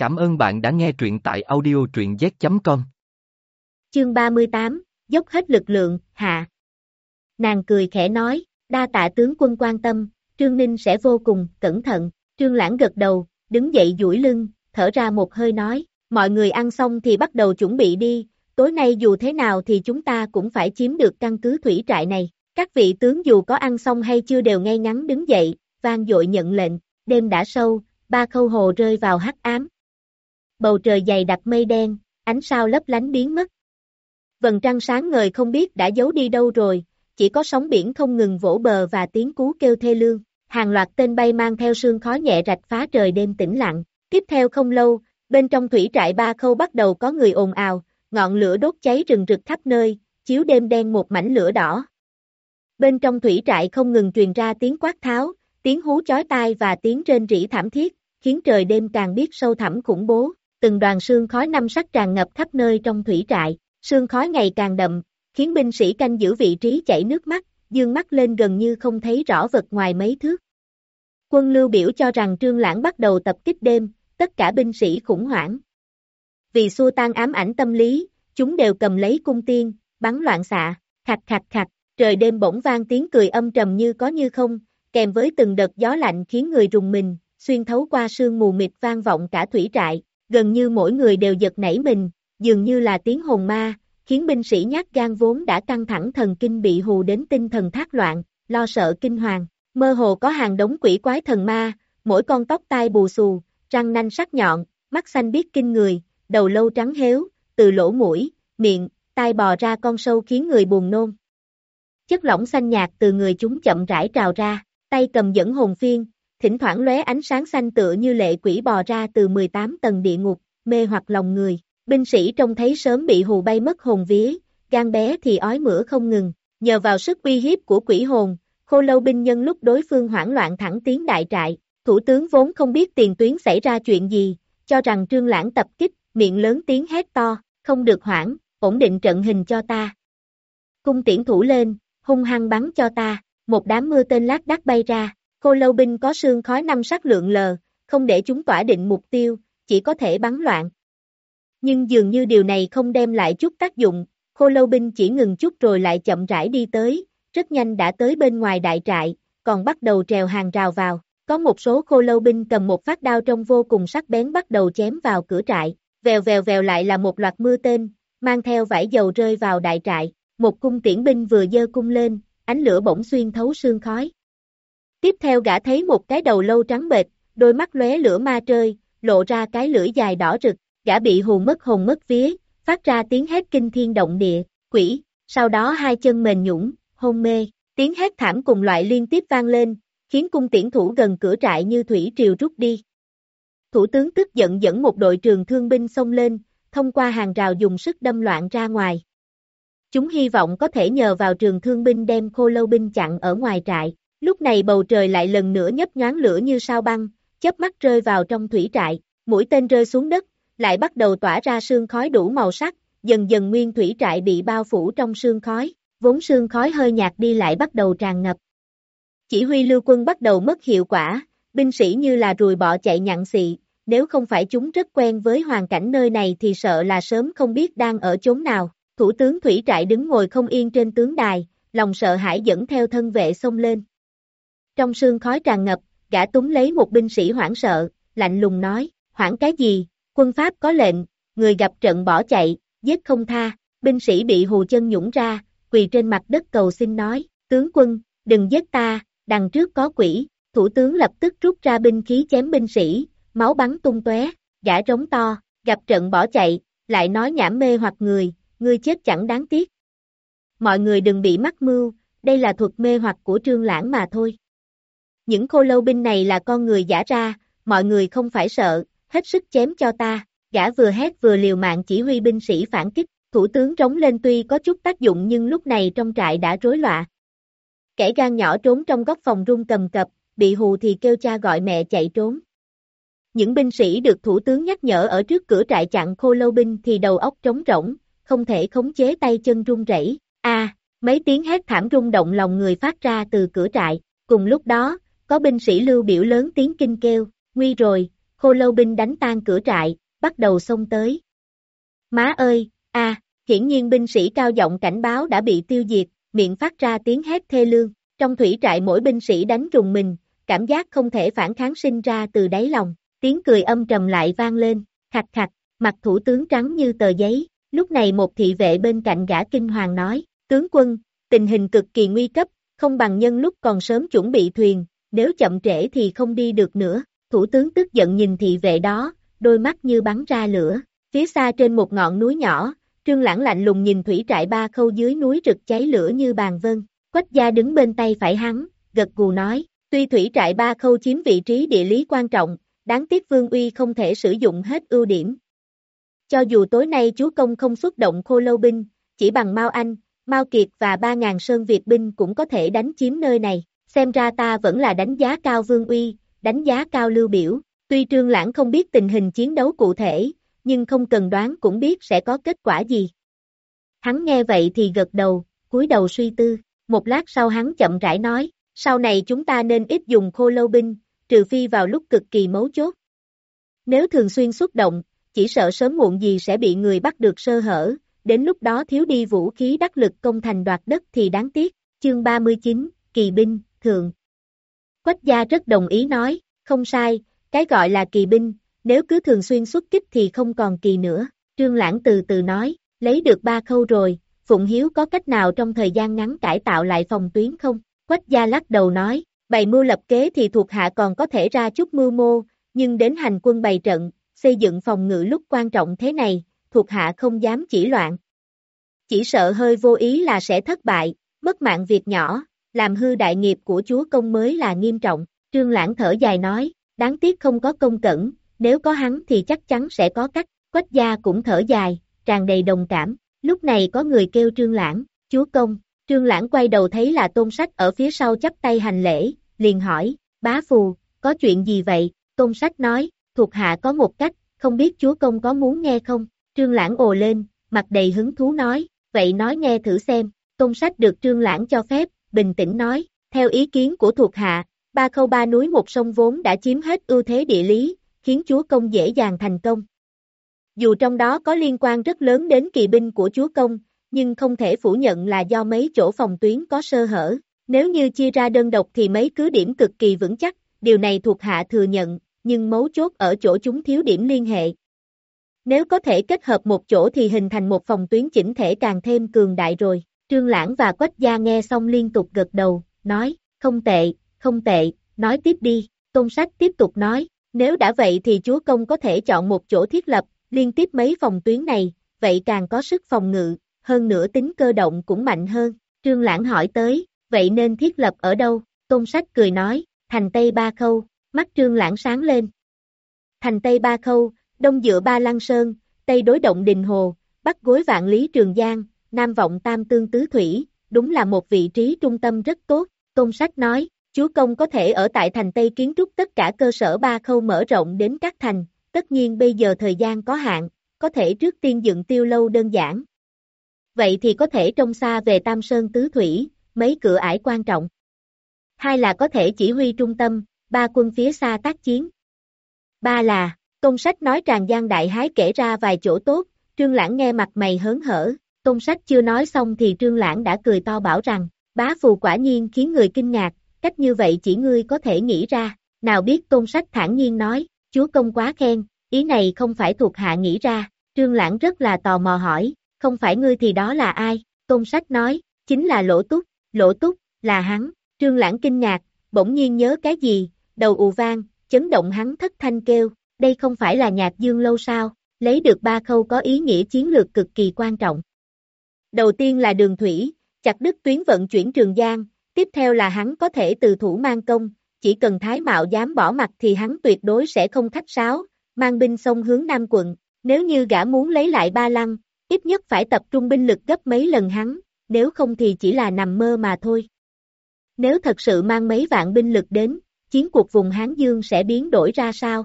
Cảm ơn bạn đã nghe truyện tại audio truyện z.com. Chương 38, dốc hết lực lượng, hạ. Nàng cười khẽ nói, đa tạ tướng quân quan tâm, Trương Ninh sẽ vô cùng cẩn thận, Trương Lãng gật đầu, đứng dậy duỗi lưng, thở ra một hơi nói, mọi người ăn xong thì bắt đầu chuẩn bị đi, tối nay dù thế nào thì chúng ta cũng phải chiếm được căn cứ thủy trại này. Các vị tướng dù có ăn xong hay chưa đều ngay ngắn đứng dậy, vang dội nhận lệnh, đêm đã sâu, ba khâu hồ rơi vào hắc ám. Bầu trời dày đặc mây đen, ánh sao lấp lánh biến mất. Vầng trăng sáng ngời không biết đã giấu đi đâu rồi, chỉ có sóng biển không ngừng vỗ bờ và tiếng cú kêu thê lương. Hàng loạt tên bay mang theo sương khói nhẹ rạch phá trời đêm tĩnh lặng. Tiếp theo không lâu, bên trong thủy trại ba khâu bắt đầu có người ồn ào, ngọn lửa đốt cháy rừng rực khắp nơi, chiếu đêm đen một mảnh lửa đỏ. Bên trong thủy trại không ngừng truyền ra tiếng quát tháo, tiếng hú chói tai và tiếng rên rỉ thảm thiết, khiến trời đêm càng biết sâu thẳm khủng bố, từng đoàn sương khói năm sắc tràn ngập khắp nơi trong thủy trại, sương khói ngày càng đậm, khiến binh sĩ canh giữ vị trí chảy nước mắt, dương mắt lên gần như không thấy rõ vật ngoài mấy thước. Quân lưu biểu cho rằng trương lãng bắt đầu tập kích đêm, tất cả binh sĩ khủng hoảng. Vì xua tan ám ảnh tâm lý, chúng đều cầm lấy cung tiên, bắn loạn xạ, khạch khạch khạch, trời đêm bỗng vang tiếng cười âm trầm như có như không, kèm với từng đợt gió lạnh khiến người rùng mình, xuyên thấu qua sương mù mịt vang vọng cả thủy trại, gần như mỗi người đều giật nảy mình, dường như là tiếng hồn ma, khiến binh sĩ nhát gan vốn đã căng thẳng thần kinh bị hù đến tinh thần thác loạn, lo sợ kinh hoàng. Mơ hồ có hàng đống quỷ quái thần ma, mỗi con tóc tai bù xù, răng nanh sắc nhọn, mắt xanh biết kinh người, đầu lâu trắng héo, từ lỗ mũi, miệng, tai bò ra con sâu khiến người buồn nôn. Chất lỏng xanh nhạt từ người chúng chậm rãi trào ra, tay cầm dẫn hồn phiên, thỉnh thoảng lóe ánh sáng xanh tựa như lệ quỷ bò ra từ 18 tầng địa ngục, mê hoặc lòng người. Binh sĩ trông thấy sớm bị hù bay mất hồn vía, gan bé thì ói mửa không ngừng, nhờ vào sức uy hiếp của quỷ hồn, khô lâu binh nhân lúc đối phương hoảng loạn thẳng tiến đại trại, thủ tướng vốn không biết tiền tuyến xảy ra chuyện gì, cho rằng trương lãng tập kích, miệng lớn tiếng hét to, không được hoảng, ổn định trận hình cho ta. Cung tiễn thủ lên, hung hăng bắn cho ta, một đám mưa tên lát đắt bay ra, khô lâu binh có sương khói năm sắc lượng lờ, không để chúng tỏa định mục tiêu, chỉ có thể bắn loạn. Nhưng dường như điều này không đem lại chút tác dụng, khô lâu binh chỉ ngừng chút rồi lại chậm rãi đi tới, rất nhanh đã tới bên ngoài đại trại, còn bắt đầu trèo hàng rào vào. Có một số khô lâu binh cầm một phát đao trong vô cùng sắc bén bắt đầu chém vào cửa trại, vèo vèo vèo lại là một loạt mưa tên, mang theo vải dầu rơi vào đại trại, một cung tiễn binh vừa dơ cung lên, ánh lửa bỗng xuyên thấu sương khói. Tiếp theo gã thấy một cái đầu lâu trắng bệt, đôi mắt lóe lửa ma trơi, lộ ra cái lưỡi dài đỏ rực, gã bị hù mất hồn mất vía, phát ra tiếng hét kinh thiên động địa, quỷ, sau đó hai chân mềm nhũng, hôn mê, tiếng hét thảm cùng loại liên tiếp vang lên, khiến cung tiễn thủ gần cửa trại như thủy triều rút đi. Thủ tướng tức giận dẫn một đội trường thương binh xông lên, thông qua hàng rào dùng sức đâm loạn ra ngoài. Chúng hy vọng có thể nhờ vào trường thương binh đem khô lâu binh chặn ở ngoài trại. Lúc này bầu trời lại lần nữa nhấp nhoáng lửa như sao băng, chớp mắt rơi vào trong thủy trại, mũi tên rơi xuống đất, lại bắt đầu tỏa ra sương khói đủ màu sắc, dần dần nguyên thủy trại bị bao phủ trong sương khói, vốn sương khói hơi nhạt đi lại bắt đầu tràn ngập. Chỉ huy lưu quân bắt đầu mất hiệu quả, binh sĩ như là rùi bọ chạy nhặn xị, nếu không phải chúng rất quen với hoàn cảnh nơi này thì sợ là sớm không biết đang ở chốn nào. Thủ tướng Thủy Trại đứng ngồi không yên trên tướng đài, lòng sợ hãi dẫn theo thân vệ xông lên. Trong sương khói tràn ngập, gã túng lấy một binh sĩ hoảng sợ, lạnh lùng nói, hoảng cái gì, quân Pháp có lệnh, người gặp trận bỏ chạy, giết không tha, binh sĩ bị hù chân nhũng ra, quỳ trên mặt đất cầu xin nói, tướng quân, đừng giết ta, đằng trước có quỷ, thủ tướng lập tức rút ra binh khí chém binh sĩ, máu bắn tung tóe, gã rống to, gặp trận bỏ chạy, lại nói nhảm mê hoặc người, ngươi chết chẳng đáng tiếc. Mọi người đừng bị mắc mưu, đây là thuật mê hoặc của trương lãng mà thôi. Những khô lâu binh này là con người giả ra, mọi người không phải sợ, hết sức chém cho ta, gã vừa hét vừa liều mạng chỉ huy binh sĩ phản kích, thủ tướng trống lên tuy có chút tác dụng nhưng lúc này trong trại đã rối loạn. Kẻ gan nhỏ trốn trong góc phòng rung cầm cập, bị hù thì kêu cha gọi mẹ chạy trốn. Những binh sĩ được thủ tướng nhắc nhở ở trước cửa trại chặn khô lâu binh thì đầu óc trống rỗng, không thể khống chế tay chân run rẩy. A, mấy tiếng hét thảm rung động lòng người phát ra từ cửa trại, cùng lúc đó, có binh sĩ lưu biểu lớn tiếng kinh kêu, nguy rồi, khô lâu binh đánh tan cửa trại, bắt đầu xông tới. Má ơi, a, hiển nhiên binh sĩ cao giọng cảnh báo đã bị tiêu diệt, miệng phát ra tiếng hét thê lương. Trong thủy trại mỗi binh sĩ đánh rùng mình, cảm giác không thể phản kháng sinh ra từ đáy lòng, tiếng cười âm trầm lại vang lên, khạch khạch, mặt thủ tướng trắng như tờ giấy, lúc này một thị vệ bên cạnh gã kinh hoàng nói, tướng quân, tình hình cực kỳ nguy cấp, không bằng nhân lúc còn sớm chuẩn bị thuyền, nếu chậm trễ thì không đi được nữa, thủ tướng tức giận nhìn thị vệ đó, đôi mắt như bắn ra lửa, phía xa trên một ngọn núi nhỏ, trương lãng lạnh lùng nhìn thủy trại ba khâu dưới núi rực cháy lửa như bàn vân, quách gia đứng bên tay phải hắn, gật gù nói, tuy thủy trại ba khâu chiếm vị trí địa lý quan trọng, đáng tiếc vương uy không thể sử dụng hết ưu điểm. Cho dù tối nay chú công không xuất động khô lâu binh, chỉ bằng Mao Anh, Mao Kiệt và 3.000 sơn Việt binh cũng có thể đánh chiếm nơi này, xem ra ta vẫn là đánh giá cao vương uy, đánh giá cao lưu biểu, tuy trương lãng không biết tình hình chiến đấu cụ thể, nhưng không cần đoán cũng biết sẽ có kết quả gì. Hắn nghe vậy thì gật đầu, cúi đầu suy tư, một lát sau hắn chậm rãi nói, sau này chúng ta nên ít dùng khô lâu binh, trừ phi vào lúc cực kỳ mấu chốt. Nếu thường xuyên xuất động, chỉ sợ sớm muộn gì sẽ bị người bắt được sơ hở, đến lúc đó thiếu đi vũ khí đắc lực công thành đoạt đất thì đáng tiếc. Chương 39, Kỳ binh, Thượng. Quách gia rất đồng ý nói, không sai, cái gọi là kỳ binh, nếu cứ thường xuyên xuất kích thì không còn kỳ nữa. Trương Lãng từ từ nói, lấy được ba khâu rồi, Phụng Hiếu có cách nào trong thời gian ngắn cải tạo lại phòng tuyến không? Quách gia lắc đầu nói, bày mưu lập kế thì thuộc hạ còn có thể ra chút mưu mô, nhưng đến hành quân bày trận, xây dựng phòng ngự lúc quan trọng thế này, thuộc hạ không dám chỉ loạn. Chỉ sợ hơi vô ý là sẽ thất bại, mất mạng việc nhỏ, làm hư đại nghiệp của chúa công mới là nghiêm trọng. Trương Lãng thở dài nói, đáng tiếc không có công cẩn, nếu có hắn thì chắc chắn sẽ có cách. Quách gia cũng thở dài, tràn đầy đồng cảm. Lúc này có người kêu Trương Lãng, chúa công. Trương Lãng quay đầu thấy là tôn sách ở phía sau chắp tay hành lễ, liền hỏi, bá phù, có chuyện gì vậy? Tôn sách nói, thuộc hạ có một cách, không biết chúa công có muốn nghe không? Trương Lãng ồ lên, mặt đầy hứng thú nói, vậy nói nghe thử xem, tôn sách được Trương Lãng cho phép, bình tĩnh nói, theo ý kiến của thuộc hạ, ba khâu ba núi một sông vốn đã chiếm hết ưu thế địa lý, khiến chúa công dễ dàng thành công. Dù trong đó có liên quan rất lớn đến kỳ binh của chúa công, nhưng không thể phủ nhận là do mấy chỗ phòng tuyến có sơ hở. Nếu như chia ra đơn độc thì mấy cứ điểm cực kỳ vững chắc, điều này thuộc hạ thừa nhận, nhưng mấu chốt ở chỗ chúng thiếu điểm liên hệ. Nếu có thể kết hợp một chỗ thì hình thành một phòng tuyến chỉnh thể càng thêm cường đại rồi. Trương Lãng và Quách Gia nghe xong liên tục gật đầu, nói, không tệ, không tệ, nói tiếp đi. Tôn sách tiếp tục nói, nếu đã vậy thì chúa công có thể chọn một chỗ thiết lập, liên tiếp mấy phòng tuyến này, vậy càng có sức phòng ngự, hơn nữa tính cơ động cũng mạnh hơn. Trương Lãng hỏi tới, vậy nên thiết lập ở đâu? Tôn sách cười nói, thành Tây Ba Khâu, mắt Trương Lãng sáng lên. Thành Tây Ba Khâu, đông dựa Ba Lăng Sơn, Tây đối động Đình Hồ, bắc gối vạn lý Trường Giang, nam vọng tam tương tứ thủy, đúng là một vị trí trung tâm rất tốt. Tôn sách nói, chúa công có thể ở tại thành Tây kiến trúc tất cả cơ sở ba khâu mở rộng đến các thành, tất nhiên bây giờ thời gian có hạn, có thể trước tiên dựng tiêu lâu đơn giản. Vậy thì có thể trông xa về Tam Sơn Tứ Thủy, mấy cửa ải quan trọng. Hai là có thể chỉ huy trung tâm, ba quân phía xa tác chiến. Ba là, Tôn Sách nói tràn gian đại hái kể ra vài chỗ tốt, Trương Lãng nghe mặt mày hớn hở, Tôn Sách chưa nói xong thì Trương Lãng đã cười to bảo rằng, bá phù quả nhiên khiến người kinh ngạc, cách như vậy chỉ ngươi có thể nghĩ ra, nào biết Tôn Sách thản nhiên nói, chúa công quá khen, ý này không phải thuộc hạ nghĩ ra, Trương Lãng rất là tò mò hỏi, không phải ngươi thì đó là ai, Tôn Sách nói, chính là Lỗ Túc, Lỗ Túc, là hắn, Trương Lãng kinh ngạc, bỗng nhiên nhớ cái gì, đầu ù vang, chấn động hắn thất thanh kêu, đây không phải là nhạc dương lâu sao, lấy được ba khâu có ý nghĩa chiến lược cực kỳ quan trọng. Đầu tiên là đường thủy, chặt đứt tuyến vận chuyển Trường Giang, tiếp theo là hắn có thể từ thủ mang công, chỉ cần Thái Mạo dám bỏ mặt thì hắn tuyệt đối sẽ không khách sáo, mang binh sông hướng Nam quận, nếu như gã muốn lấy lại ba lăng, ít nhất phải tập trung binh lực gấp mấy lần hắn, nếu không thì chỉ là nằm mơ mà thôi. Nếu thật sự mang mấy vạn binh lực đến, chiến cuộc vùng Hán Dương sẽ biến đổi ra sao?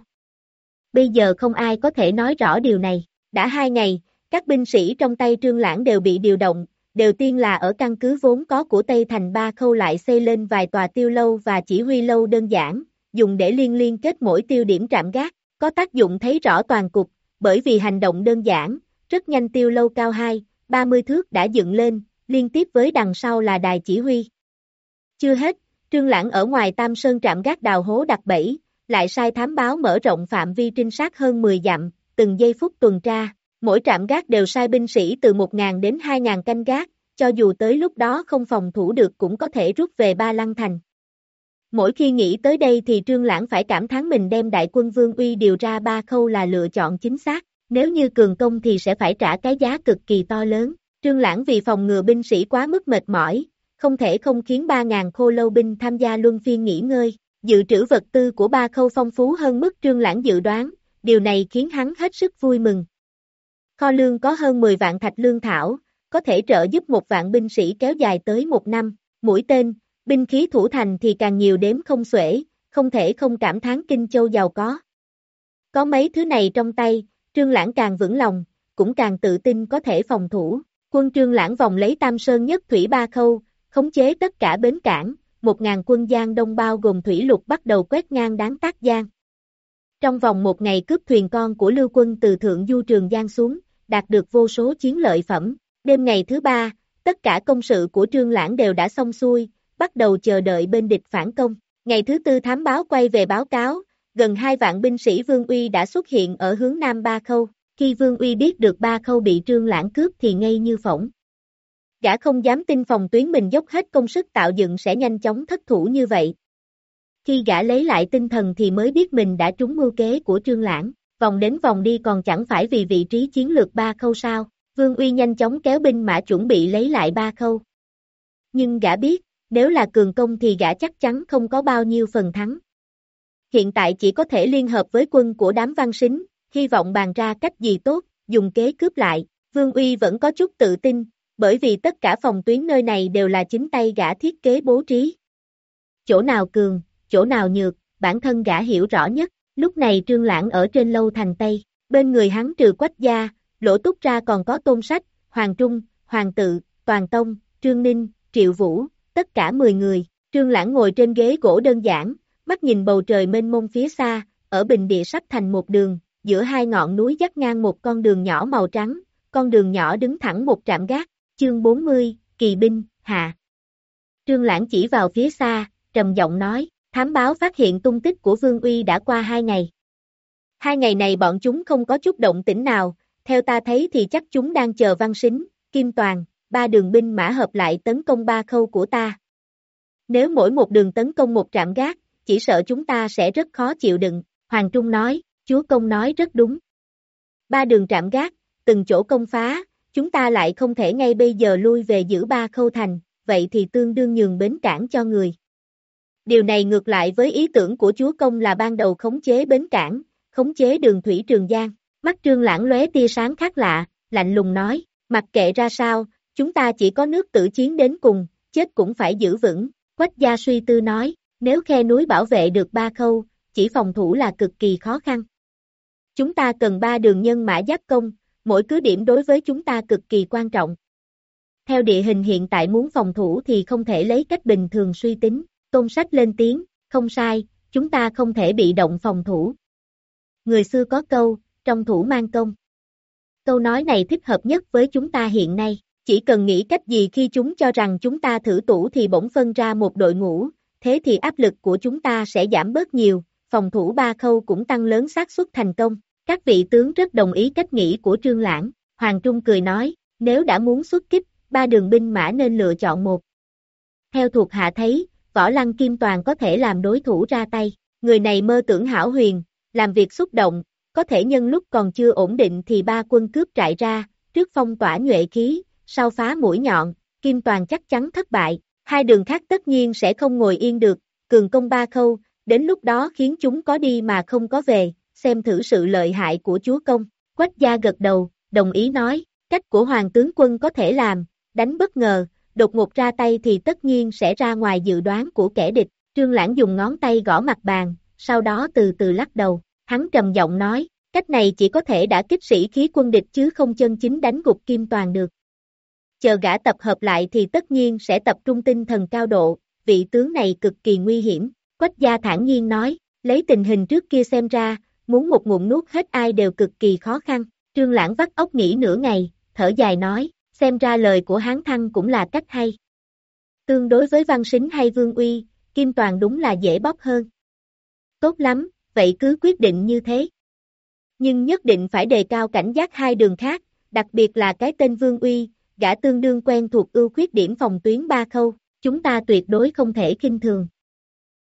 Bây giờ không ai có thể nói rõ điều này. Đã hai ngày, các binh sĩ trong tay Trương Lãng đều bị điều động, đều tiên là ở căn cứ vốn có của Tây Thành Ba Khâu lại xây lên vài tòa tiêu lâu và chỉ huy lâu đơn giản, dùng để liên liên kết mỗi tiêu điểm trạm gác. có tác dụng thấy rõ toàn cục, bởi vì hành động đơn giản, rất nhanh tiêu lâu cao 2, 30 thước đã dựng lên, liên tiếp với đằng sau là đài chỉ huy. Chưa hết, Trương Lãng ở ngoài Tam Sơn trạm gác đào hố đặt bẫy, lại sai thám báo mở rộng phạm vi trinh sát hơn 10 dặm, từng giây phút tuần tra, mỗi trạm gác đều sai binh sĩ từ 1.000 đến 2.000 canh gác, cho dù tới lúc đó không phòng thủ được cũng có thể rút về Ba Lăng Thành. Mỗi khi nghĩ tới đây thì Trương Lãng phải cảm thán mình đem đại quân Vương Uy điều ra ba khâu là lựa chọn chính xác, nếu như cường công thì sẽ phải trả cái giá cực kỳ to lớn. Trương Lãng vì phòng ngừa binh sĩ quá mức mệt mỏi, không thể không khiến 3.000 khô lâu binh tham gia luân phiên nghỉ ngơi, dự trữ vật tư của ba khâu phong phú hơn mức Trương Lãng dự đoán, điều này khiến hắn hết sức vui mừng. Kho lương có hơn 10 vạn thạch lương thảo, có thể trợ giúp một vạn binh sĩ kéo dài tới một năm, mũi tên, binh khí thủ thành thì càng nhiều đếm không xuể, không thể không cảm thán Kinh Châu giàu có. Có mấy thứ này trong tay, Trương Lãng càng vững lòng, cũng càng tự tin có thể phòng thủ. Quân Trương Lãng vòng lấy Tam Sơn nhất thủy ba khâu, khống chế tất cả bến cảng, một ngàn quân Giang Đông bao gồm thủy lục bắt đầu quét ngang đáng tác Giang. Trong vòng một ngày cướp thuyền con của Lưu quân từ Thượng Du Trường Giang xuống, đạt được vô số chiến lợi phẩm. Đêm ngày thứ ba, tất cả công sự của Trương Lãng đều đã xong xuôi, bắt đầu chờ đợi bên địch phản công. Ngày thứ tư thám báo quay về báo cáo, gần hai vạn binh sĩ Vương Uy đã xuất hiện ở hướng Nam Ba Khâu. Khi Vương Uy biết được Ba Khâu bị Trương Lãng cướp thì ngây như phỏng. Gã không dám tin phòng tuyến mình dốc hết công sức tạo dựng sẽ nhanh chóng thất thủ như vậy. Khi gã lấy lại tinh thần thì mới biết mình đã trúng mưu kế của Trương Lãng, vòng đến vòng đi còn chẳng phải vì vị trí chiến lược Ba Khâu sao. Vương Uy nhanh chóng kéo binh mã chuẩn bị lấy lại Ba Khâu. Nhưng gã biết, nếu là cường công thì gã chắc chắn không có bao nhiêu phần thắng. Hiện tại chỉ có thể liên hợp với quân của đám văn sính, hy vọng bàn ra cách gì tốt, dùng kế cướp lại. Vương Uy vẫn có chút tự tin, bởi vì tất cả phòng tuyến nơi này đều là chính tay gã thiết kế bố trí. Chỗ nào cường, chỗ nào nhược, bản thân gã hiểu rõ nhất, lúc này trương lãng ở trên lâu thành Tây, bên người hắn trừ quách gia, lỗ túc ra còn có tôn sách, hoàng trung, hoàng tự, toàn tông, trương ninh, triệu vũ, tất cả 10 người, trương lãng ngồi trên ghế gỗ đơn giản, mắt nhìn bầu trời mênh mông phía xa, ở bình địa sắp thành một đường, giữa hai ngọn núi dắt ngang một con đường nhỏ màu trắng, con đường nhỏ đứng thẳng một trạm gác, chương 40, kỳ binh, hạ. Trương lãng chỉ vào phía xa, trầm giọng nói, thám báo phát hiện tung tích của Vương Uy đã qua hai ngày. Hai ngày này bọn chúng không có chút động tĩnh nào, theo ta thấy thì chắc chúng đang chờ văn sính, kim toàn, ba đường binh mã hợp lại tấn công ba khâu của ta. Nếu mỗi một đường tấn công một trạm gác, chỉ sợ chúng ta sẽ rất khó chịu đựng, Hoàng Trung nói, chúa công nói rất đúng. Ba đường trạm gác, từng chỗ công phá, chúng ta lại không thể ngay bây giờ lui về giữ ba khâu thành, vậy thì tương đương nhường bến cảng cho người. Điều này ngược lại với ý tưởng của chúa công là ban đầu khống chế bến cảng, khống chế đường thủy Trường Giang. Mắt trương lãng lóe tia sáng khác lạ, lạnh lùng nói, mặc kệ ra sao, chúng ta chỉ có nước tử chiến đến cùng, chết cũng phải giữ vững. Quách gia suy tư nói, nếu khe núi bảo vệ được ba khâu, chỉ phòng thủ là cực kỳ khó khăn. Chúng ta cần ba đường nhân mã giáp công, mỗi cứ điểm đối với chúng ta cực kỳ quan trọng. Theo địa hình hiện tại muốn phòng thủ thì không thể lấy cách bình thường suy tính, tôn sách lên tiếng, không sai, chúng ta không thể bị động phòng thủ. Người xưa có câu, trong thủ mang công. Câu nói này thích hợp nhất với chúng ta hiện nay, chỉ cần nghĩ cách gì khi chúng cho rằng chúng ta thử tủ thì bỗng phân ra một đội ngũ, thế thì áp lực của chúng ta sẽ giảm bớt nhiều, phòng thủ ba khâu cũng tăng lớn xác suất thành công. Các vị tướng rất đồng ý cách nghĩ của Trương Lãng, Hoàng Trung cười nói, nếu đã muốn xuất kích, ba đường binh mã nên lựa chọn một. Theo thuộc hạ thấy, Võ Lăng Kim Toàn có thể làm đối thủ ra tay, người này mơ tưởng hảo huyền, làm việc xúc động, có thể nhân lúc còn chưa ổn định thì ba quân cướp trại ra, trước phong tỏa nhuệ khí, sau phá mũi nhọn, Kim Toàn chắc chắn thất bại, hai đường khác tất nhiên sẽ không ngồi yên được, cường công ba khâu, đến lúc đó khiến chúng có đi mà không có về, xem thử sự lợi hại của chúa công. Quách gia gật đầu, đồng ý nói, cách của hoàng tướng quân có thể làm, đánh bất ngờ, đột ngột ra tay thì tất nhiên sẽ ra ngoài dự đoán của kẻ địch. Trương Lãng dùng ngón tay gõ mặt bàn, sau đó từ từ lắc đầu, hắn trầm giọng nói, cách này chỉ có thể đã kích sĩ khí quân địch chứ không chân chính đánh gục Kim Toàn được. Chờ gã tập hợp lại thì tất nhiên sẽ tập trung tinh thần cao độ, vị tướng này cực kỳ nguy hiểm. Quách gia thản nhiên nói, lấy tình hình trước kia xem ra, muốn một ngụm nuốt hết ai đều cực kỳ khó khăn. Trương Lãng vắt óc nghĩ nửa ngày, thở dài nói, xem ra lời của Hán Thăng cũng là cách hay. Tương đối với Văn Sính hay Vương Uy, Kim Toàn đúng là dễ bóp hơn. Tốt lắm, vậy cứ quyết định như thế. Nhưng nhất định phải đề cao cảnh giác hai đường khác, đặc biệt là cái tên Vương Uy, gã tương đương quen thuộc ưu khuyết điểm phòng tuyến ba khâu, chúng ta tuyệt đối không thể kinh thường.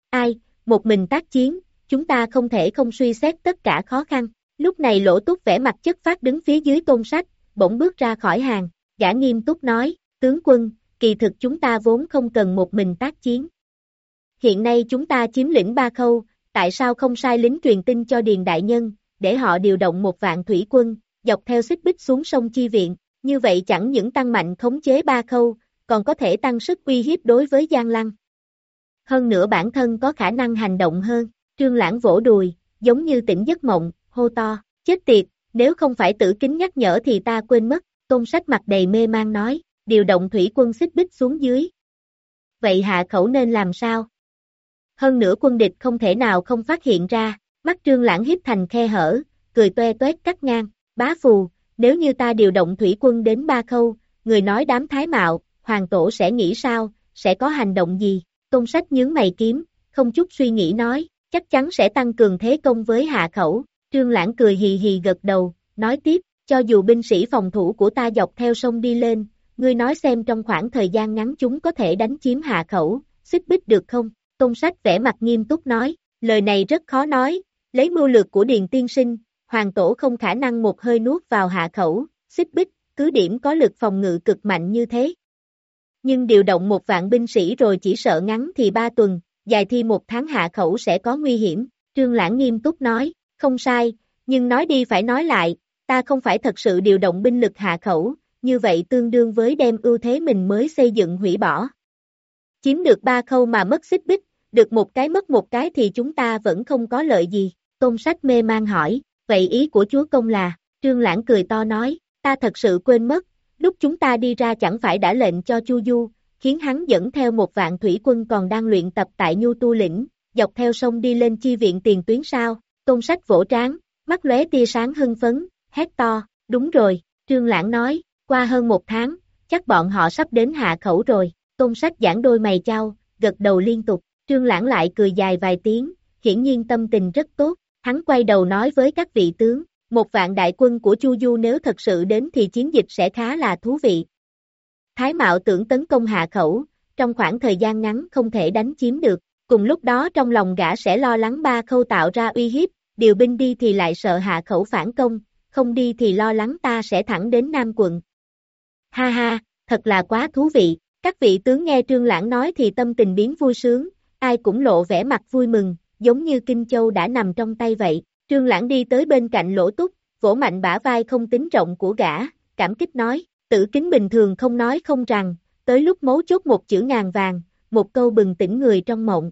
Ai, một mình tác chiến, chúng ta không thể không suy xét tất cả khó khăn. Lúc này lỗ túc vẻ mặt chất phát đứng phía dưới tôn sách, bỗng bước ra khỏi hàng, gã nghiêm túc nói, tướng quân, kỳ thực chúng ta vốn không cần một mình tác chiến. Hiện nay chúng ta chiếm lĩnh ba khâu, tại sao không sai lính truyền tin cho Điền Đại Nhân, để họ điều động một vạn thủy quân, dọc theo xích bích xuống sông Chi Viện, như vậy chẳng những tăng mạnh khống chế ba khâu, còn có thể tăng sức uy hiếp đối với Giang Lăng. Hơn nữa bản thân có khả năng hành động hơn, trương lãng vỗ đùi, giống như tỉnh giấc mộng, hô to, chết tiệt, nếu không phải tử kính nhắc nhở thì ta quên mất, tôn sách mặt đầy mê mang nói, điều động thủy quân xích bích xuống dưới. Vậy hạ khẩu nên làm sao? Hơn nữa quân địch không thể nào không phát hiện ra, mắt trương lãng hiếp thành khe hở, cười toe toét cắt ngang, bá phù, nếu như ta điều động thủy quân đến ba khâu, người nói đám thái mạo, hoàng tổ sẽ nghĩ sao, sẽ có hành động gì? Tôn sách nhướng mày kiếm, không chút suy nghĩ nói, chắc chắn sẽ tăng cường thế công với hạ khẩu. Trương Lãng cười hì hì gật đầu, nói tiếp, cho dù binh sĩ phòng thủ của ta dọc theo sông đi lên, ngươi nói xem trong khoảng thời gian ngắn chúng có thể đánh chiếm hạ khẩu, xích bích được không? Tôn sách vẽ mặt nghiêm túc nói, lời này rất khó nói, lấy mưu lược của Điền Tiên Sinh, hoàng tổ không khả năng một hơi nuốt vào hạ khẩu, xích bích, cứ điểm có lực phòng ngự cực mạnh như thế. Nhưng điều động một vạn binh sĩ rồi chỉ sợ ngắn thì ba tuần, dài thi một tháng hạ khẩu sẽ có nguy hiểm, trương lãng nghiêm túc nói, không sai, nhưng nói đi phải nói lại, ta không phải thật sự điều động binh lực hạ khẩu, như vậy tương đương với đem ưu thế mình mới xây dựng hủy bỏ. Chiếm được ba khâu mà mất xích bích, được một cái mất một cái thì chúng ta vẫn không có lợi gì, tôn sách mê mang hỏi, vậy ý của chúa công là, trương lãng cười to nói, ta thật sự quên mất, lúc chúng ta đi ra chẳng phải đã lệnh cho Chu Du, khiến hắn dẫn theo một vạn thủy quân còn đang luyện tập tại Nhu Tu Lĩnh, dọc theo sông đi lên chi viện tiền tuyến sao, tôn sách vỗ tráng, mắt lóe tia sáng hưng phấn, hét to, đúng rồi, trương lãng nói, qua hơn một tháng, chắc bọn họ sắp đến hạ khẩu rồi, tôn sách giảng đôi mày trao, gật đầu liên tục, trương lãng lại cười dài vài tiếng, hiển nhiên tâm tình rất tốt, hắn quay đầu nói với các vị tướng, một vạn đại quân của Chu Du nếu thật sự đến thì chiến dịch sẽ khá là thú vị. Thái Mạo tưởng tấn công hạ khẩu, trong khoảng thời gian ngắn không thể đánh chiếm được, cùng lúc đó trong lòng gã sẽ lo lắng ba khâu tạo ra uy hiếp, điều binh đi thì lại sợ hạ khẩu phản công, không đi thì lo lắng ta sẽ thẳng đến Nam quận. Ha ha, thật là quá thú vị, các vị tướng nghe Trương Lãng nói thì tâm tình biến vui sướng, ai cũng lộ vẻ mặt vui mừng, giống như Kinh Châu đã nằm trong tay vậy. Trương Lãng đi tới bên cạnh lỗ túc, vỗ mạnh bả vai không tính rộng của gã, cảm kích nói, tử kính bình thường không nói không rằng, tới lúc mấu chốt một chữ ngàn vàng, một câu bừng tỉnh người trong mộng.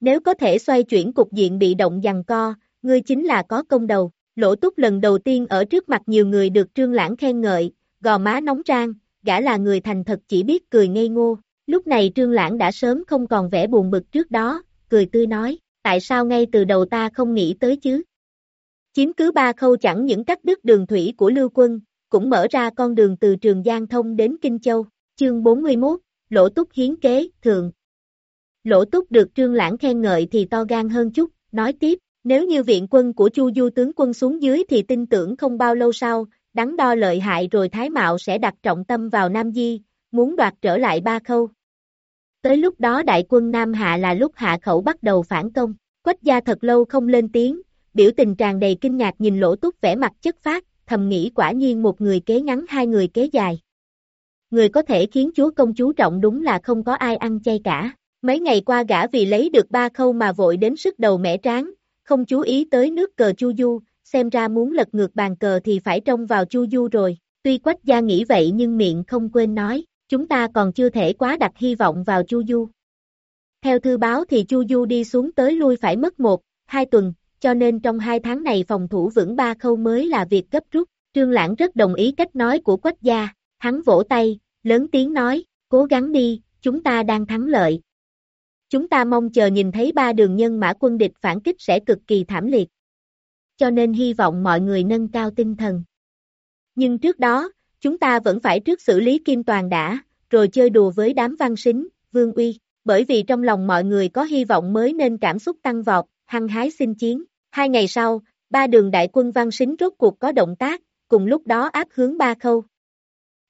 Nếu có thể xoay chuyển cục diện bị động dằn co, ngươi chính là có công đầu. Lỗ túc lần đầu tiên ở trước mặt nhiều người được trương lãng khen ngợi, gò má nóng trang, gã là người thành thật chỉ biết cười ngây ngô. Lúc này trương lãng đã sớm không còn vẻ buồn bực trước đó, cười tươi nói, tại sao ngay từ đầu ta không nghĩ tới chứ? Chiếm cứ ba khâu chẳng những cắt đứt đường thủy của lưu quân, cũng mở ra con đường từ Trường Giang Thông đến Kinh Châu, chương 41, Lỗ Túc hiến kế, thường. Lỗ Túc được Trương Lãng khen ngợi thì to gan hơn chút, nói tiếp, nếu như viện quân của Chu Du tướng quân xuống dưới thì tin tưởng không bao lâu sau, đắn đo lợi hại rồi Thái Mạo sẽ đặt trọng tâm vào Nam Di, muốn đoạt trở lại ba khâu. Tới lúc đó đại quân Nam Hạ là lúc hạ khẩu bắt đầu phản công, quách gia thật lâu không lên tiếng, biểu tình tràn đầy kinh ngạc nhìn lỗ túc vẻ mặt chất phát, thầm nghĩ quả nhiên một người kế ngắn hai người kế dài. Người có thể khiến chúa công chú trọng đúng là không có ai ăn chay cả. Mấy ngày qua gã vì lấy được ba khâu mà vội đến sức đầu mẻ tráng, không chú ý tới nước cờ Chu Du, xem ra muốn lật ngược bàn cờ thì phải trông vào Chu Du rồi. Tuy Quách gia nghĩ vậy nhưng miệng không quên nói, chúng ta còn chưa thể quá đặt hy vọng vào Chu Du. Theo thư báo thì Chu Du đi xuống tới lui phải mất một, hai tuần, cho nên trong hai tháng này phòng thủ vững ba khâu mới là việc gấp rút. Trương Lãng rất đồng ý cách nói của Quách gia, hắn vỗ tay, lớn tiếng nói, cố gắng đi, chúng ta đang thắng lợi. Chúng ta mong chờ nhìn thấy ba đường nhân mã quân địch phản kích sẽ cực kỳ thảm liệt. cho nên hy vọng mọi người nâng cao tinh thần. Nhưng trước đó, chúng ta vẫn phải trước xử lý Kim Toàn đã, rồi chơi đùa với đám văn sính, vương uy, bởi vì trong lòng mọi người có hy vọng mới nên cảm xúc tăng vọt, hăng hái xin chiến. Hai ngày sau, ba đường đại quân văn sính rốt cuộc có động tác, cùng lúc đó áp hướng ba khâu.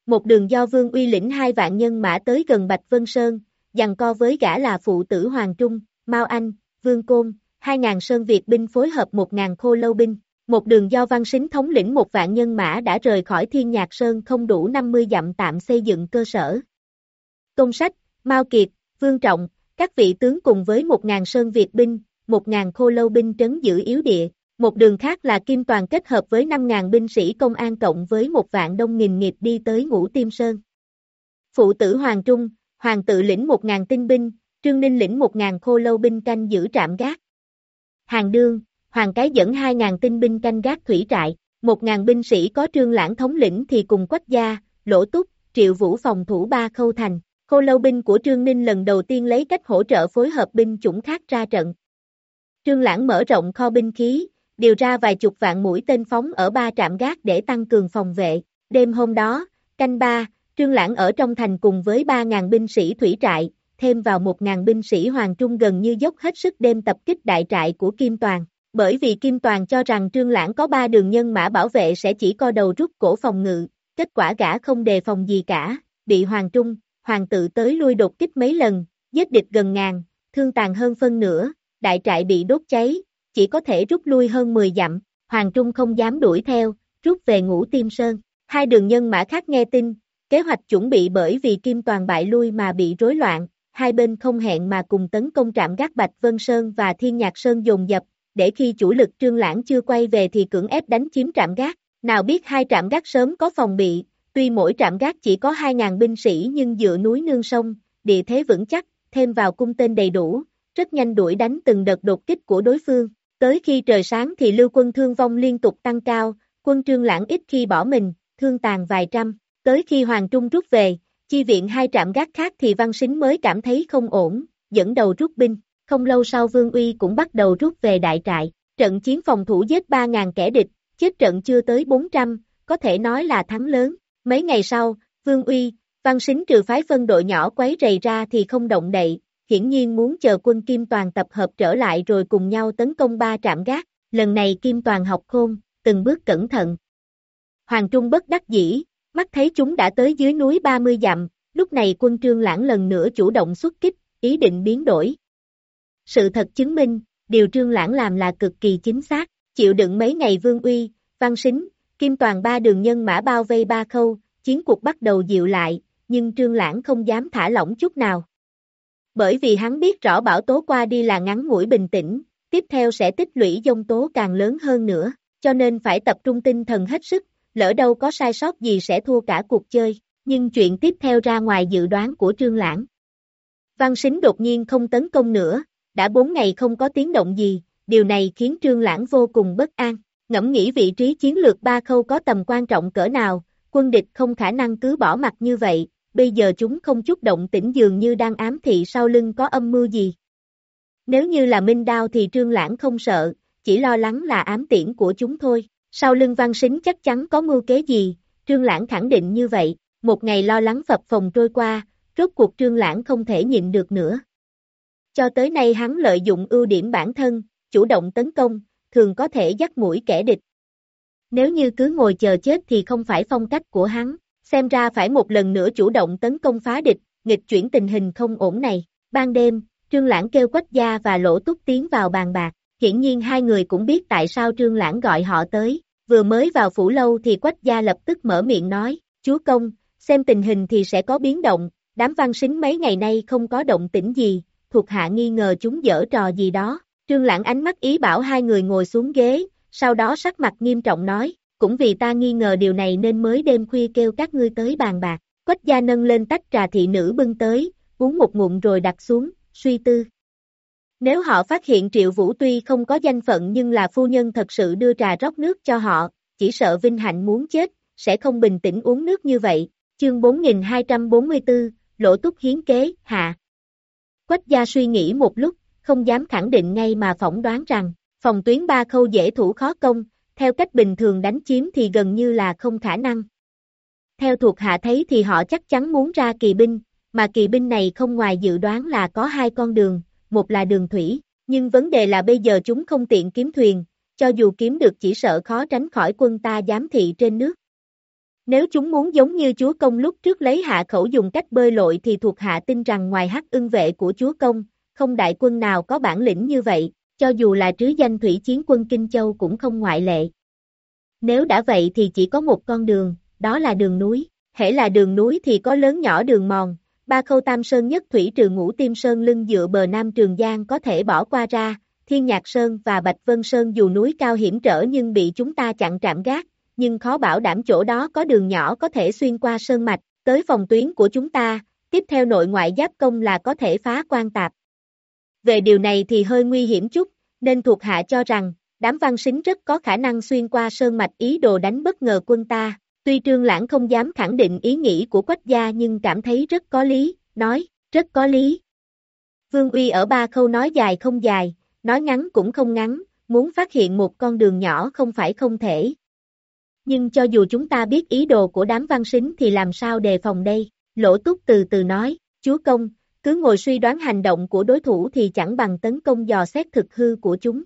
Một đường do Vương Uy lĩnh hai vạn nhân mã tới gần Bạch Vân Sơn, dằn co với gã là phụ tử Hoàng Trung, Mao Anh, Vương Côn, hai ngàn Sơn Việt binh phối hợp một ngàn khô lâu binh. Một đường do Văn Sính thống lĩnh một vạn nhân mã đã rời khỏi Thiên Nhạc Sơn không đủ 50 dặm tạm xây dựng cơ sở. Công sách, Mao Kiệt, Vương Trọng, các vị tướng cùng với một ngàn Sơn Việt binh, một ngàn khô lâu binh trấn giữ yếu địa, một đường khác là Kim Toàn kết hợp với 5.000 binh sĩ công an cộng với một vạn đông nghìn nghiệp đi tới ngũ Tiêm Sơn. Phụ tử Hoàng Trung, Hoàng tự lĩnh 1.000 tinh binh, Trương Ninh lĩnh 1.000 khô lâu binh canh giữ trạm gác. Hàng đương, Hoàng cái dẫn 2.000 tinh binh canh gác thủy trại, 1.000 binh sĩ có trương lãng thống lĩnh thì cùng quách gia, lỗ túc, triệu vũ phòng thủ ba khâu thành. Khô lâu binh của Trương Ninh lần đầu tiên lấy cách hỗ trợ phối hợp binh chủng khác ra trận. Trương Lãng mở rộng kho binh khí, điều ra vài chục vạn mũi tên phóng ở ba trạm gác để tăng cường phòng vệ. Đêm hôm đó, canh ba, Trương Lãng ở trong thành cùng với 3.000 binh sĩ thủy trại, thêm vào 1.000 binh sĩ Hoàng Trung gần như dốc hết sức đêm tập kích đại trại của Kim Toàn. Bởi vì Kim Toàn cho rằng Trương Lãng có ba đường nhân mã bảo vệ sẽ chỉ co đầu rút cổ phòng ngự, kết quả gã không đề phòng gì cả, bị Hoàng Trung, Hoàng tự tới lui đột kích mấy lần, giết địch gần ngàn, thương tàn hơn phân nửa, đại trại bị đốt cháy, chỉ có thể rút lui hơn 10 dặm, Hoàng Trung không dám đuổi theo, rút về ngũ tiêm sơn. Hai đường nhân mã khác nghe tin, kế hoạch chuẩn bị bởi vì Kim Toàn bại lui mà bị rối loạn, hai bên không hẹn mà cùng tấn công trạm gác Bạch Vân Sơn và Thiên Nhạc Sơn dồn dập, để khi chủ lực trương lãng chưa quay về thì cưỡng ép đánh chiếm trạm gác. Nào biết hai trạm gác sớm có phòng bị, tuy mỗi trạm gác chỉ có 2.000 binh sĩ nhưng dựa núi nương sông, địa thế vững chắc, thêm vào cung tên đầy đủ, rất nhanh đuổi đánh từng đợt đột kích của đối phương. Tới khi trời sáng thì lưu quân thương vong liên tục tăng cao, quân trương lãng ít khi bỏ mình, thương tàn vài trăm. Tới khi Hoàng Trung rút về, chi viện hai trạm gác khác thì Văn Sính mới cảm thấy không ổn, dẫn đầu rút binh. Không lâu sau Vương Uy cũng bắt đầu rút về đại trại. Trận chiến phòng thủ giết 3.000 kẻ địch, chết trận chưa tới 400, có thể nói là thắng lớn. Mấy ngày sau, Vương Uy, Văn Sính trừ phái phân đội nhỏ quấy rầy ra thì không động đậy, hiển nhiên muốn chờ quân Kim Toàn tập hợp trở lại rồi cùng nhau tấn công ba trạm gác, lần này Kim Toàn học khôn, từng bước cẩn thận. Hoàng Trung bất đắc dĩ, mắt thấy chúng đã tới dưới núi 30 dặm, lúc này quân trương lãng lần nữa chủ động xuất kích, ý định biến đổi. Sự thật chứng minh, điều trương lãng làm là cực kỳ chính xác, chịu đựng mấy ngày vương uy, văn xính, kim toàn ba đường nhân mã bao vây ba khâu, chiến cuộc bắt đầu dịu lại, nhưng trương lãng không dám thả lỏng chút nào. Bởi vì hắn biết rõ bảo tố qua đi là ngắn ngủi bình tĩnh, tiếp theo sẽ tích lũy dông tố càng lớn hơn nữa, cho nên phải tập trung tinh thần hết sức, lỡ đâu có sai sót gì sẽ thua cả cuộc chơi, nhưng chuyện tiếp theo ra ngoài dự đoán của Trương Lãng. Văn Sính đột nhiên không tấn công nữa, đã bốn ngày không có tiếng động gì, điều này khiến Trương Lãng vô cùng bất an, ngẫm nghĩ vị trí chiến lược ba khâu có tầm quan trọng cỡ nào, quân địch không khả năng cứ bỏ mặt như vậy, bây giờ chúng không chút động tĩnh dường như đang ám thị sau lưng có âm mưu gì. Nếu như là minh đao thì Trương Lãng không sợ, chỉ lo lắng là ám tiễn của chúng thôi. Sau lưng văn xính chắc chắn có mưu kế gì, Trương Lãng khẳng định như vậy, một ngày lo lắng phập phòng trôi qua, rốt cuộc Trương Lãng không thể nhịn được nữa. Cho tới nay hắn lợi dụng ưu điểm bản thân, chủ động tấn công, thường có thể dắt mũi kẻ địch. Nếu như cứ ngồi chờ chết thì không phải phong cách của hắn, xem ra phải một lần nữa chủ động tấn công phá địch, nghịch chuyển tình hình không ổn này. Ban đêm, Trương Lãng kêu Quách Gia và Lỗ Túc tiến vào bàn bạc, hiển nhiên hai người cũng biết tại sao Trương Lãng gọi họ tới, vừa mới vào phủ lâu thì Quách Gia lập tức mở miệng nói, chúa công, xem tình hình thì sẽ có biến động, đám văn sính mấy ngày nay không có động tĩnh gì, thuộc hạ nghi ngờ chúng dở trò gì đó. Trương Lãng ánh mắt ý bảo hai người ngồi xuống ghế, sau đó sắc mặt nghiêm trọng nói, cũng vì ta nghi ngờ điều này nên mới đêm khuya kêu các ngươi tới bàn bạc. Quách gia nâng lên tách trà thị nữ bưng tới, uống một ngụm rồi đặt xuống, suy tư. Nếu họ phát hiện Triệu Vũ tuy không có danh phận nhưng là phu nhân thật sự đưa trà rót nước cho họ, chỉ sợ Vinh Hạnh muốn chết, sẽ không bình tĩnh uống nước như vậy. Chương 4244, Lỗ Túc Hiến Kế, Hạ. Quách gia suy nghĩ một lúc, không dám khẳng định ngay mà phỏng đoán rằng, Phòng tuyến ba khâu dễ thủ khó công, theo cách bình thường đánh chiếm thì gần như là không khả năng. Theo thuộc hạ thấy thì họ chắc chắn muốn ra kỳ binh, mà kỳ binh này không ngoài dự đoán là có hai con đường, một là đường thủy, nhưng vấn đề là bây giờ chúng không tiện kiếm thuyền, cho dù kiếm được chỉ sợ khó tránh khỏi quân ta giám thị trên nước. Nếu chúng muốn giống như chúa công lúc trước lấy hạ khẩu dùng cách bơi lội thì thuộc hạ tin rằng ngoài hắc ưng vệ của chúa công, không đại quân nào có bản lĩnh như vậy, cho dù là trứ danh thủy chiến quân Kinh Châu cũng không ngoại lệ. Nếu đã vậy thì chỉ có một con đường, đó là đường núi, hễ là đường núi thì có lớn nhỏ đường mòn, ba khâu tam sơn nhất thủy trừ ngũ tim sơn lưng dựa bờ nam Trường Giang có thể bỏ qua ra, Thiên Nhạc Sơn và Bạch Vân Sơn dù núi cao hiểm trở nhưng bị chúng ta chặn trạm gác, nhưng khó bảo đảm chỗ đó có đường nhỏ có thể xuyên qua sơn mạch, tới phòng tuyến của chúng ta, tiếp theo nội ngoại giáp công là có thể phá quan tạp. Về điều này thì hơi nguy hiểm chút, nên thuộc hạ cho rằng, đám văn xính rất có khả năng xuyên qua sơn mạch ý đồ đánh bất ngờ quân ta. Tuy trương lãng không dám khẳng định ý nghĩ của quách gia nhưng cảm thấy rất có lý, nói, rất có lý. Vương Uy ở ba khâu nói dài không dài, nói ngắn cũng không ngắn, muốn phát hiện một con đường nhỏ không phải không thể. Nhưng cho dù chúng ta biết ý đồ của đám văn xính thì làm sao đề phòng đây, lỗ túc từ từ nói, chúa công, cứ ngồi suy đoán hành động của đối thủ thì chẳng bằng tấn công dò xét thực hư của chúng.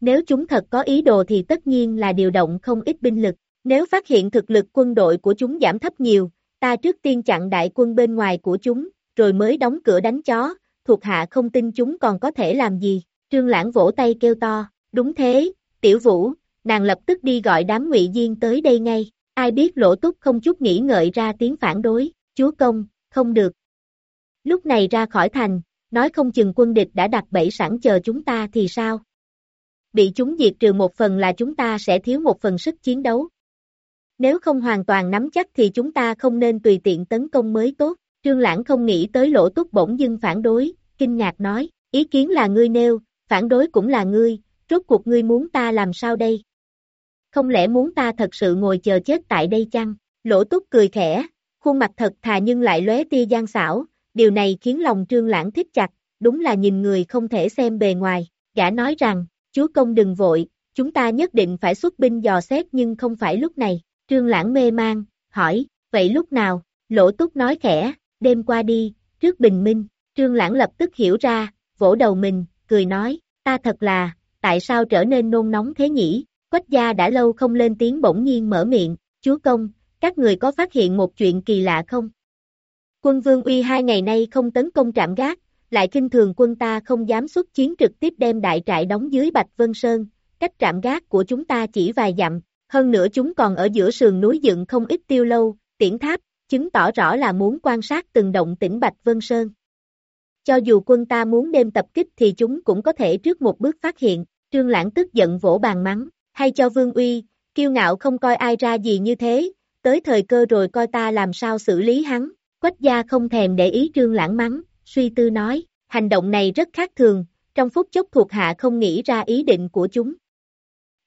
Nếu chúng thật có ý đồ thì tất nhiên là điều động không ít binh lực, nếu phát hiện thực lực quân đội của chúng giảm thấp nhiều, ta trước tiên chặn đại quân bên ngoài của chúng, rồi mới đóng cửa đánh chó, thuộc hạ không tin chúng còn có thể làm gì. Trương Lãng vỗ tay kêu to, đúng thế, tiểu vũ, nàng lập tức đi gọi đám ngụy Diên tới đây ngay, ai biết lỗ túc không chút nghĩ ngợi ra tiếng phản đối, chúa công, không được. Lúc này ra khỏi thành, nói không chừng quân địch đã đặt bẫy sẵn chờ chúng ta thì sao? Bị chúng diệt trừ một phần là chúng ta sẽ thiếu một phần sức chiến đấu. Nếu không hoàn toàn nắm chắc thì chúng ta không nên tùy tiện tấn công mới tốt. Trương Lãng không nghĩ tới lỗ túc bỗng dưng phản đối, kinh ngạc nói, ý kiến là ngươi nêu, phản đối cũng là ngươi, rốt cuộc ngươi muốn ta làm sao đây? Không lẽ muốn ta thật sự ngồi chờ chết tại đây chăng? Lỗ túc cười khẽ, khuôn mặt thật thà nhưng lại lóe tia gian xảo, điều này khiến lòng trương lãng thích chặt, đúng là nhìn người không thể xem bề ngoài, gã nói rằng, chúa công đừng vội, chúng ta nhất định phải xuất binh dò xét nhưng không phải lúc này, trương lãng mê mang, hỏi, vậy lúc nào, lỗ túc nói khẽ, đêm qua đi, trước bình minh, trương lãng lập tức hiểu ra, vỗ đầu mình, cười nói, ta thật là, tại sao trở nên nôn nóng thế nhỉ, quách gia đã lâu không lên tiếng bỗng nhiên mở miệng, chúa công, các người có phát hiện một chuyện kỳ lạ không? Quân vương uy hai ngày nay không tấn công trạm gác, lại kinh thường quân ta không dám xuất chiến trực tiếp đem đại trại đóng dưới Bạch Vân Sơn, cách trạm gác của chúng ta chỉ vài dặm, hơn nữa chúng còn ở giữa sườn núi dựng không ít tiêu lâu, tiễn tháp, chứng tỏ rõ là muốn quan sát từng động tĩnh Bạch Vân Sơn. Cho dù quân ta muốn đêm tập kích thì chúng cũng có thể trước một bước phát hiện, Trương Lãng tức giận vỗ bàn mắng, hay cho Vương Uy, kiêu ngạo không coi ai ra gì như thế, tới thời cơ rồi coi ta làm sao xử lý hắn. Quách gia không thèm để ý trương lãng mắng, suy tư nói, hành động này rất khác thường, trong phút chốc thuộc hạ không nghĩ ra ý định của chúng.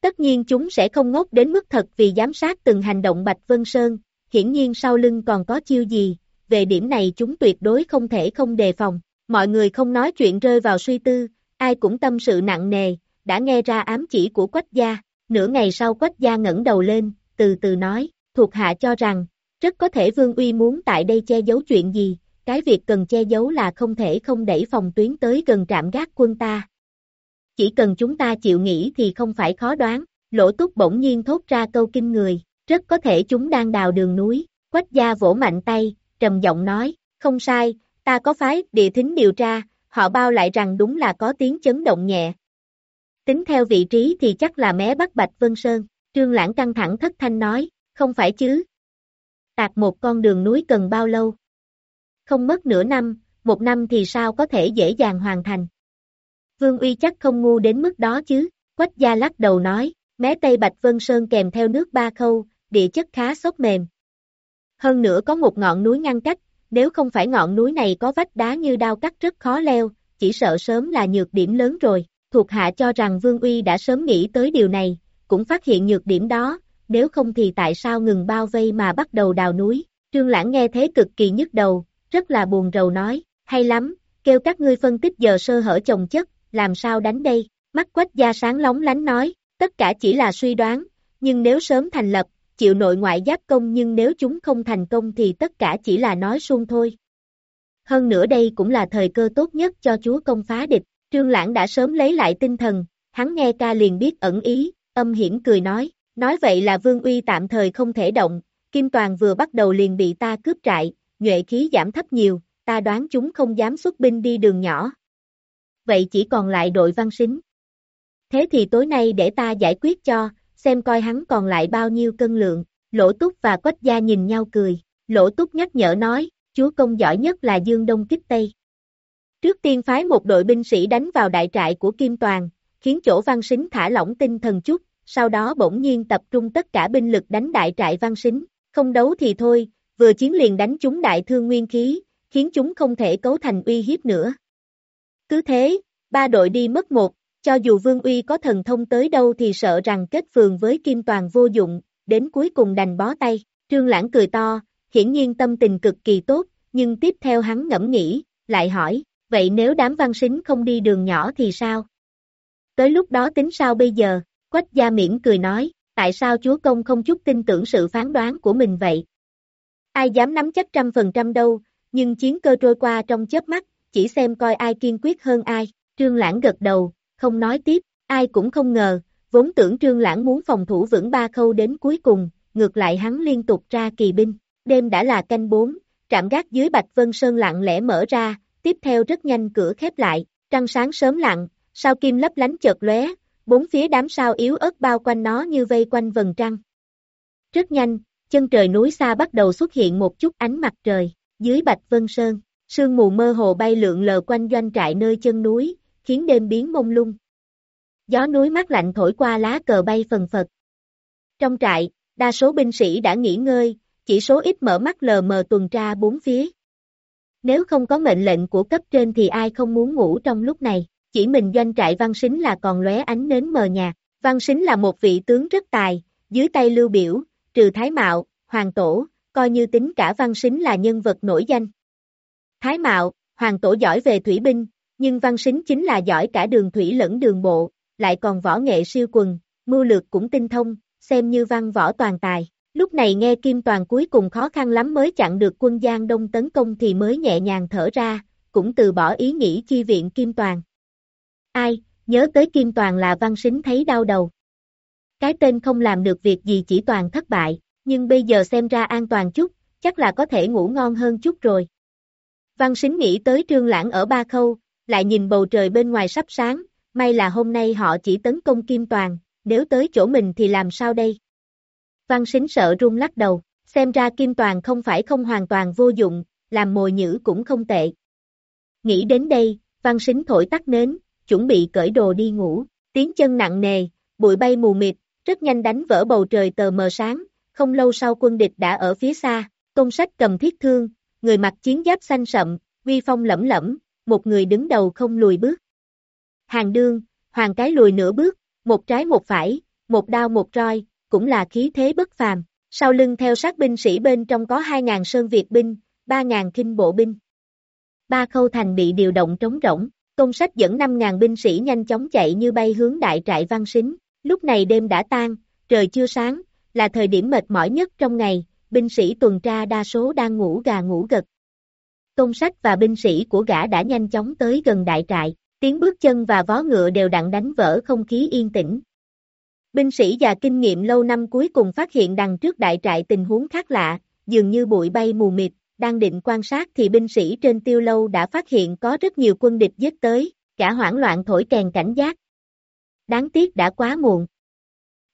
Tất nhiên chúng sẽ không ngốc đến mức thật vì giám sát từng hành động Bạch Vân Sơn, hiển nhiên sau lưng còn có chiêu gì, về điểm này chúng tuyệt đối không thể không đề phòng. Mọi người không nói chuyện rơi vào suy tư, ai cũng tâm sự nặng nề, đã nghe ra ám chỉ của Quách gia, nửa ngày sau Quách gia ngẩng đầu lên, từ từ nói, thuộc hạ cho rằng, rất có thể Vương Uy muốn tại đây che giấu chuyện gì, cái việc cần che giấu là không thể không đẩy phòng tuyến tới gần trạm gác quân ta. Chỉ cần chúng ta chịu nghĩ thì không phải khó đoán, lỗ túc bỗng nhiên thốt ra câu kinh người, rất có thể chúng đang đào đường núi, quách gia vỗ mạnh tay, trầm giọng nói, không sai, ta có phái địa thính điều tra, họ bao lại rằng đúng là có tiếng chấn động nhẹ. Tính theo vị trí thì chắc là mé Bắc Bạch Vân Sơn, trương lãng căng thẳng thất thanh nói, không phải chứ, tạc một con đường núi cần bao lâu? Không mất nửa năm, một năm thì sao có thể dễ dàng hoàn thành? Vương Uy chắc không ngu đến mức đó chứ, Quách Gia lắc đầu nói, mé Tây Bạch Vân Sơn kèm theo nước ba khâu, địa chất khá xốp mềm. Hơn nữa có một ngọn núi ngăn cách, nếu không phải ngọn núi này có vách đá như đao cắt rất khó leo, chỉ sợ sớm là nhược điểm lớn rồi. Thuộc hạ cho rằng Vương Uy đã sớm nghĩ tới điều này, cũng phát hiện nhược điểm đó, nếu không thì tại sao ngừng bao vây mà bắt đầu đào núi. Trương Lãng nghe thế cực kỳ nhức đầu, rất là buồn rầu nói, hay lắm, kêu các ngươi phân tích giờ sơ hở chồng chất, làm sao đánh đây. Mắt quách gia sáng lóng lánh nói, tất cả chỉ là suy đoán, nhưng nếu sớm thành lập, chịu nội ngoại giáp công nhưng nếu chúng không thành công thì tất cả chỉ là nói suông thôi. Hơn nữa đây cũng là thời cơ tốt nhất cho chúa công phá địch, trương lãng đã sớm lấy lại tinh thần, hắn nghe ca liền biết ẩn ý, âm hiểm cười nói, nói vậy là vương uy tạm thời không thể động, Kim Toàn vừa bắt đầu liền bị ta cướp trại, nhuệ khí giảm thấp nhiều, ta đoán chúng không dám xuất binh đi đường nhỏ. Vậy chỉ còn lại đội văn xính Thế thì tối nay để ta giải quyết cho, xem coi hắn còn lại bao nhiêu cân lượng, lỗ túc và quách gia nhìn nhau cười, lỗ túc nhắc nhở nói, chúa công giỏi nhất là Dương Đông kích Tây. Trước tiên phái một đội binh sĩ đánh vào đại trại của Kim Toàn, khiến chỗ văn xính thả lỏng tinh thần chút, sau đó bỗng nhiên tập trung tất cả binh lực đánh đại trại văn xính không đấu thì thôi, vừa chiến liền đánh chúng đại thương nguyên khí, khiến chúng không thể cấu thành uy hiếp nữa. Cứ thế, ba đội đi mất một, cho dù Vương Uy có thần thông tới đâu thì sợ rằng kết phường với Kim Toàn vô dụng, đến cuối cùng đành bó tay, Trương Lãng cười to, hiển nhiên tâm tình cực kỳ tốt, nhưng tiếp theo hắn ngẫm nghĩ, lại hỏi, vậy nếu đám văn sính không đi đường nhỏ thì sao? Tới lúc đó tính sao bây giờ? Quách gia miễn cười nói, tại sao chúa công không chút tin tưởng sự phán đoán của mình vậy? Ai dám nắm chắc trăm phần trăm đâu, nhưng chiến cơ trôi qua trong chớp mắt, chỉ xem coi ai kiên quyết hơn ai. Trương Lãng gật đầu, không nói tiếp, ai cũng không ngờ, vốn tưởng Trương Lãng muốn phòng thủ vững ba khâu đến cuối cùng, ngược lại hắn liên tục ra kỳ binh. Đêm đã là canh bốn, trạm gác dưới Bạch Vân Sơn lặng lẽ mở ra, tiếp theo rất nhanh cửa khép lại, trăng sáng sớm lặng, sao kim lấp lánh chợt lóe, bốn phía đám sao yếu ớt bao quanh nó như vây quanh vầng trăng. Rất nhanh, chân trời núi xa bắt đầu xuất hiện một chút ánh mặt trời, dưới Bạch Vân Sơn, sương mù mơ hồ bay lượn lờ quanh doanh trại nơi chân núi, khiến đêm biến mông lung. Gió núi mát lạnh thổi qua lá cờ bay phần phật. Trong trại, đa số binh sĩ đã nghỉ ngơi, chỉ số ít mở mắt lờ mờ tuần tra bốn phía. Nếu không có mệnh lệnh của cấp trên thì ai không muốn ngủ trong lúc này, chỉ mình doanh trại Văn Sính là còn lóe ánh nến mờ nhạt. Văn Sính là một vị tướng rất tài, dưới tay lưu biểu, trừ Thái Mạo, Hoàng Tổ, coi như tính cả Văn Sính là nhân vật nổi danh. Thái Mạo, Hoàng Tổ giỏi về thủy binh, nhưng Văn Sính chính là giỏi cả đường thủy lẫn đường bộ, lại còn võ nghệ siêu quần, mưu lược cũng tinh thông, xem như văn võ toàn tài. Lúc này nghe Kim Toàn cuối cùng khó khăn lắm mới chặn được quân Giang Đông tấn công thì mới nhẹ nhàng thở ra, cũng từ bỏ ý nghĩ chi viện Kim Toàn. Ai, nhớ tới Kim Toàn là văn sính thấy đau đầu. Cái tên không làm được việc gì chỉ toàn thất bại, nhưng bây giờ xem ra an toàn chút, chắc là có thể ngủ ngon hơn chút rồi. Văn sính nghĩ tới trương lãng ở Ba Khâu, lại nhìn bầu trời bên ngoài sắp sáng, may là hôm nay họ chỉ tấn công Kim Toàn, nếu tới chỗ mình thì làm sao đây? Văn sính sợ run lắc đầu, xem ra Kim Toàn không phải không hoàn toàn vô dụng, làm mồi nhữ cũng không tệ. Nghĩ đến đây, văn sính thổi tắt nến, chuẩn bị cởi đồ đi ngủ, tiếng chân nặng nề, bụi bay mù mịt, rất nhanh đánh vỡ bầu trời tờ mờ sáng, không lâu sau quân địch đã ở phía xa, công sách cầm thiết thương, người mặc chiến giáp xanh sậm, uy phong lẫm lẫm, một người đứng đầu không lùi bước. Hàng đương, hoàng cái lùi nửa bước, một trái một phải, một đao một roi, cũng là khí thế bất phàm. Sau lưng theo sát binh sĩ bên trong có 2.000 sơn Việt binh, 3.000 kinh bộ binh. Ba khâu thành bị điều động trống rỗng, công sách dẫn 5.000 binh sĩ nhanh chóng chạy như bay hướng đại trại văn xính. Lúc này đêm đã tan, trời chưa sáng, là thời điểm mệt mỏi nhất trong ngày, binh sĩ tuần tra đa số đang ngủ gà ngủ gật. Công sách và binh sĩ của gã đã nhanh chóng tới gần đại trại, tiếng bước chân và vó ngựa đều đặn đánh vỡ không khí yên tĩnh. Binh sĩ già kinh nghiệm lâu năm cuối cùng phát hiện đằng trước đại trại tình huống khác lạ, dường như bụi bay mù mịt, đang định quan sát thì binh sĩ trên tiêu lâu đã phát hiện có rất nhiều quân địch giết tới, cả hoảng loạn thổi kèn cảnh giác. Đáng tiếc đã quá muộn.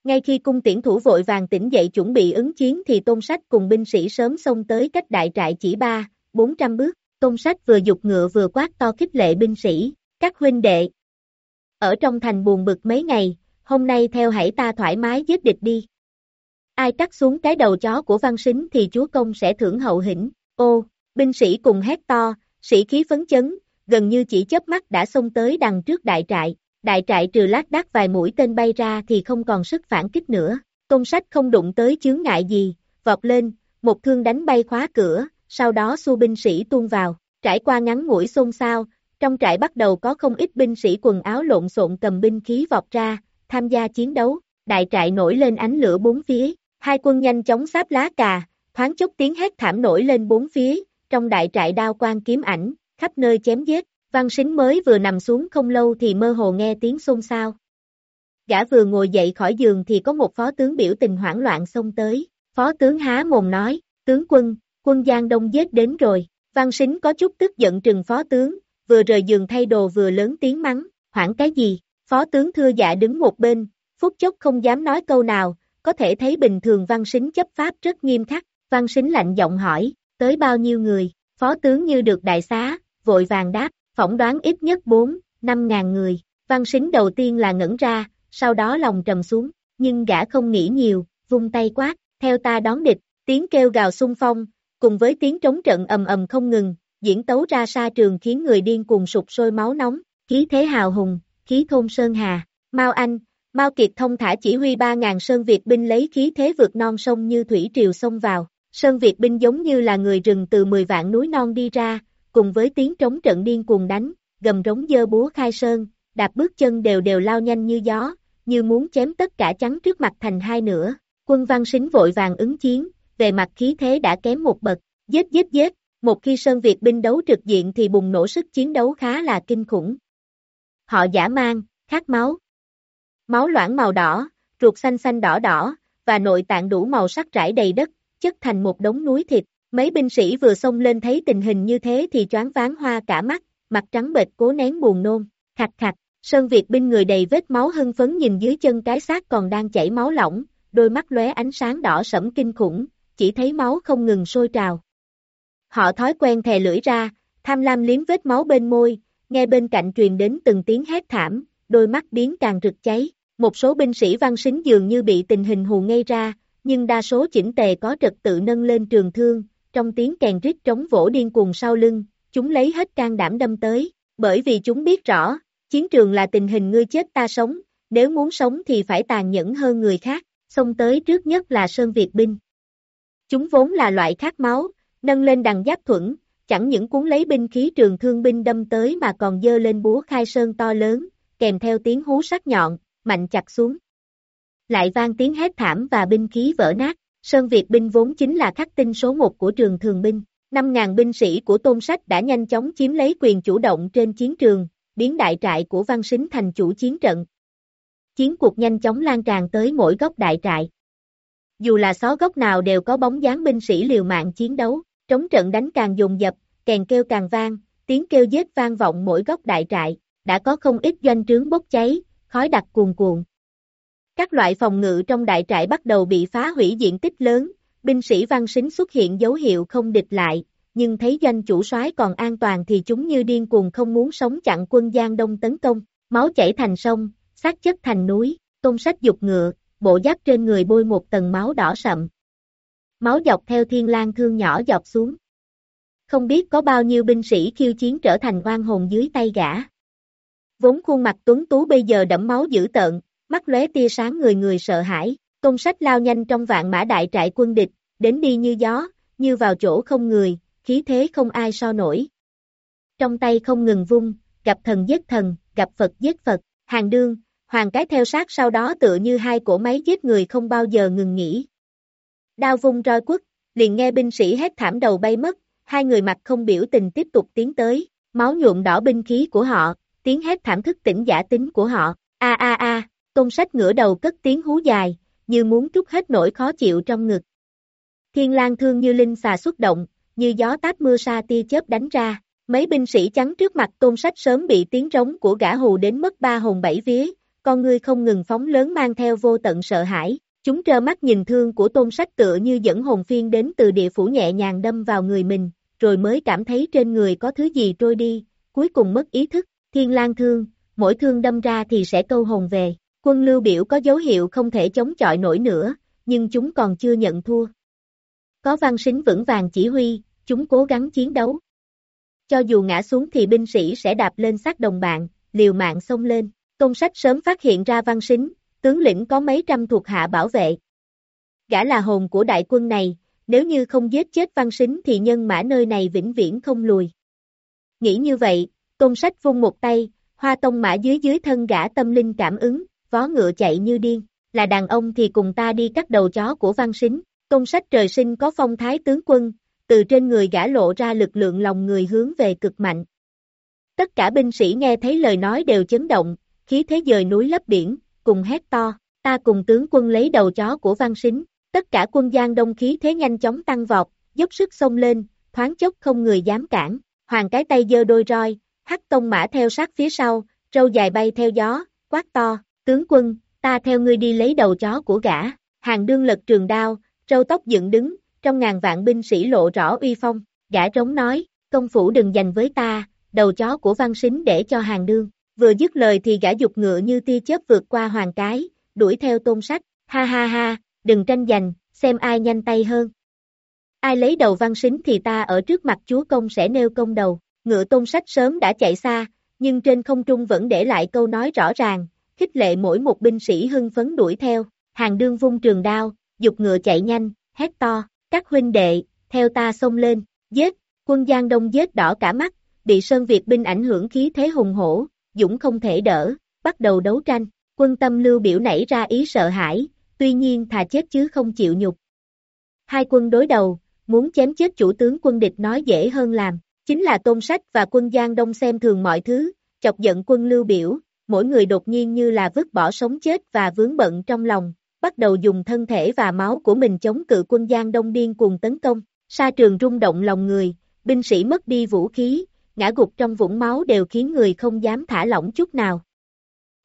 Ngay khi cung tiễn thủ vội vàng tỉnh dậy chuẩn bị ứng chiến thì tôn sách cùng binh sĩ sớm xông tới cách đại trại chỉ ba, bốn trăm bước, tôn sách vừa dục ngựa vừa quát to khích lệ binh sĩ, các huynh đệ. Ở trong thành buồn bực mấy ngày, hôm nay theo hãy ta thoải mái giết địch đi. Ai cắt xuống cái đầu chó của văn sính thì chúa công sẽ thưởng hậu hĩnh, ô, binh sĩ cùng hét to, sĩ khí phấn chấn, gần như chỉ chớp mắt đã xông tới đằng trước đại trại, đại trại trừ lát đác vài mũi tên bay ra thì không còn sức phản kích nữa, công sách không đụng tới chướng ngại gì, vọt lên, một thương đánh bay khóa cửa, sau đó xu binh sĩ tuôn vào, trải qua ngắn ngủi xôn xao, Trong trại bắt đầu có không ít binh sĩ quần áo lộn xộn cầm binh khí vọt ra, tham gia chiến đấu, đại trại nổi lên ánh lửa bốn phía, hai quân nhanh chóng sáp lá cà, thoáng chốc tiếng hét thảm nổi lên bốn phía, trong đại trại đao quan kiếm ảnh, khắp nơi chém giết, văn sính mới vừa nằm xuống không lâu thì mơ hồ nghe tiếng xôn xao. Gã vừa ngồi dậy khỏi giường thì có một phó tướng biểu tình hoảng loạn xông tới, phó tướng há mồm nói, tướng quân, quân Giang Đông giết đến rồi, văn sính có chút tức giận trừng phó tướng, vừa rời giường thay đồ vừa lớn tiếng mắng, hoảng cái gì, phó tướng thưa dạ đứng một bên, phút chốc không dám nói câu nào, có thể thấy bình thường văn sính chấp pháp rất nghiêm khắc, văn sính lạnh giọng hỏi, tới bao nhiêu người, phó tướng như được đại xá, vội vàng đáp, phỏng đoán ít nhất 4, 5 ngàn người, văn sính đầu tiên là ngẩn ra, sau đó lòng trầm xuống, nhưng gã không nghĩ nhiều, vung tay quát, theo ta đón địch, tiếng kêu gào xung phong, cùng với tiếng trống trận ầm ầm không ngừng, diễn tấu ra sa trường khiến người điên cuồng sụp sôi máu nóng, khí thế hào hùng, khí thôn sơn hà, Mao Anh, Mao Kiệt thông thả chỉ huy 3.000 Sơn Việt binh lấy khí thế vượt non sông như thủy triều xông vào, Sơn Việt binh giống như là người rừng từ 10 vạn núi non đi ra, cùng với tiếng trống trận điên cuồng đánh, gầm rống dơ búa khai sơn, đạp bước chân đều đều lao nhanh như gió, như muốn chém tất cả trắng trước mặt thành hai nửa. Quân văn xính vội vàng ứng chiến, về mặt khí thế đã kém một bậc, giết giết giết, một khi Sơn Việt binh đấu trực diện thì bùng nổ sức chiến đấu khá là kinh khủng. Họ giả mang, khát máu. Máu loãng màu đỏ, ruột xanh xanh đỏ đỏ, và nội tạng đủ màu sắc trải đầy đất, chất thành một đống núi thịt. Mấy binh sĩ vừa xông lên thấy tình hình như thế thì choáng váng hoa cả mắt, mặt trắng bệch cố nén buồn nôn, khạch khạch, Sơn Việt binh người đầy vết máu hưng phấn nhìn dưới chân cái xác còn đang chảy máu lỏng, đôi mắt lóe ánh sáng đỏ sẫm kinh khủng, chỉ thấy máu không ngừng sôi trào. Họ thói quen thè lưỡi ra, tham lam liếm vết máu bên môi, nghe bên cạnh truyền đến từng tiếng hét thảm, đôi mắt biến càng rực cháy. Một số binh sĩ văn sính dường như bị tình hình hù ngây ra, nhưng đa số chỉnh tề có trật tự nâng lên trường thương, trong tiếng kèn rít trống vỗ điên cuồng sau lưng, chúng lấy hết can đảm đâm tới, bởi vì chúng biết rõ, chiến trường là tình hình ngươi chết ta sống, nếu muốn sống thì phải tàn nhẫn hơn người khác, xông tới trước nhất là Sơn Việt binh. Chúng vốn là loại khát máu, nâng lên đằng giáp thuẫn, chẳng những cuốn lấy binh khí trường thương binh đâm tới mà còn dơ lên búa khai sơn to lớn, kèm theo tiếng hú sắc nhọn, mạnh chặt xuống. Lại vang tiếng hét thảm và binh khí vỡ nát, Sơn Việt binh vốn chính là khắc tinh số một của trường thường binh. 5.000 binh sĩ của Tôn Sách đã nhanh chóng chiếm lấy quyền chủ động trên chiến trường, biến đại trại của Văn Sính thành chủ chiến trận. Chiến cuộc nhanh chóng lan tràn tới mỗi góc đại trại. Dù là xó góc nào đều có bóng dáng binh sĩ liều mạng chiến đấu, trống trận đánh càng dồn dập, kèn kêu càng vang, tiếng kêu giết vang vọng mỗi góc đại trại, đã có không ít doanh trướng bốc cháy, khói đặc cuồn cuộn. Các loại phòng ngự trong đại trại bắt đầu bị phá hủy diện tích lớn, binh sĩ văn xính xuất hiện dấu hiệu không địch lại, nhưng thấy doanh chủ soái còn an toàn thì chúng như điên cuồng không muốn sống chặn quân Giang Đông tấn công, máu chảy thành sông, xác chất thành núi, tôn sách dục ngựa, bộ giáp trên người bôi một tầng máu đỏ sậm. Máu dọc theo thiên lang thương nhỏ dọc xuống. Không biết có bao nhiêu binh sĩ khiêu chiến trở thành oan hồn dưới tay gã. Vốn khuôn mặt tuấn tú bây giờ đẫm máu dữ tợn, mắt lóe tia sáng người người sợ hãi, công sách lao nhanh trong vạn mã đại trại quân địch, đến đi như gió, như vào chỗ không người, khí thế không ai so nổi. Trong tay không ngừng vung, gặp thần giết thần, gặp Phật giết Phật, hàng đương, hoàng cái theo sát sau đó tựa như hai cổ máy giết người không bao giờ ngừng nghỉ. Đao vung roi quất, liền nghe binh sĩ hét thảm đầu bay mất, hai người mặt không biểu tình tiếp tục tiến tới, máu nhuộm đỏ binh khí của họ, tiếng hét thảm thức tỉnh giả tính của họ, a a a, tôn sách ngửa đầu cất tiếng hú dài, như muốn trút hết nỗi khó chịu trong ngực. Thiên lang thương như linh xà xuất động, như gió táp mưa sa tia chớp đánh ra, mấy binh sĩ trắng trước mặt tôn sách sớm bị tiếng rống của gã hù đến mất ba hồn bảy vía, con ngươi không ngừng phóng lớn mang theo vô tận sợ hãi, chúng trơ mắt nhìn thương của tôn sách tựa như dẫn hồn phiên đến từ địa phủ nhẹ nhàng đâm vào người mình, rồi mới cảm thấy trên người có thứ gì trôi đi, cuối cùng mất ý thức, thiên lang thương, mỗi thương đâm ra thì sẽ câu hồn về, quân lưu biểu có dấu hiệu không thể chống chọi nổi nữa, nhưng chúng còn chưa nhận thua. Có văn sính vững vàng chỉ huy, chúng cố gắng chiến đấu. Cho dù ngã xuống thì binh sĩ sẽ đạp lên xác đồng bạn, liều mạng xông lên. Công sách sớm phát hiện ra văn sính, tướng lĩnh có mấy trăm thuộc hạ bảo vệ. Gã là hồn của đại quân này, nếu như không giết chết văn sính thì nhân mã nơi này vĩnh viễn không lùi. Nghĩ như vậy, công sách vung một tay, hoa tông mã dưới dưới thân gã tâm linh cảm ứng, vó ngựa chạy như điên, là đàn ông thì cùng ta đi cắt đầu chó của văn xính, công sách trời sinh có phong thái tướng quân, từ trên người gã lộ ra lực lượng lòng người hướng về cực mạnh. Tất cả binh sĩ nghe thấy lời nói đều chấn động, khí thế dời núi lấp biển, cùng hét to, ta cùng tướng quân lấy đầu chó của văn xính, tất cả quân giang đông khí thế nhanh chóng tăng vọt, dốc sức xông lên, thoáng chốc không người dám cản, hoàng cái tay giơ đôi roi, hắc tông mã theo sát phía sau, râu dài bay theo gió, quát to, tướng quân, ta theo ngươi đi lấy đầu chó của gã, hàng đương lật trường đao, râu tóc dựng đứng, trong ngàn vạn binh sĩ lộ rõ uy phong, gã trống nói, công phủ đừng giành với ta, đầu chó của văn xính để cho hàng đương, vừa dứt lời thì gã dục ngựa như tia chớp vượt qua hoàng cái, đuổi theo tôn sách, ha ha ha, đừng tranh giành, xem ai nhanh tay hơn. Ai lấy đầu văn xính thì ta ở trước mặt chúa công sẽ nêu công đầu, ngựa tôn sách sớm đã chạy xa, nhưng trên không trung vẫn để lại câu nói rõ ràng, khích lệ mỗi một binh sĩ hưng phấn đuổi theo, hàng đương vung trường đao, dục ngựa chạy nhanh, hét to, các huynh đệ, theo ta xông lên, giết, quân Giang Đông giết đỏ cả mắt, bị Sơn Việt binh ảnh hưởng khí thế hùng hổ, dũng không thể đỡ, bắt đầu đấu tranh, quân tâm lưu biểu nảy ra ý sợ hãi, tuy nhiên thà chết chứ không chịu nhục. Hai quân đối đầu, muốn chém chết chủ tướng quân địch nói dễ hơn làm, chính là tôn sách và quân Giang Đông xem thường mọi thứ, chọc giận quân lưu biểu, mỗi người đột nhiên như là vứt bỏ sống chết và vướng bận trong lòng, bắt đầu dùng thân thể và máu của mình chống cự quân Giang Đông điên cuồng tấn công, sa trường rung động lòng người, binh sĩ mất đi vũ khí, ngã gục trong vũng máu đều khiến người không dám thả lỏng chút nào.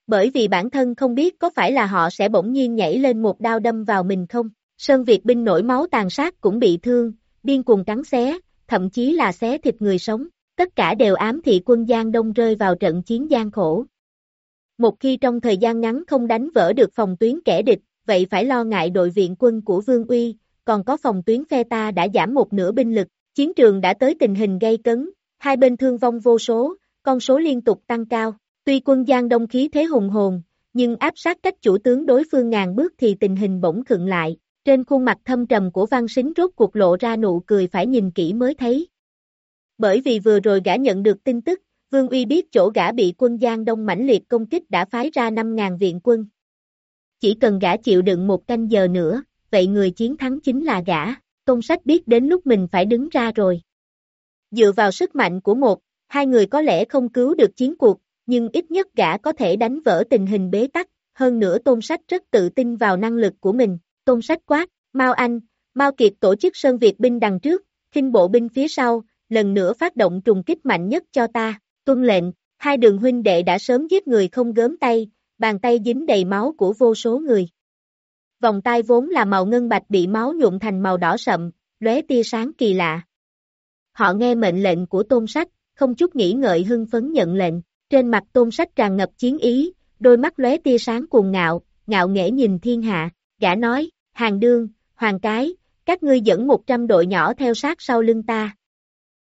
Bởi vì bản thân không biết có phải là họ sẽ bỗng nhiên nhảy lên một đao đâm vào mình không, Sơn Việt binh nổi máu tàn sát cũng bị thương, điên cuồng cắn xé, thậm chí là xé thịt người sống, tất cả đều ám thị quân Giang Đông rơi vào trận chiến gian khổ. Một khi trong thời gian ngắn không đánh vỡ được phòng tuyến kẻ địch, vậy phải lo ngại đội viện quân của Vương Uy, còn có phòng tuyến phe ta đã giảm một nửa binh lực, chiến trường đã tới tình hình gây cấn, hai bên thương vong vô số, con số liên tục tăng cao, tuy quân Giang Đông khí thế hùng hồn, nhưng áp sát cách chủ tướng đối phương ngàn bước thì tình hình bỗng khựng lại, trên khuôn mặt thâm trầm của Văn Sính rốt cuộc lộ ra nụ cười phải nhìn kỹ mới thấy. Bởi vì vừa rồi gã nhận được tin tức, Vương Uy biết chỗ gã bị quân Giang Đông mãnh liệt công kích đã phái ra 5.000 viện quân. Chỉ cần gã chịu đựng một canh giờ nữa, vậy người chiến thắng chính là gã, công sách biết đến lúc mình phải đứng ra rồi. Dựa vào sức mạnh của một, hai người có lẽ không cứu được chiến cuộc, nhưng ít nhất gã có thể đánh vỡ tình hình bế tắc, hơn nữa tôn sách rất tự tin vào năng lực của mình, tôn sách quát, Mao Anh, Mao Kiệt tổ chức Sơn Việt binh đằng trước, khinh bộ binh phía sau, lần nữa phát động trùng kích mạnh nhất cho ta, tuân lệnh, hai đường huynh đệ đã sớm giết người không gớm tay, bàn tay dính đầy máu của vô số người. Vòng tay vốn là màu ngân bạch bị máu nhuộm thành màu đỏ sậm, lóe tia sáng kỳ lạ. Họ nghe mệnh lệnh của tôn sách, không chút nghĩ ngợi hưng phấn nhận lệnh, trên mặt tôn sách tràn ngập chiến ý, đôi mắt lóe tia sáng cuồng ngạo, ngạo nghễ nhìn thiên hạ, gã nói, hàng đương, hoàng cái, các ngươi dẫn 100 đội nhỏ theo sát sau lưng ta.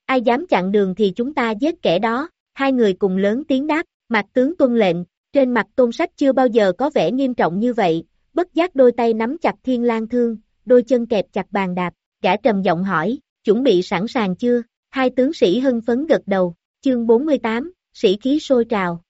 Ai dám chặn đường thì chúng ta giết kẻ đó, hai người cùng lớn tiếng đáp, mặt tướng tuân lệnh, trên mặt tôn sách chưa bao giờ có vẻ nghiêm trọng như vậy, bất giác đôi tay nắm chặt thiên lang thương, đôi chân kẹp chặt bàn đạp, gã trầm giọng hỏi, chuẩn bị sẵn sàng chưa? Hai tướng sĩ hưng phấn gật đầu, chương 48, sĩ khí sôi trào.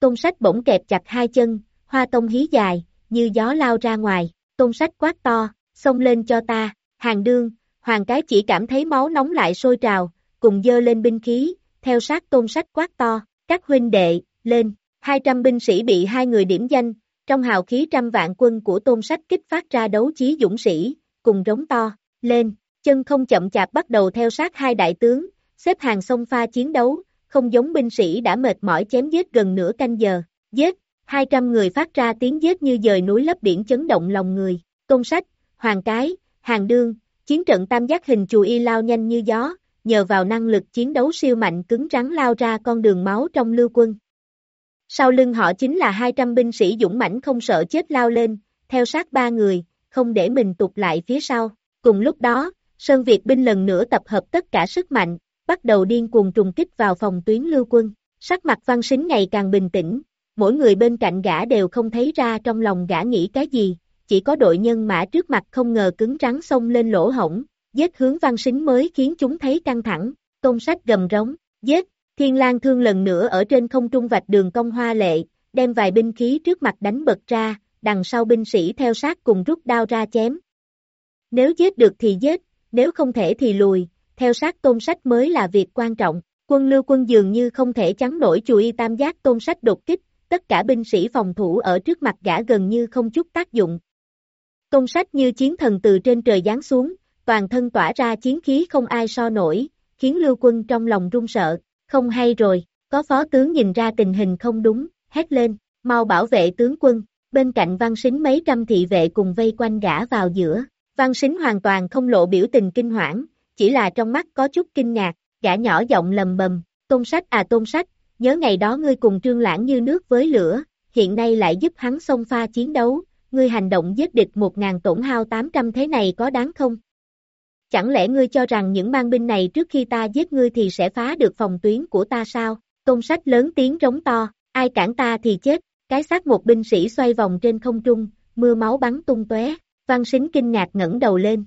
Tôn sách bỗng kẹp chặt hai chân, hoa tông hí dài, như gió lao ra ngoài, tôn sách quát to, xông lên cho ta, hàng đương, hoàng cái chỉ cảm thấy máu nóng lại sôi trào, cùng dơ lên binh khí, theo sát tôn sách quát to, các huynh đệ, lên, 200 binh sĩ bị hai người điểm danh, trong hào khí trăm vạn quân của tôn sách kích phát ra đấu chí dũng sĩ, cùng rống to, lên, chân không chậm chạp bắt đầu theo sát hai đại tướng, xếp hàng sông pha chiến đấu, không giống binh sĩ đã mệt mỏi chém giết gần nửa canh giờ, giết, 200 người phát ra tiếng giết như dời núi lấp biển chấn động lòng người, tôn sách, hoàng cái, hàng đương, chiến trận tam giác hình chùi y lao nhanh như gió, nhờ vào năng lực chiến đấu siêu mạnh cứng rắn lao ra con đường máu trong lưu quân. Sau lưng họ chính là 200 binh sĩ dũng mãnh không sợ chết lao lên, theo sát ba người, không để mình tụt lại phía sau. Cùng lúc đó, Sơn Việt binh lần nữa tập hợp tất cả sức mạnh, bắt đầu điên cuồng trùng kích vào phòng tuyến lưu quân. Sắc mặt văn sính ngày càng bình tĩnh, mỗi người bên cạnh gã đều không thấy ra trong lòng gã nghĩ cái gì, chỉ có đội nhân mã trước mặt không ngờ cứng rắn xông lên lỗ hổng, giết hướng văn sính mới khiến chúng thấy căng thẳng, công sách gầm rống, giết, Thiên lang thương lần nữa ở trên không trung vạch đường công hoa lệ, đem vài binh khí trước mặt đánh bật ra, đằng sau binh sĩ theo sát cùng rút đao ra chém. Nếu giết được thì giết, nếu không thể thì lùi, theo sát tôn sách mới là việc quan trọng. Quân lưu quân dường như không thể chắn nổi chùi y tam giác tôn sách đột kích, tất cả binh sĩ phòng thủ ở trước mặt gã gần như không chút tác dụng. Tôn sách như chiến thần từ trên trời giáng xuống, toàn thân tỏa ra chiến khí không ai so nổi, khiến lưu quân trong lòng run sợ, không hay rồi, có phó tướng nhìn ra tình hình không đúng, hét lên, mau bảo vệ tướng quân, bên cạnh văn sính mấy trăm thị vệ cùng vây quanh gã vào giữa, văn sính hoàn toàn không lộ biểu tình kinh hoảng, chỉ là trong mắt có chút kinh ngạc, gã nhỏ giọng lầm bầm, tôn sách à tôn sách, nhớ ngày đó ngươi cùng trương lãng như nước với lửa, hiện nay lại giúp hắn xông pha chiến đấu, ngươi hành động giết địch một ngàn tổn hao 800 thế này có đáng không? Chẳng lẽ ngươi cho rằng những mang binh này trước khi ta giết ngươi thì sẽ phá được phòng tuyến của ta sao? Tôn sách lớn tiếng rống to, ai cản ta thì chết, cái xác một binh sĩ xoay vòng trên không trung, mưa máu bắn tung tóe. Văn Sính kinh ngạc ngẩng đầu lên.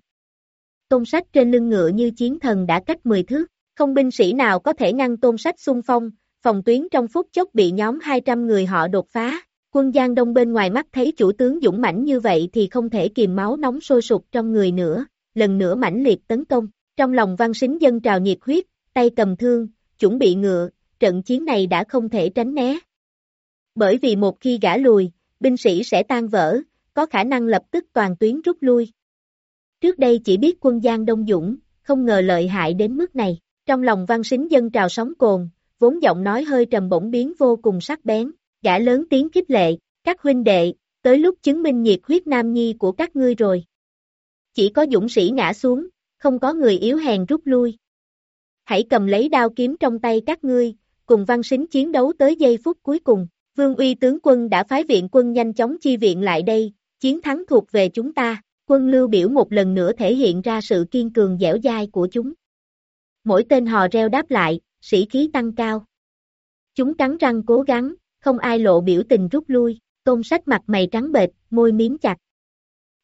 Tôn sách trên lưng ngựa như chiến thần đã cách 10 thước, không binh sĩ nào có thể ngăn tôn sách xung phong, phòng tuyến trong phút chốc bị nhóm 200 người họ đột phá. Quân Giang Đông bên ngoài mắt thấy chủ tướng dũng mãnh như vậy thì không thể kìm máu nóng sôi sục trong người nữa, lần nữa mãnh liệt tấn công. Trong lòng văn sính dân trào nhiệt huyết, tay cầm thương, chuẩn bị ngựa, trận chiến này đã không thể tránh né. Bởi vì một khi gã lùi, binh sĩ sẽ tan vỡ, có khả năng lập tức toàn tuyến rút lui. Trước đây chỉ biết quân Giang Đông Dũng, không ngờ lợi hại đến mức này. Trong lòng văn sính dân trào sóng cồn, vốn giọng nói hơi trầm bổng biến vô cùng sắc bén, gã lớn tiếng khích lệ, các huynh đệ, tới lúc chứng minh nhiệt huyết nam nhi của các ngươi rồi. Chỉ có dũng sĩ ngã xuống, không có người yếu hèn rút lui. Hãy cầm lấy đao kiếm trong tay các ngươi, cùng văn sính chiến đấu tới giây phút cuối cùng. Vương uy tướng quân đã phái viện quân nhanh chóng chi viện lại đây, chiến thắng thuộc về chúng ta, quân lưu biểu một lần nữa thể hiện ra sự kiên cường dẻo dai của chúng. Mỗi tên hò reo đáp lại, sĩ khí tăng cao. Chúng cắn răng cố gắng, không ai lộ biểu tình rút lui, tôn sách mặt mày trắng bệch, môi miếm chặt.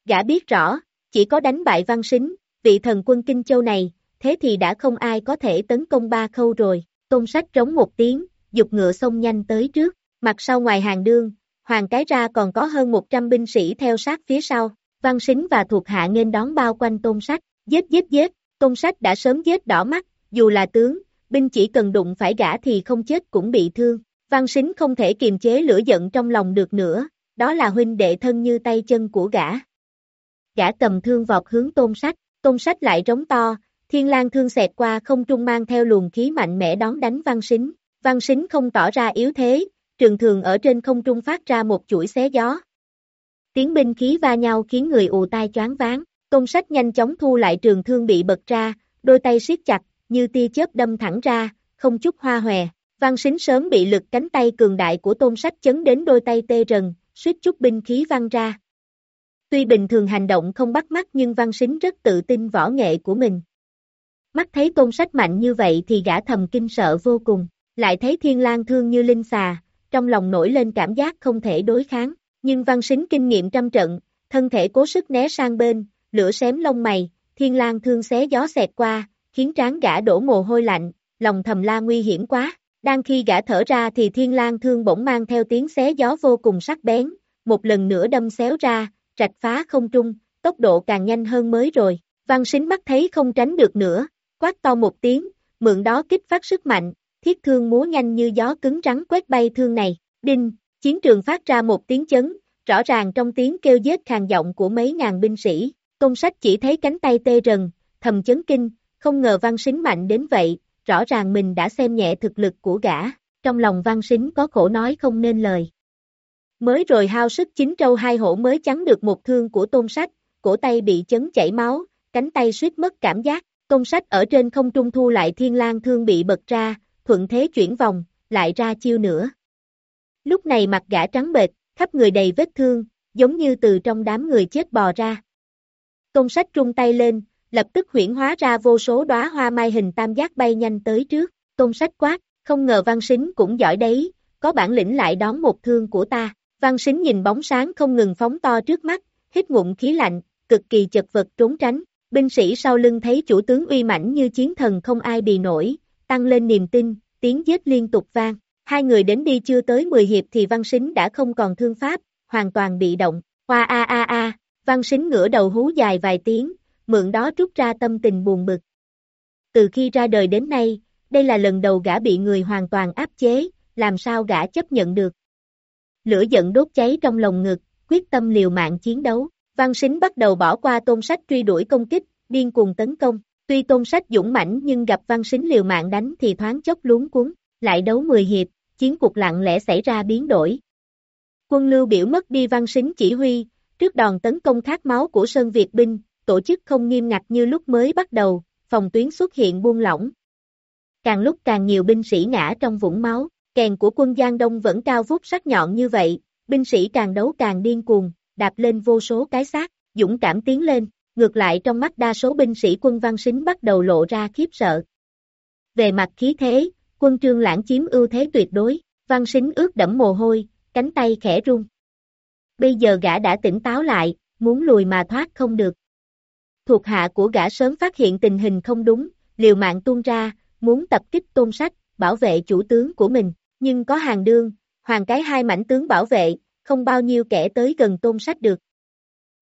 Gã biết rõ, chỉ có đánh bại văn sính, vị thần quân Kinh Châu này, thế thì đã không ai có thể tấn công ba khâu rồi, tôn sách trống một tiếng, dục ngựa xông nhanh tới trước, mặt sau ngoài hàng đương, hoàng cái ra còn có hơn 100 binh sĩ theo sát phía sau, văn sính và thuộc hạ nên đón bao quanh tôn sách, giết giết giết, tôn sách đã sớm giết đỏ mắt, dù là tướng, binh chỉ cần đụng phải gã thì không chết cũng bị thương, văn sính không thể kiềm chế lửa giận trong lòng được nữa, đó là huynh đệ thân như tay chân của gã. Gã cầm thương vọt hướng tôn sách, tôn sách lại rống to, thiên lang thương xẹt qua không trung mang theo luồng khí mạnh mẽ đón đánh văn xính, văn xính không tỏ ra yếu thế, trường thường ở trên không trung phát ra một chuỗi xé gió. Tiếng binh khí va nhau khiến người ù tai choáng váng, tôn sách nhanh chóng thu lại trường thương bị bật ra, đôi tay siết chặt, như tia chớp đâm thẳng ra, không chút hoa hòe. Văn xính sớm bị lực cánh tay cường đại của tôn sách chấn đến đôi tay tê rần, suýt chút binh khí văng ra. Tuy bình thường hành động không bắt mắt nhưng văn sính rất tự tin võ nghệ của mình. Mắt thấy tôn sách mạnh như vậy thì gã thầm kinh sợ vô cùng, lại thấy thiên lang thương như linh xà, trong lòng nổi lên cảm giác không thể đối kháng, nhưng văn sính kinh nghiệm trăm trận, thân thể cố sức né sang bên, lửa xém lông mày, thiên lang thương xé gió xẹt qua, khiến trán gã đổ mồ hôi lạnh, lòng thầm la nguy hiểm quá. Đang khi gã thở ra thì thiên lang thương bỗng mang theo tiếng xé gió vô cùng sắc bén, một lần nữa đâm xéo ra, rạch phá không trung, tốc độ càng nhanh hơn mới rồi. Văn sính mắt thấy không tránh được nữa, quát to một tiếng, mượn đó kích phát sức mạnh, thiết thương múa nhanh như gió cứng rắn quét bay thương này. Đinh, chiến trường phát ra một tiếng chấn, rõ ràng trong tiếng kêu giết khàn giọng của mấy ngàn binh sĩ. Công sách chỉ thấy cánh tay tê rần, thầm chấn kinh, không ngờ văn sính mạnh đến vậy, rõ ràng mình đã xem nhẹ thực lực của gã, trong lòng văn sính có khổ nói không nên lời. Mới rồi hao sức chính trâu hai hổ mới chắn được một thương của tôn sách, cổ tay bị chấn chảy máu, cánh tay suýt mất cảm giác, công sách ở trên không trung thu lại thiên lang thương bị bật ra, thuận thế chuyển vòng, lại ra chiêu nữa. Lúc này mặt gã trắng bệch, khắp người đầy vết thương, giống như từ trong đám người chết bò ra. Công sách trung tay lên, lập tức huyển hóa ra vô số đóa hoa mai hình tam giác bay nhanh tới trước, tôn sách quát, không ngờ văn sính cũng giỏi đấy, có bản lĩnh lại đón một thương của ta, văn sính nhìn bóng sáng không ngừng phóng to trước mắt, hít ngụm khí lạnh, cực kỳ chật vật trốn tránh, binh sĩ sau lưng thấy chủ tướng uy mãnh như chiến thần không ai bì nổi, tăng lên niềm tin, tiếng giết liên tục vang. Hai người đến đi chưa tới 10 hiệp thì Văn Sính đã không còn thương pháp, hoàn toàn bị động. Hoa a a a, Văn Sính ngửa đầu hú dài vài tiếng, mượn đó rút ra tâm tình buồn bực. Từ khi ra đời đến nay, đây là lần đầu gã bị người hoàn toàn áp chế, làm sao gã chấp nhận được. Lửa giận đốt cháy trong lòng ngực, quyết tâm liều mạng chiến đấu. Văn Sính bắt đầu bỏ qua tôn sách truy đuổi công kích, điên cuồng tấn công. Tuy tôn sách dũng mãnh nhưng gặp Văn Sính liều mạng đánh thì thoáng chốc luống cuốn, lại đấu 10 hiệp, chiến cuộc lặng lẽ xảy ra biến đổi. Quân lưu biểu mất đi Văn Sính chỉ huy, trước đòn tấn công khát máu của Sơn Việt binh, tổ chức không nghiêm ngặt như lúc mới bắt đầu, phòng tuyến xuất hiện buông lỏng. Càng lúc càng nhiều binh sĩ ngã trong vũng máu, kèn của quân Giang Đông vẫn cao vút sắc nhọn như vậy, binh sĩ càng đấu càng điên cuồng, đạp lên vô số cái xác, dũng cảm tiến lên, ngược lại trong mắt đa số binh sĩ quân Văn Sính bắt đầu lộ ra khiếp sợ. Về mặt khí thế, quân Trương Lãng chiếm ưu thế tuyệt đối, Văn Sính ướt đẫm mồ hôi, cánh tay khẽ run. Bây giờ gã đã tỉnh táo lại, muốn lùi mà thoát không được. Thuộc hạ của gã sớm phát hiện tình hình không đúng, liều mạng tuôn ra, muốn tập kích tôn sách, bảo vệ chủ tướng của mình, nhưng có hàng đương, hoàng cái hai mảnh tướng bảo vệ, không bao nhiêu kẻ tới gần tôn sách được.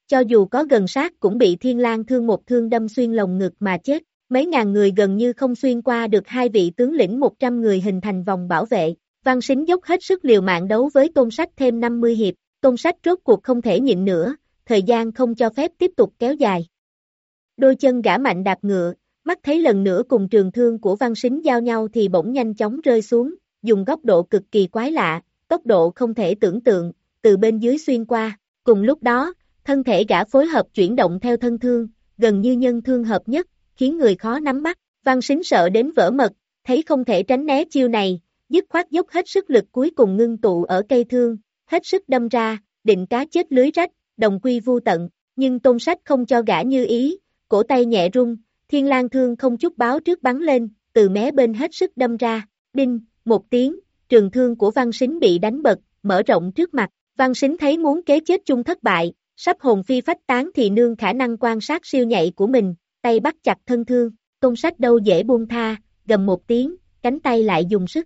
Cho dù có gần sát cũng bị thiên lang thương một thương đâm xuyên lồng ngực mà chết, mấy ngàn người gần như không xuyên qua được hai vị tướng lĩnh 100 người hình thành vòng bảo vệ. Văn Sính dốc hết sức liều mạng đấu với tôn sách thêm 50 hiệp, tôn sách rốt cuộc không thể nhịn nữa, thời gian không cho phép tiếp tục kéo dài. Đôi chân gã mạnh đạp ngựa, mắt thấy lần nữa cùng trường thương của Văn Sính giao nhau thì bỗng nhanh chóng rơi xuống, dùng góc độ cực kỳ quái lạ, tốc độ không thể tưởng tượng, từ bên dưới xuyên qua. Cùng lúc đó, thân thể gã phối hợp chuyển động theo thân thương, gần như nhân thương hợp nhất, khiến người khó nắm bắt. Văn xính sợ đến vỡ mật, thấy không thể tránh né chiêu này, dứt khoát dốc hết sức lực cuối cùng ngưng tụ ở cây thương, hết sức đâm ra, định cá chết lưới rách, đồng quy vu tận, nhưng tôn sách không cho gã như ý, cổ tay nhẹ rung, thiên lang thương không chút báo trước bắn lên, từ mé bên hết sức đâm ra, đinh, một tiếng, trường thương của văn sính bị đánh bật, mở rộng trước mặt, văn sính thấy muốn kế chết chung thất bại, sắp hồn phi phách tán thì nương khả năng quan sát siêu nhạy của mình, tay bắt chặt thân thương, tôn sách đâu dễ buông tha, gầm một tiếng, cánh tay lại dùng sức.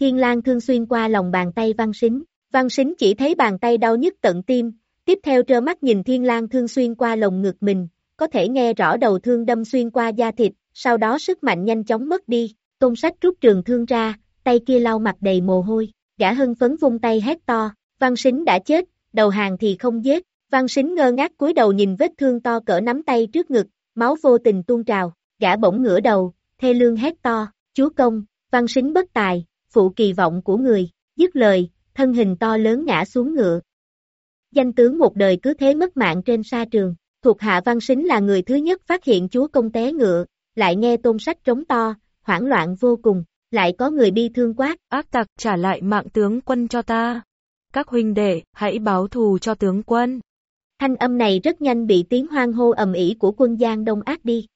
Thiên lang thương xuyên qua lòng bàn tay văn sính, văn sính chỉ thấy bàn tay đau nhức tận tim, tiếp theo trơ mắt nhìn thiên lang thương xuyên qua lồng ngực mình, có thể nghe rõ đầu thương đâm xuyên qua da thịt, sau đó sức mạnh nhanh chóng mất đi, tôn sách rút trường thương ra, tay kia lau mặt đầy mồ hôi, gã hưng phấn vung tay hét to, văn sính đã chết, đầu hàng thì không giết, văn sính ngơ ngác cúi đầu nhìn vết thương to cỡ nắm tay trước ngực, máu vô tình tuôn trào, gã bỗng ngửa đầu, thê lương hét to, chúa công, văn sính bất tài, phụ kỳ vọng của người, dứt lời, thân hình to lớn ngã xuống ngựa. Danh tướng một đời cứ thế mất mạng trên sa trường, thuộc hạ văn sính là người thứ nhất phát hiện chúa công té ngựa, lại nghe tôn sách trống to, hoảng loạn vô cùng, lại có người bi thương quát, ác tặc trả lại mạng tướng quân cho ta. Các huynh đệ, hãy báo thù cho tướng quân. Thanh âm này rất nhanh bị tiếng hoang hô ầm ĩ của quân Giang Đông ác đi.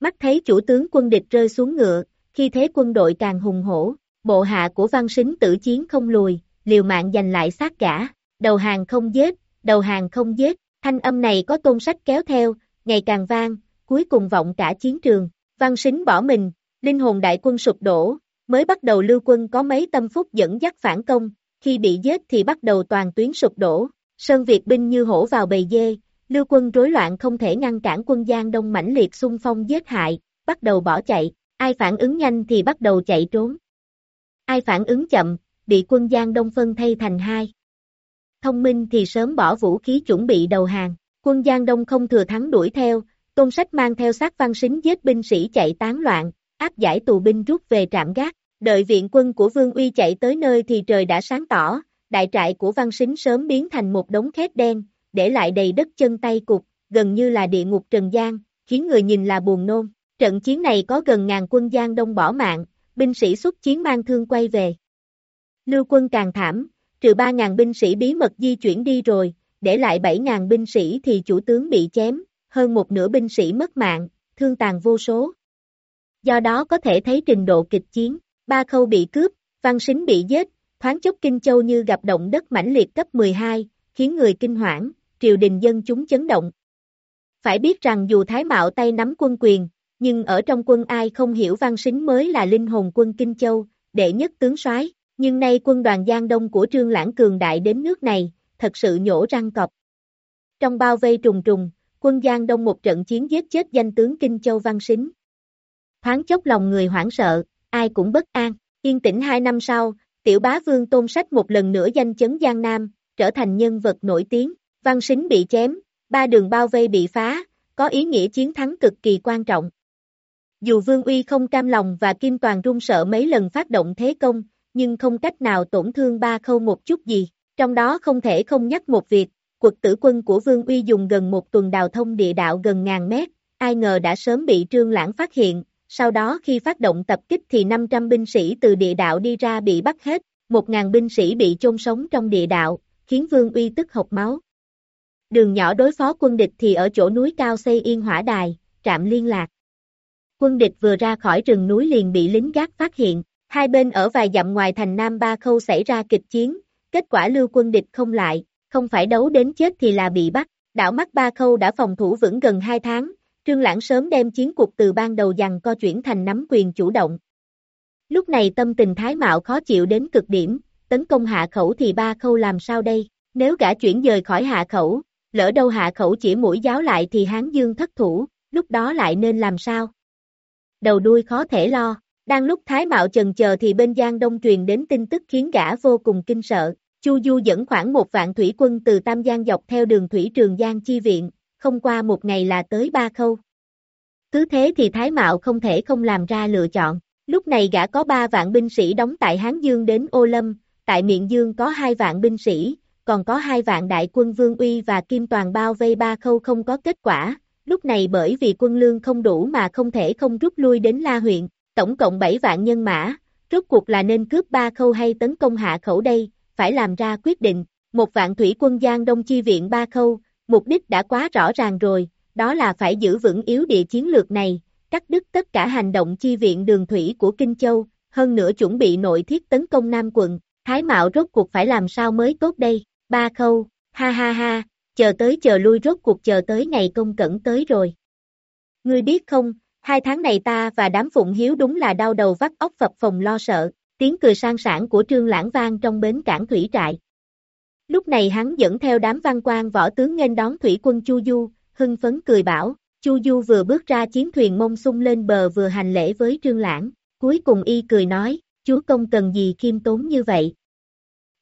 Mắt thấy chủ tướng quân địch rơi xuống ngựa, khi thế quân đội càng hùng hổ, bộ hạ của văn sính tử chiến không lùi, liều mạng giành lại sát gã, đầu hàng không giết, đầu hàng không giết, thanh âm này có tôn sách kéo theo, ngày càng vang, cuối cùng vọng cả chiến trường, văn sính bỏ mình, linh hồn đại quân sụp đổ, mới bắt đầu lưu quân có mấy tâm phúc dẫn dắt phản công, khi bị giết thì bắt đầu toàn tuyến sụp đổ, Sơn Việt binh như hổ vào bầy dê, lưu quân rối loạn không thể ngăn cản quân Giang Đông mãnh liệt xung phong giết hại, bắt đầu bỏ chạy, ai phản ứng nhanh thì bắt đầu chạy trốn. Ai phản ứng chậm, bị quân Giang Đông phân thay thành hai. Thông minh thì sớm bỏ vũ khí chuẩn bị đầu hàng, quân Giang Đông không thừa thắng đuổi theo, tôn sách mang theo sát văn xính giết binh sĩ chạy tán loạn, áp giải tù binh rút về trạm gác, đợi viện quân của Vương Uy chạy tới nơi thì trời đã sáng tỏ, đại trại của Văn Sính sớm biến thành một đống khét đen, để lại đầy đất chân tay cục, gần như là địa ngục trần gian, khiến người nhìn là buồn nôn. Trận chiến này có gần ngàn quân Giang Đông bỏ mạng, binh sĩ xuất chiến mang thương quay về. Lưu quân càng thảm, trừ 3.000 binh sĩ bí mật di chuyển đi rồi, để lại 7.000 binh sĩ thì chủ tướng bị chém, hơn một nửa binh sĩ mất mạng, thương tàn vô số. Do đó có thể thấy trình độ kịch chiến, ba khâu bị cướp, văn xính bị giết, thoáng chốc Kinh Châu như gặp động đất mãnh liệt cấp 12, khiến người kinh hoảng, triều đình dân chúng chấn động. Phải biết rằng dù Thái Mạo tay nắm quân quyền, nhưng ở trong quân ai không hiểu Văn xính mới là linh hồn quân Kinh Châu, đệ nhất tướng soái nhưng nay quân đoàn Giang Đông của Trương Lãng cường đại đến nước này, thật sự nhổ răng cọp. Trong bao vây trùng trùng, quân Giang Đông một trận chiến giết chết danh tướng Kinh Châu Văn xính. Thoáng chốc lòng người hoảng sợ, ai cũng bất an, yên tĩnh hai năm sau, tiểu bá vương tôn sách một lần nữa danh chấn Giang Nam, trở thành nhân vật nổi tiếng, Văn Sính bị chém, ba đường bao vây bị phá, có ý nghĩa chiến thắng cực kỳ quan trọng. Dù Vương Uy không cam lòng và Kim Toàn run sợ mấy lần phát động thế công, nhưng không cách nào tổn thương ba khâu một chút gì, trong đó không thể không nhắc một việc, cuộc tử quân của Vương Uy dùng gần một tuần đào thông địa đạo gần ngàn mét, ai ngờ đã sớm bị Trương Lãng phát hiện, sau đó khi phát động tập kích thì 500 binh sĩ từ địa đạo đi ra bị bắt hết, 1.000 binh sĩ bị chôn sống trong địa đạo, khiến Vương Uy tức hộc máu. Đường nhỏ đối phó quân địch thì ở chỗ núi cao xây yên hỏa đài, trạm liên lạc. Quân địch vừa ra khỏi rừng núi liền bị lính gác phát hiện, hai bên ở vài dặm ngoài thành Nam Ba Khâu xảy ra kịch chiến, kết quả lưu quân địch không lại, không phải đấu đến chết thì là bị bắt, đảo mắt Ba Khâu đã phòng thủ vững gần 2 tháng, Trương Lãng sớm đem chiến cuộc từ ban đầu dằn co chuyển thành nắm quyền chủ động. Lúc này tâm tình Thái Mạo khó chịu đến cực điểm, tấn công hạ khẩu thì Ba Khâu làm sao đây, nếu gã chuyển dời khỏi hạ khẩu, lỡ đâu hạ khẩu chỉ mũi giáo lại thì Hán Dương thất thủ, lúc đó lại nên làm sao? Đầu đuôi khó thể lo, đang lúc Thái Mạo chần chờ thì bên Giang Đông truyền đến tin tức khiến gã vô cùng kinh sợ, Chu Du dẫn khoảng một vạn thủy quân từ Tam Giang dọc theo đường thủy Trường Giang chi viện, không qua một ngày là tới ba khâu. Cứ thế thì Thái Mạo không thể không làm ra lựa chọn, lúc này gã có ba vạn binh sĩ đóng tại Hán Dương đến Ô Lâm, tại Miện Dương có hai vạn binh sĩ, còn có hai vạn đại quân Vương Uy và Kim Toàn bao vây ba khâu không có kết quả, lúc này bởi vì quân lương không đủ mà không thể không rút lui đến La huyện, tổng cộng 7 vạn nhân mã, rốt cuộc là nên cướp ba khâu hay tấn công hạ khẩu đây, phải làm ra quyết định, một vạn thủy quân Giang Đông chi viện ba khâu, mục đích đã quá rõ ràng rồi, đó là phải giữ vững yếu địa chiến lược này, cắt đứt tất cả hành động chi viện đường thủy của Kinh Châu, hơn nữa chuẩn bị nội thiết tấn công Nam quận, Thái Mạo rốt cuộc phải làm sao mới tốt đây, ba khâu, ha ha ha, chờ tới chờ lui rốt cuộc chờ tới ngày công cẩn tới rồi. Ngươi biết không, hai tháng này ta và đám phụng hiếu đúng là đau đầu vắt óc phập phòng lo sợ, tiếng cười sang sảng của trương lãng vang trong bến cảng thủy trại. Lúc này hắn dẫn theo đám văn quan võ tướng nghênh đón thủy quân Chu Du, hưng phấn cười bảo, Chu Du vừa bước ra chiến thuyền mông sung lên bờ vừa hành lễ với trương lãng, cuối cùng y cười nói, chúa công cần gì khiêm tốn như vậy.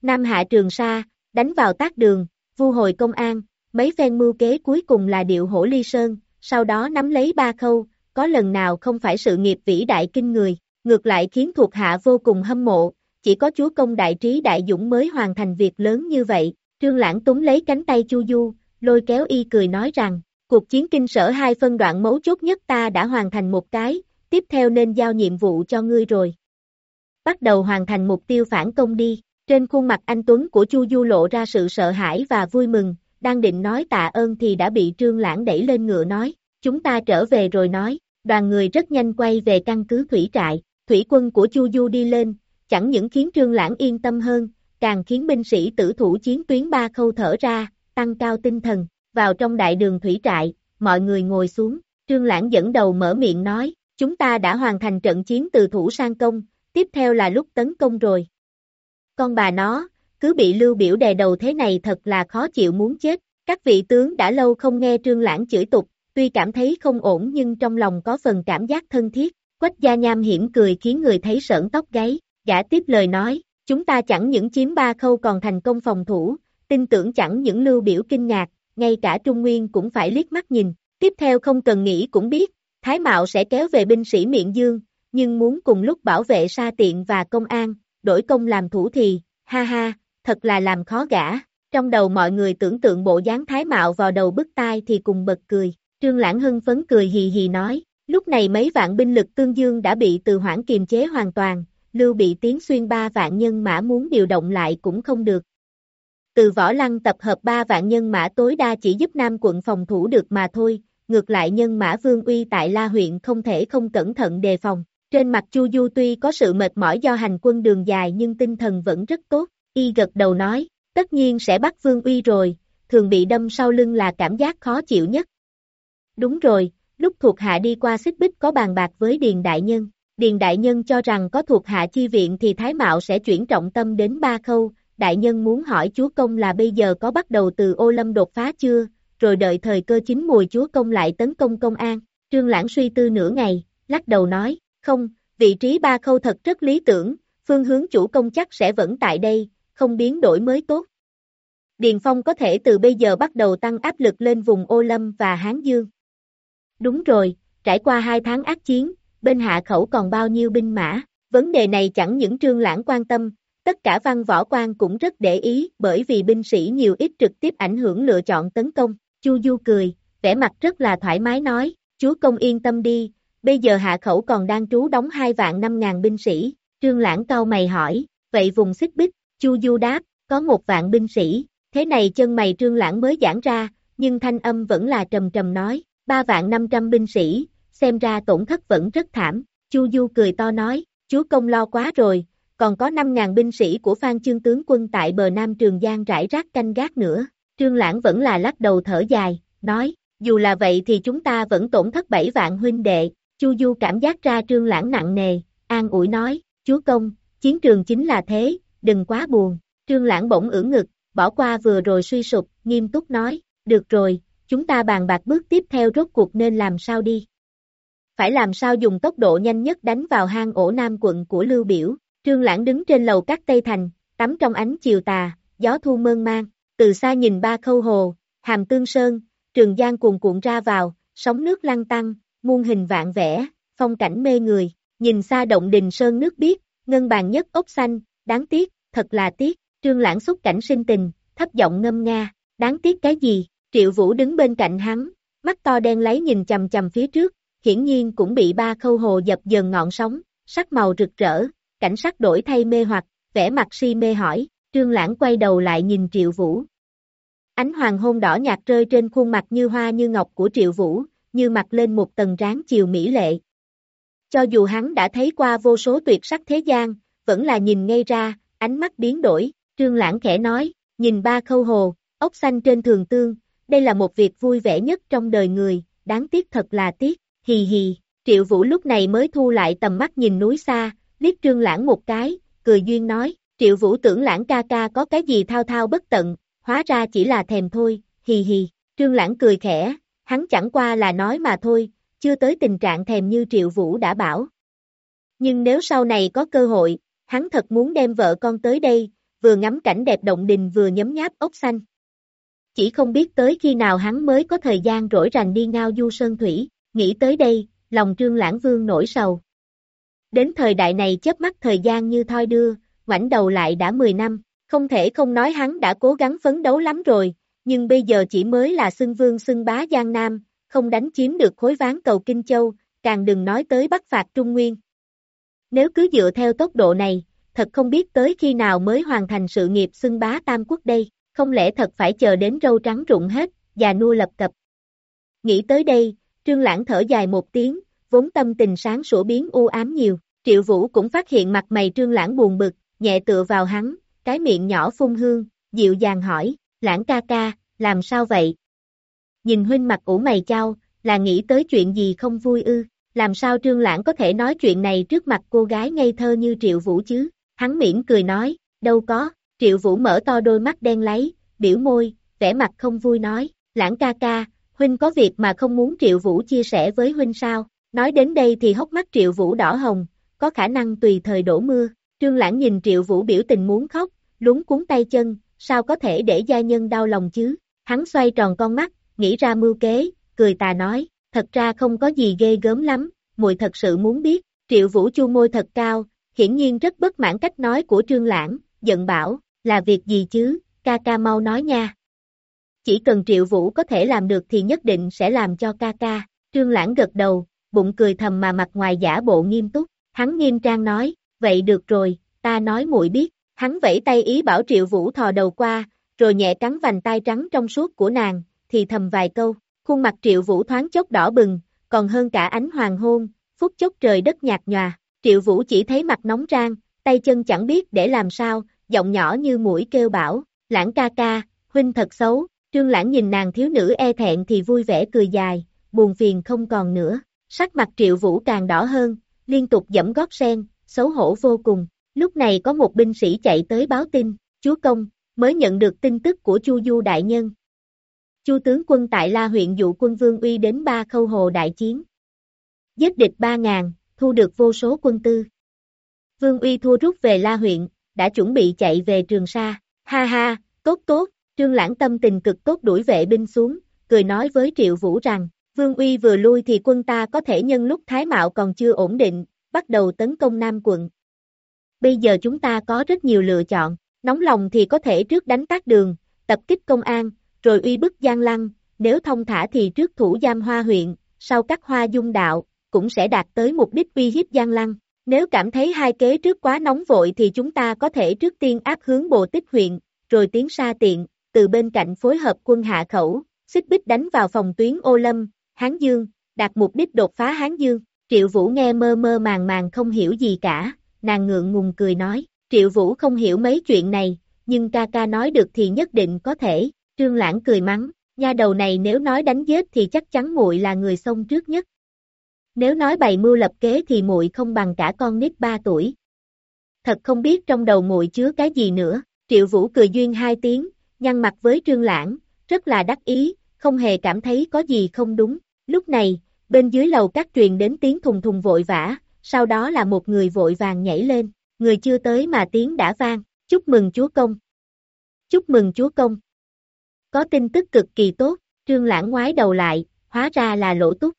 Nam hạ trường sa, đánh vào tác đường, vu hồi công an, mấy phen mưu kế cuối cùng là điệu hổ ly sơn, sau đó nắm lấy ba khâu, có lần nào không phải sự nghiệp vĩ đại kinh người, ngược lại khiến thuộc hạ vô cùng hâm mộ, chỉ có chúa công đại trí đại dũng mới hoàn thành việc lớn như vậy, trương lãng túng lấy cánh tay chu du, lôi kéo y cười nói rằng, cuộc chiến kinh sở hai phân đoạn mấu chốt nhất ta đã hoàn thành một cái, tiếp theo nên giao nhiệm vụ cho ngươi rồi. Bắt đầu hoàn thành mục tiêu phản công đi, trên khuôn mặt anh Tuấn của Chu Du lộ ra sự sợ hãi và vui mừng, đang định nói tạ ơn thì đã bị trương lãng đẩy lên ngựa nói, chúng ta trở về rồi nói, đoàn người rất nhanh quay về căn cứ thủy trại, thủy quân của Chu Du đi lên, chẳng những khiến trương lãng yên tâm hơn, càng khiến binh sĩ tử thủ chiến tuyến ba khâu thở ra, tăng cao tinh thần, vào trong đại đường thủy trại, mọi người ngồi xuống, trương lãng dẫn đầu mở miệng nói, chúng ta đã hoàn thành trận chiến từ thủ sang công, tiếp theo là lúc tấn công rồi. Con bà nó, cứ bị lưu biểu đè đầu thế này thật là khó chịu muốn chết, các vị tướng đã lâu không nghe trương lãng chửi tục, tuy cảm thấy không ổn nhưng trong lòng có phần cảm giác thân thiết, quách gia nham hiểm cười khiến người thấy sởn tóc gáy, gã tiếp lời nói, chúng ta chẳng những chiếm ba khâu còn thành công phòng thủ, tin tưởng chẳng những lưu biểu kinh ngạc, ngay cả Trung Nguyên cũng phải liếc mắt nhìn, tiếp theo không cần nghĩ cũng biết, Thái Mạo sẽ kéo về binh sĩ miệng dương, nhưng muốn cùng lúc bảo vệ sa tiện và công an, đổi công làm thủ thì, ha ha, thật là làm khó gã. Trong đầu mọi người tưởng tượng bộ dáng thái mạo vào đầu bức tai thì cùng bật cười. Trương Lãng hưng phấn cười hì hì nói, lúc này mấy vạn binh lực tương dương đã bị từ hoãn kiềm chế hoàn toàn, lưu bị tiến xuyên ba vạn nhân mã muốn điều động lại cũng không được. Từ võ lăng tập hợp ba vạn nhân mã tối đa chỉ giúp Nam quận phòng thủ được mà thôi, ngược lại nhân mã vương uy tại La huyện không thể không cẩn thận đề phòng. Trên mặt Chu Du tuy có sự mệt mỏi do hành quân đường dài nhưng tinh thần vẫn rất tốt, y gật đầu nói, tất nhiên sẽ bắt Vương Uy rồi, thường bị đâm sau lưng là cảm giác khó chịu nhất. Đúng rồi, lúc thuộc hạ đi qua xích bích có bàn bạc với Điền Đại Nhân. Điền Đại Nhân cho rằng có thuộc hạ chi viện thì Thái Mạo sẽ chuyển trọng tâm đến ba khâu, Đại Nhân muốn hỏi chúa công là bây giờ có bắt đầu từ ô lâm đột phá chưa, rồi đợi thời cơ chính mùi chúa công lại tấn công công an. Trương Lãng suy tư nửa ngày, lắc đầu nói, không, vị trí ba khâu thật rất lý tưởng, phương hướng chủ công chắc sẽ vẫn tại đây, không biến đổi mới tốt. Điền Phong có thể từ bây giờ bắt đầu tăng áp lực lên vùng Ô Lâm và Hán Dương. Đúng rồi, trải qua hai tháng ác chiến, bên hạ khẩu còn bao nhiêu binh mã, vấn đề này chẳng những trương lãng quan tâm, tất cả văn võ quan cũng rất để ý bởi vì binh sĩ nhiều ít trực tiếp ảnh hưởng lựa chọn tấn công, Chu Du cười, vẻ mặt rất là thoải mái nói, chúa công yên tâm đi, bây giờ hạ khẩu còn đang trú đóng hai vạn năm ngàn binh sĩ, trương lãng cao mày hỏi, vậy vùng xích bích, Chu Du đáp, có một vạn binh sĩ, thế này chân mày trương lãng mới giãn ra, nhưng thanh âm vẫn là trầm trầm nói, ba vạn năm trăm binh sĩ, xem ra tổn thất vẫn rất thảm, Chu Du cười to nói, chúa công lo quá rồi, còn có 5.000 binh sĩ của Phan Chương tướng quân tại bờ Nam Trường Giang rải rác canh gác nữa, Trương Lãng vẫn là lắc đầu thở dài, nói, dù là vậy thì chúng ta vẫn tổn thất 7 vạn huynh đệ, Chu Du cảm giác ra Trương Lãng nặng nề, an ủi nói, chúa công, chiến trường chính là thế, đừng quá buồn, Trương Lãng bỗng ưỡn ngực, bỏ qua vừa rồi suy sụp, nghiêm túc nói, được rồi, chúng ta bàn bạc bước tiếp theo rốt cuộc nên làm sao đi. Phải làm sao dùng tốc độ nhanh nhất đánh vào hang ổ nam quận của Lưu Biểu, Trương Lãng đứng trên lầu các Tây Thành, tắm trong ánh chiều tà, gió thu mơn mang từ xa nhìn ba khâu hồ, hàm tương sơn, trường giang cuồn cuộn ra vào, sóng nước lăn tăng, muôn hình vạn vẻ, phong cảnh mê người, nhìn xa động đình sơn nước biếc, ngân bàn nhất ốc xanh, đáng tiếc, thật là tiếc, Trương Lãng xúc cảnh sinh tình, thấp giọng ngâm nga, đáng tiếc cái gì, Triệu Vũ đứng bên cạnh hắn, mắt to đen lấy nhìn chầm chầm phía trước, hiển nhiên cũng bị ba khâu hồ dập dần ngọn sóng, sắc màu rực rỡ, cảnh sắc đổi thay mê hoặc, vẻ mặt si mê hỏi, Trương Lãng quay đầu lại nhìn Triệu Vũ. Ánh hoàng hôn đỏ nhạt rơi trên khuôn mặt như hoa như ngọc của Triệu Vũ, như mặt lên một tầng ráng chiều mỹ lệ. Cho dù hắn đã thấy qua vô số tuyệt sắc thế gian, vẫn là nhìn ngay ra, ánh mắt biến đổi, Trương Lãng khẽ nói, nhìn ba khâu hồ, ốc xanh trên thường tương, đây là một việc vui vẻ nhất trong đời người, đáng tiếc thật là tiếc, hì hì, triệu vũ lúc này mới thu lại tầm mắt nhìn núi xa, liếc trương lãng một cái, cười duyên nói, triệu vũ tưởng lãng ca ca có cái gì thao thao bất tận, hóa ra chỉ là thèm thôi, hì hì, trương lãng cười khẽ, hắn chẳng qua là nói mà thôi, chưa tới tình trạng thèm như triệu vũ đã bảo. Nhưng nếu sau này có cơ hội, hắn thật muốn đem vợ con tới đây, vừa ngắm cảnh đẹp động đình vừa nhấm nháp ốc xanh. Chỉ không biết tới khi nào hắn mới có thời gian rỗi rành đi ngao du sơn thủy, nghĩ tới đây, lòng trương lãng vương nổi sầu. Đến thời đại này chớp mắt thời gian như thoi đưa, ngoảnh đầu lại đã 10 năm, không thể không nói hắn đã cố gắng phấn đấu lắm rồi, nhưng bây giờ chỉ mới là xưng vương xưng bá Giang Nam, không đánh chiếm được khối ván cầu Kinh Châu, càng đừng nói tới bắt phạt Trung Nguyên. Nếu cứ dựa theo tốc độ này, thật không biết tới khi nào mới hoàn thành sự nghiệp xưng bá Tam Quốc đây, không lẽ thật phải chờ đến râu trắng rụng hết, già nua lập cập. Nghĩ tới đây, Trương Lãng thở dài một tiếng, vốn tâm tình sáng sủa biến u ám nhiều, Triệu Vũ cũng phát hiện mặt mày Trương Lãng buồn bực, nhẹ tựa vào hắn, cái miệng nhỏ phun hương, dịu dàng hỏi, Lãng ca ca, làm sao vậy? Nhìn huynh mặt ủ mày trao, là nghĩ tới chuyện gì không vui ư, làm sao Trương Lãng có thể nói chuyện này trước mặt cô gái ngây thơ như Triệu Vũ chứ? Hắn miễn cười nói, đâu có, Triệu Vũ mở to đôi mắt đen lấy, biểu môi, vẻ mặt không vui nói, lãng ca ca, huynh có việc mà không muốn Triệu Vũ chia sẻ với huynh sao, nói đến đây thì hốc mắt Triệu Vũ đỏ hồng, có khả năng tùy thời đổ mưa, trương lãng nhìn Triệu Vũ biểu tình muốn khóc, lúng cuốn tay chân, sao có thể để gia nhân đau lòng chứ, hắn xoay tròn con mắt, nghĩ ra mưu kế, cười tà nói, thật ra không có gì ghê gớm lắm, muội thật sự muốn biết, Triệu Vũ chu môi thật cao, hiển nhiên rất bất mãn cách nói của Trương Lãng, giận bảo, là việc gì chứ, ca ca mau nói nha. Chỉ cần Triệu Vũ có thể làm được thì nhất định sẽ làm cho ca ca, Trương Lãng gật đầu, bụng cười thầm mà mặt ngoài giả bộ nghiêm túc, hắn nghiêm trang nói, vậy được rồi, ta nói muội biết, hắn vẫy tay ý bảo Triệu Vũ thò đầu qua, rồi nhẹ cắn vành tay trắng trong suốt của nàng, thì thầm vài câu, khuôn mặt Triệu Vũ thoáng chốc đỏ bừng, còn hơn cả ánh hoàng hôn, phút chốc trời đất nhạt nhòa, Triệu Vũ chỉ thấy mặt nóng rang, tay chân chẳng biết để làm sao, giọng nhỏ như mũi kêu bảo, lãng ca ca, huynh thật xấu, trương lãng nhìn nàng thiếu nữ e thẹn thì vui vẻ cười dài, buồn phiền không còn nữa. Sắc mặt triệu vũ càng đỏ hơn, liên tục dẫm gót sen, xấu hổ vô cùng. Lúc này có một binh sĩ chạy tới báo tin, chúa công, mới nhận được tin tức của Chu Du đại nhân. Chu tướng quân tại La huyện dụ quân Vương Uy đến ba khâu hồ đại chiến. Giết địch ba ngàn, thu được vô số quân tư. Vương Uy thua rút về La huyện, đã chuẩn bị chạy về Trường Sa. Ha ha, tốt tốt, Trương Lãng tâm tình cực tốt đuổi vệ binh xuống, cười nói với Triệu Vũ rằng, Vương Uy vừa lui thì quân ta có thể nhân lúc Thái Mạo còn chưa ổn định, bắt đầu tấn công Nam quận. Bây giờ chúng ta có rất nhiều lựa chọn, nóng lòng thì có thể trước đánh tác đường, tập kích công an, rồi uy bức Giang Lăng, nếu thông thả thì trước thủ giam hoa huyện, sau cắt hoa dung đạo, cũng sẽ đạt tới mục đích uy hiếp Giang Lăng. Nếu cảm thấy hai kế trước quá nóng vội thì chúng ta có thể trước tiên áp hướng bộ tích huyện, rồi tiến xa tiện, từ bên cạnh phối hợp quân hạ khẩu, xích bích đánh vào phòng tuyến ô lâm, Hán Dương, đạt mục đích đột phá Hán Dương. Triệu Vũ nghe mơ mơ màng màng không hiểu gì cả, nàng ngượng ngùng cười nói, Triệu Vũ không hiểu mấy chuyện này, nhưng ca ca nói được thì nhất định có thể, Trương Lãng cười mắng, nha đầu này nếu nói đánh giết thì chắc chắn muội là người xông trước nhất. Nếu nói bày mưu lập kế thì muội không bằng cả con nít 3 tuổi. Thật không biết trong đầu muội chứa cái gì nữa, Triệu Vũ cười duyên hai tiếng, nhăn mặt với Trương Lãng, rất là đắc ý, không hề cảm thấy có gì không đúng. Lúc này, bên dưới lầu các truyền đến tiếng thùng thùng vội vã, sau đó là một người vội vàng nhảy lên, người chưa tới mà tiếng đã vang, chúc mừng chúa công. Chúc mừng chúa công. Có tin tức cực kỳ tốt, trương lãng ngoái đầu lại, hóa ra là lỗ túc.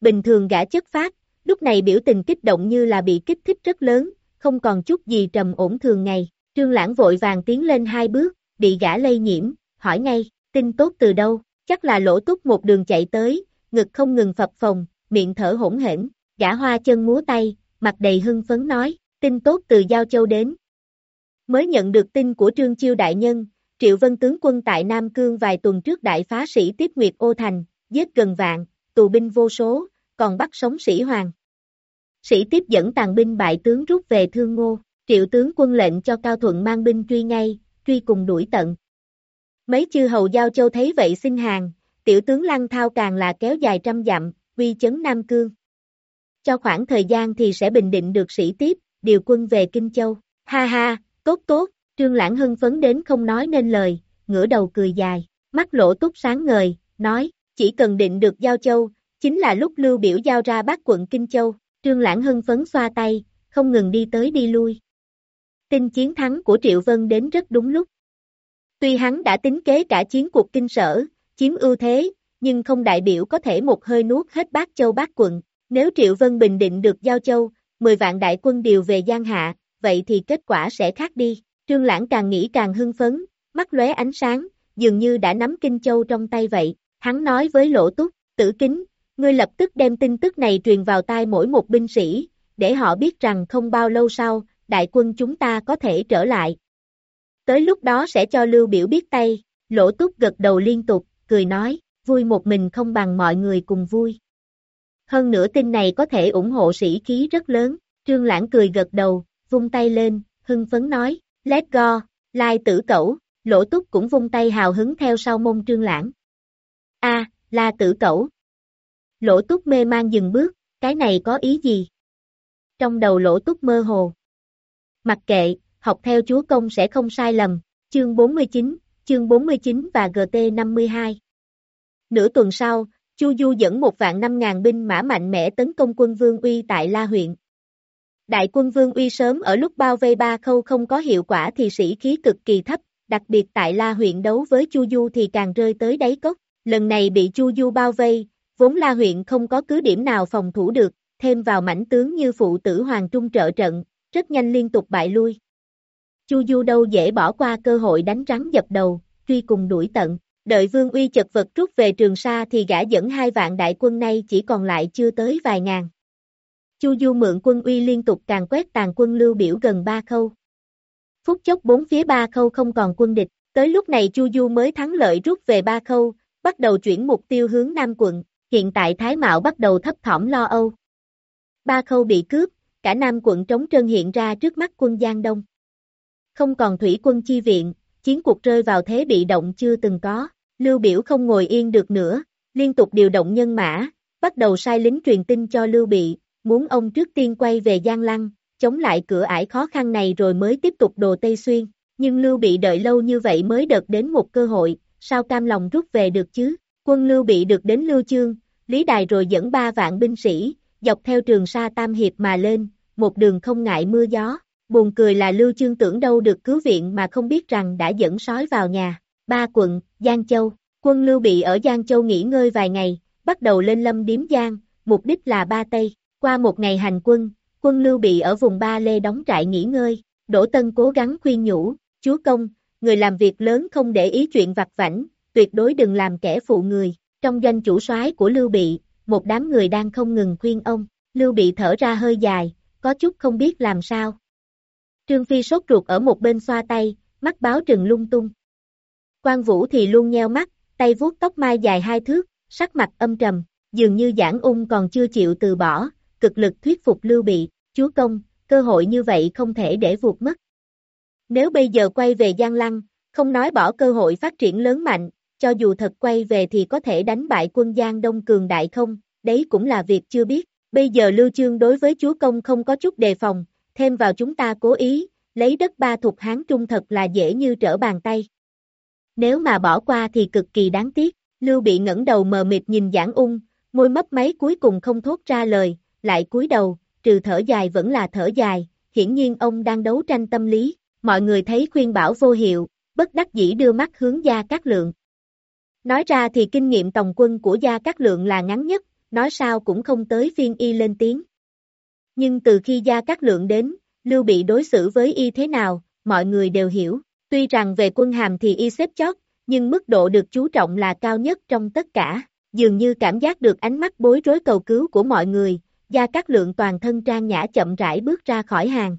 Bình thường gã chất phát, lúc này biểu tình kích động như là bị kích thích rất lớn, không còn chút gì trầm ổn thường ngày. Trương lãng vội vàng tiến lên hai bước, bị gã lây nhiễm, hỏi ngay, tin tốt từ đâu, chắc là lỗ túc một đường chạy tới, ngực không ngừng phập phồng, miệng thở hỗn hển, gã hoa chân múa tay, mặt đầy hưng phấn nói, tin tốt từ Giao Châu đến. Mới nhận được tin của Trương Chiêu Đại Nhân, Triệu Vân tướng quân tại Nam Cương vài tuần trước đại phá sĩ tiếp Nguyệt Ô Thành, giết gần vạn, tù binh vô số, còn bắt sống sĩ hoàng. Sĩ tiếp dẫn tàn binh bại tướng rút về Thương Ngô, Triệu tướng quân lệnh cho Cao Thuận mang binh truy ngay, truy cùng đuổi tận. Mấy chư hầu Giao Châu thấy vậy xin hàng, tiểu tướng Lăng Thao càng là kéo dài trăm dặm, uy chấn Nam Cương. Cho khoảng thời gian thì sẽ bình định được sĩ tiếp, điều quân về Kinh Châu. Ha ha, tốt tốt, Trương Lãng hưng phấn đến không nói nên lời, ngửa đầu cười dài, mắt lỗ túc sáng ngời, nói, chỉ cần định được Giao Châu, chính là lúc lưu biểu giao ra bác quận Kinh Châu. Trương Lãng hưng phấn xoa tay, không ngừng đi tới đi lui. Tin chiến thắng của Triệu Vân đến rất đúng lúc. Tuy hắn đã tính kế cả chiến cuộc kinh sở, chiếm ưu thế, nhưng không đại biểu có thể một hơi nuốt hết bát châu bát quận. Nếu Triệu Vân bình định được Giao Châu, 10 vạn đại quân điều về Giang Hạ, vậy thì kết quả sẽ khác đi. Trương Lãng càng nghĩ càng hưng phấn, mắt lóe ánh sáng, dường như đã nắm Kinh Châu trong tay vậy. Hắn nói với Lỗ Túc, tử kính, ngươi lập tức đem tin tức này truyền vào tai mỗi một binh sĩ, để họ biết rằng không bao lâu sau, đại quân chúng ta có thể trở lại. Tới lúc đó sẽ cho Lưu Biểu biết tay, Lỗ Túc gật đầu liên tục, cười nói, vui một mình không bằng mọi người cùng vui. Hơn nữa tin này có thể ủng hộ sĩ khí rất lớn, Trương Lãng cười gật đầu, vung tay lên, hưng phấn nói, let's go, lai tử cẩu, Lỗ Túc cũng vung tay hào hứng theo sau mông Trương Lãng. A, la tử cẩu. Lỗ Túc mê mang dừng bước, cái này có ý gì? Trong đầu Lỗ Túc mơ hồ. Mặc kệ, học theo chúa công sẽ không sai lầm, chương 49, chương 49 và GT 52. Nửa tuần sau, Chu Du dẫn một vạn năm ngàn binh mã mạnh mẽ tấn công quân Vương Uy tại La huyện. Đại quân Vương Uy sớm ở lúc bao vây ba khâu không có hiệu quả thì sĩ khí cực kỳ thấp, đặc biệt tại La huyện đấu với Chu Du thì càng rơi tới đáy cốc. Lần này bị Chu Du bao vây, vốn La huyện không có cứ điểm nào phòng thủ được, thêm vào mảnh tướng như phụ tử Hoàng Trung trợ trận, rất nhanh liên tục bại lui. Chu Du đâu dễ bỏ qua cơ hội đánh rắn dập đầu, truy cùng đuổi tận. Đợi Vương Uy chật vật rút về Trường Sa thì gã dẫn hai vạn đại quân nay chỉ còn lại chưa tới vài ngàn. Chu Du mượn quân Uy liên tục càng quét tàn quân lưu biểu gần ba khâu. Phút chốc bốn phía ba khâu không còn quân địch, tới lúc này Chu Du mới thắng lợi rút về ba khâu, bắt đầu chuyển mục tiêu hướng Nam quận, hiện tại Thái Mạo bắt đầu thấp thỏm lo âu. Ba khâu bị cướp, cả Nam quận trống trơn hiện ra trước mắt quân Giang Đông. Không còn thủy quân chi viện, chiến cuộc rơi vào thế bị động chưa từng có, Lưu Biểu không ngồi yên được nữa, liên tục điều động nhân mã, bắt đầu sai lính truyền tin cho Lưu Bị, muốn ông trước tiên quay về Giang Lăng, chống lại cửa ải khó khăn này rồi mới tiếp tục đồ Tây Xuyên, nhưng Lưu Bị đợi lâu như vậy mới đợt đến một cơ hội, sao cam lòng rút về được chứ, quân Lưu Bị được đến Lưu Chương, Lý Đài rồi dẫn ba vạn binh sĩ, dọc theo trường sa Tam Hiệp mà lên, một đường không ngại mưa gió, buồn cười là Lưu Chương tưởng đâu được cứu viện mà không biết rằng đã dẫn sói vào nhà, ba quận, Giang Châu, quân Lưu Bị ở Giang Châu nghỉ ngơi vài ngày, bắt đầu lên lâm điếm Giang, mục đích là Ba Tây, qua một ngày hành quân, quân Lưu Bị ở vùng Ba Lê đóng trại nghỉ ngơi, Đỗ Tân cố gắng khuyên nhủ, chúa công, người làm việc lớn không để ý chuyện vặt vảnh, tuyệt đối đừng làm kẻ phụ người, trong doanh chủ soái của Lưu Bị, một đám người đang không ngừng khuyên ông, Lưu Bị thở ra hơi dài, có chút không biết làm sao. Trương Phi sốt ruột ở một bên xoa tay, mắt báo trừng lung tung. Quan Vũ thì luôn nheo mắt, tay vuốt tóc mai dài hai thước, sắc mặt âm trầm, dường như giảng ung còn chưa chịu từ bỏ, cực lực thuyết phục Lưu Bị, chúa công, cơ hội như vậy không thể để vụt mất. Nếu bây giờ quay về Giang Lăng, không nói bỏ cơ hội phát triển lớn mạnh, cho dù thật quay về thì có thể đánh bại quân Giang Đông cường đại không, đấy cũng là việc chưa biết. Bây giờ Lưu Chương đối với chúa công không có chút đề phòng, thêm vào chúng ta cố ý, lấy đất ba thuộc Hán Trung thật là dễ như trở bàn tay. Nếu mà bỏ qua thì cực kỳ đáng tiếc, Lưu bị ngẩng đầu mờ mịt nhìn giảng ung, môi mấp máy cuối cùng không thốt ra lời, lại cúi đầu, trừ thở dài vẫn là thở dài, hiển nhiên ông đang đấu tranh tâm lý, mọi người thấy khuyên bảo vô hiệu, bất đắc dĩ đưa mắt hướng Gia Cát Lượng. Nói ra thì kinh nghiệm tổng quân của Gia Cát Lượng là ngắn nhất, nói sao cũng không tới phiên y lên tiếng. Nhưng từ khi Gia Cát Lượng đến, Lưu Bị đối xử với y thế nào, mọi người đều hiểu. Tuy rằng về quân hàm thì y xếp chót, nhưng mức độ được chú trọng là cao nhất trong tất cả. Dường như cảm giác được ánh mắt bối rối cầu cứu của mọi người, Gia Cát Lượng toàn thân trang nhã chậm rãi bước ra khỏi hàng.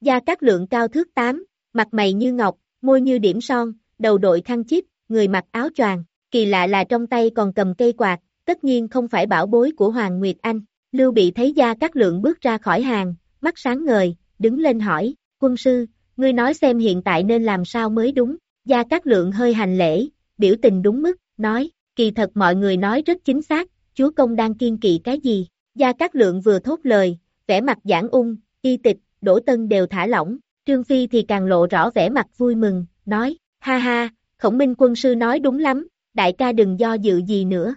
Gia Cát Lượng cao thước 8, mặt mày như ngọc, môi như điểm son, đầu đội khăn chip, người mặc áo choàng, kỳ lạ là trong tay còn cầm cây quạt, tất nhiên không phải bảo bối của Hoàng Nguyệt Anh. Lưu Bị thấy Gia Cát Lượng bước ra khỏi hàng, mắt sáng ngời, đứng lên hỏi, quân sư, ngươi nói xem hiện tại nên làm sao mới đúng. Gia Cát Lượng hơi hành lễ, biểu tình đúng mức, nói, kỳ thật mọi người nói rất chính xác, chúa công đang kiên kỵ cái gì. Gia Cát Lượng vừa thốt lời, vẻ mặt giảng ung, y tịch, đỗ tân đều thả lỏng, Trương Phi thì càng lộ rõ vẻ mặt vui mừng, nói, ha ha, khổng minh quân sư nói đúng lắm, đại ca đừng do dự gì nữa.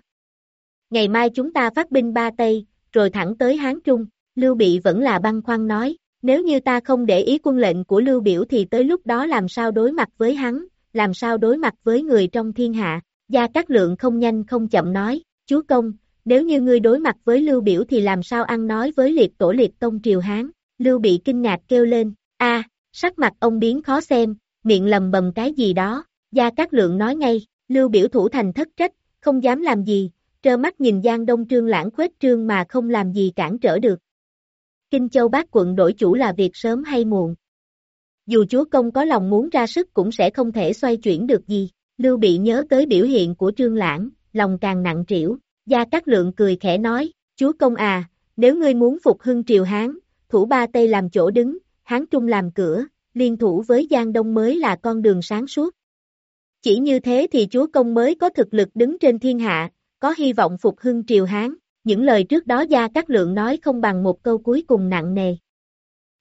Ngày mai chúng ta phát binh ba Tây, rồi thẳng tới Hán Trung, Lưu Bị vẫn là băng khoăn nói, nếu như ta không để ý quân lệnh của Lưu Biểu thì tới lúc đó làm sao đối mặt với hắn, làm sao đối mặt với người trong thiên hạ. Gia Cát Lượng không nhanh không chậm nói, chúa công, nếu như ngươi đối mặt với Lưu Biểu thì làm sao ăn nói với liệt tổ liệt tông triều Hán. Lưu bị kinh ngạc kêu lên, a, sắc mặt ông biến khó xem, miệng lầm bầm cái gì đó. Gia Cát Lượng nói ngay, Lưu Biểu thủ thành thất trách, không dám làm gì, trơ mắt nhìn Giang Đông Trương lãng khuếch trương mà không làm gì cản trở được. Kinh Châu bác quận đổi chủ là việc sớm hay muộn. Dù chúa công có lòng muốn ra sức cũng sẽ không thể xoay chuyển được gì. Lưu bị nhớ tới biểu hiện của trương lãng, lòng càng nặng trĩu. Gia Cát Lượng cười khẽ nói, chúa công à, nếu ngươi muốn phục hưng triều Hán, thủ ba Tây làm chỗ đứng, Hán Trung làm cửa, liên thủ với Giang Đông mới là con đường sáng suốt. Chỉ như thế thì chúa công mới có thực lực đứng trên thiên hạ, có hy vọng phục hưng triều Hán. Những lời trước đó Gia Cát Lượng nói không bằng một câu cuối cùng nặng nề.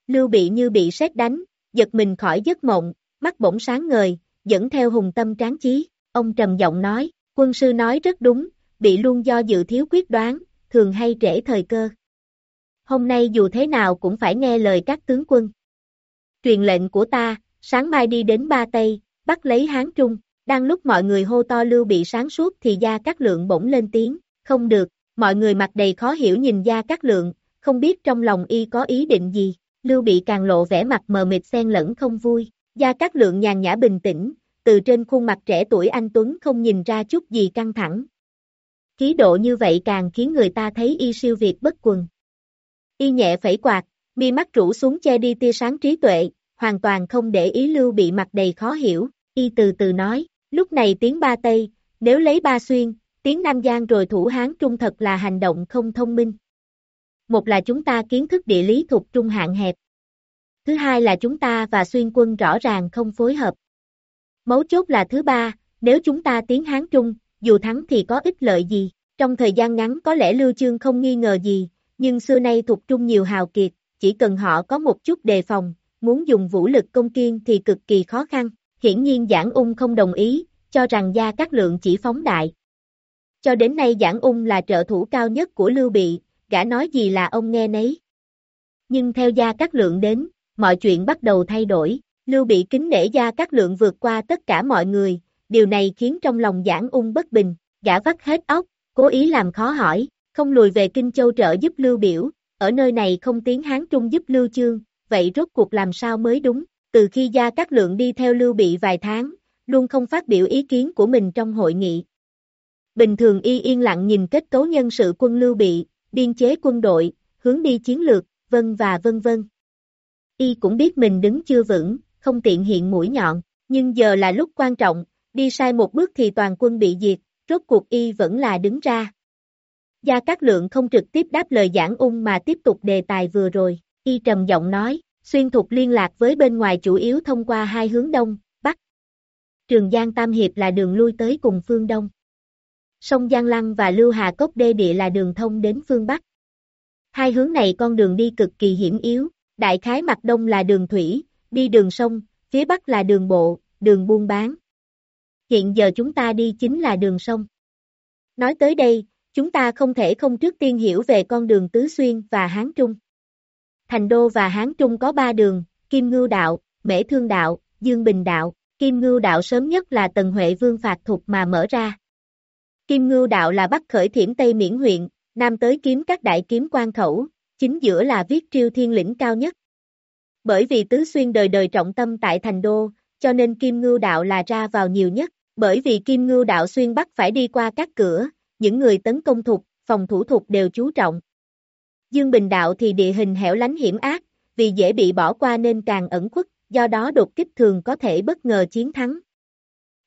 Lưu bị như bị sét đánh, giật mình khỏi giấc mộng, mắt bỗng sáng ngời, dẫn theo hùng tâm tráng chí, ông trầm giọng nói, quân sư nói rất đúng, bị luôn do dự thiếu quyết đoán, thường hay trễ thời cơ. Hôm nay dù thế nào cũng phải nghe lời các tướng quân. Truyền lệnh của ta, sáng mai đi đến Ba Tây, bắt lấy Hán Trung, đang lúc mọi người hô to lưu bị sáng suốt thì Gia Cát Lượng bỗng lên tiếng, không được, mọi người mặt đầy khó hiểu nhìn Gia Cát Lượng, không biết trong lòng y có ý định gì, lưu bị càng lộ vẻ mặt mờ mịt xen lẫn không vui, Gia Cát Lượng nhàn nhã bình tĩnh, từ trên khuôn mặt trẻ tuổi anh Tuấn không nhìn ra chút gì căng thẳng. Khí độ như vậy càng khiến người ta thấy y siêu việt bất quần. Y nhẹ phẩy quạt, mi mắt rũ xuống che đi tia sáng trí tuệ, hoàn toàn không để ý lưu bị mặt đầy khó hiểu, y từ từ nói, lúc này tiếng ba Tây, nếu lấy ba xuyên, tiếng Nam Giang rồi thủ Hán Trung thật là hành động không thông minh. Một là chúng ta kiến thức địa lý thuộc trung hạn hẹp. Thứ hai là chúng ta và xuyên quân rõ ràng không phối hợp. Mấu chốt là thứ ba, nếu chúng ta tiến Hán Trung, dù thắng thì có ích lợi gì, trong thời gian ngắn có lẽ Lưu Chương không nghi ngờ gì, nhưng xưa nay thuộc trung nhiều hào kiệt, chỉ cần họ có một chút đề phòng, muốn dùng vũ lực công kiên thì cực kỳ khó khăn. Hiển nhiên Giảng Ung không đồng ý, cho rằng Gia Cát Lượng chỉ phóng đại. Cho đến nay Giảng Ung là trợ thủ cao nhất của Lưu Bị, gã nói gì là ông nghe nấy. Nhưng theo Gia Cát Lượng đến, mọi chuyện bắt đầu thay đổi, Lưu Bị kính nể Gia Cát Lượng vượt qua tất cả mọi người, điều này khiến trong lòng Giảng Ung bất bình, gã vắt hết óc, cố ý làm khó hỏi, không lùi về Kinh Châu trợ giúp Lưu Biểu, ở nơi này không tiếng Hán Trung giúp Lưu Chương, vậy rốt cuộc làm sao mới đúng, từ khi Gia Cát Lượng đi theo Lưu Bị vài tháng, luôn không phát biểu ý kiến của mình trong hội nghị. Bình thường y yên lặng nhìn kết cấu nhân sự quân Lưu Bị, biên chế quân đội, hướng đi chiến lược, vân và vân vân. Y cũng biết mình đứng chưa vững, không tiện hiện mũi nhọn, nhưng giờ là lúc quan trọng, đi sai một bước thì toàn quân bị diệt, rốt cuộc Y vẫn là đứng ra. Gia Cát Lượng không trực tiếp đáp lời giảng ung mà tiếp tục đề tài vừa rồi, Y trầm giọng nói, xuyên thục liên lạc với bên ngoài chủ yếu thông qua hai hướng đông, bắc. Trường Giang Tam Hiệp là đường lui tới cùng phương đông. Sông Giang Lăng và Lưu Hà Cốc Đê Địa là đường thông đến phương Bắc. Hai hướng này con đường đi cực kỳ hiểm yếu, đại khái mặt đông là đường thủy, đi đường sông, phía bắc là đường bộ, đường buôn bán. Hiện giờ chúng ta đi chính là đường sông. Nói tới đây, chúng ta không thể không trước tiên hiểu về con đường Tứ Xuyên và Hán Trung. Thành Đô và Hán Trung có ba đường, Kim Ngưu Đạo, Mễ Thương Đạo, Dương Bình Đạo. Kim Ngưu Đạo sớm nhất là Tần Huệ Vương Phạt Thục mà mở ra. Kim Ngưu Đạo là bắc khởi thiểm Tây Miễn huyện, nam tới kiếm các đại kiếm quan khẩu, chính giữa là viết triêu thiên lĩnh cao nhất. Bởi vì Tứ Xuyên đời đời trọng tâm tại Thành Đô, cho nên Kim Ngưu Đạo là ra vào nhiều nhất, bởi vì Kim Ngưu Đạo xuyên bắc phải đi qua các cửa, những người tấn công thục, phòng thủ thục đều chú trọng. Dương Bình Đạo thì địa hình hẻo lánh hiểm ác, vì dễ bị bỏ qua nên càng ẩn khuất, do đó đột kích thường có thể bất ngờ chiến thắng.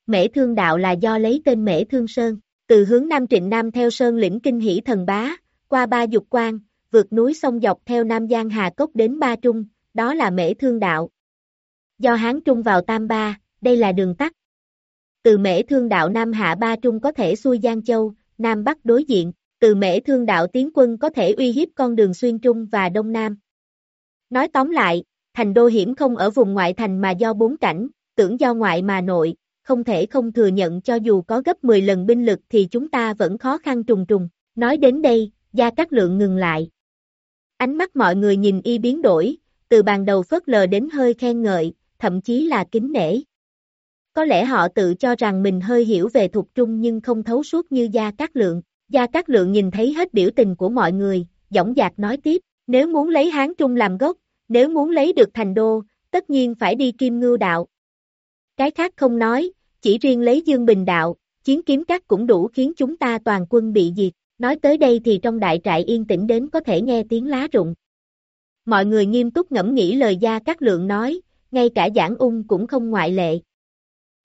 Mễ Thương Đạo là do lấy tên Mễ Thương Sơn, từ hướng Nam Trịnh Nam theo Sơn lĩnh Kinh Hỷ Thần Bá, qua ba dục quan, vượt núi sông dọc theo Nam Giang Hà Cốc đến Ba Trung, đó là Mễ Thương Đạo. Do Hán Trung vào Tam Ba, đây là đường tắt. Từ Mễ Thương Đạo Nam Hạ Ba Trung có thể xuôi Giang Châu, Nam Bắc đối diện, từ Mễ Thương Đạo tiến quân có thể uy hiếp con đường xuyên Trung và Đông Nam. Nói tóm lại, thành đô hiểm không ở vùng ngoại thành mà do bốn cảnh, tưởng do ngoại mà nội, không thể không thừa nhận cho dù có gấp 10 lần binh lực thì chúng ta vẫn khó khăn trùng trùng. Nói đến đây, Gia Cát Lượng ngừng lại. Ánh mắt mọi người nhìn y biến đổi, từ bàn đầu phớt lờ đến hơi khen ngợi, thậm chí là kính nể. Có lẽ họ tự cho rằng mình hơi hiểu về thuộc trung nhưng không thấu suốt như Gia Cát Lượng. Gia Cát Lượng nhìn thấy hết biểu tình của mọi người, dõng dạc nói tiếp, nếu muốn lấy Hán Trung làm gốc, nếu muốn lấy được thành đô, tất nhiên phải đi kim ngưu đạo. Cái khác không nói, chỉ riêng lấy Dương Bình đạo, chiến kiếm các cũng đủ khiến chúng ta toàn quân bị diệt. Nói tới đây thì trong đại trại yên tĩnh đến có thể nghe tiếng lá rụng. Mọi người nghiêm túc ngẫm nghĩ lời Gia Cát Lượng nói, ngay cả giảng ung cũng không ngoại lệ.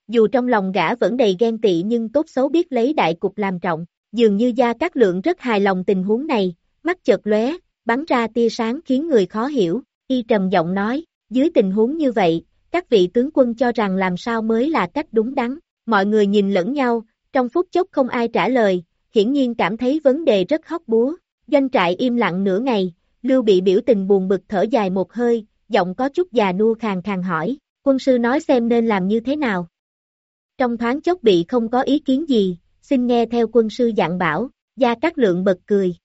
Dù trong lòng gã vẫn đầy ghen tị nhưng tốt xấu biết lấy đại cục làm trọng, dường như Gia Cát Lượng rất hài lòng tình huống này, mắt chợt lóe, bắn ra tia sáng khiến người khó hiểu, y trầm giọng nói, dưới tình huống như vậy, các vị tướng quân cho rằng làm sao mới là cách đúng đắn, mọi người nhìn lẫn nhau, trong phút chốc không ai trả lời, hiển nhiên cảm thấy vấn đề rất hóc búa, doanh trại im lặng nửa ngày, Lưu bị biểu tình buồn bực thở dài một hơi, giọng có chút già nua khàn khàn hỏi, quân sư nói xem nên làm như thế nào. Trong thoáng chốc bị không có ý kiến gì, xin nghe theo quân sư dặn bảo, Gia Cát Lượng bật cười.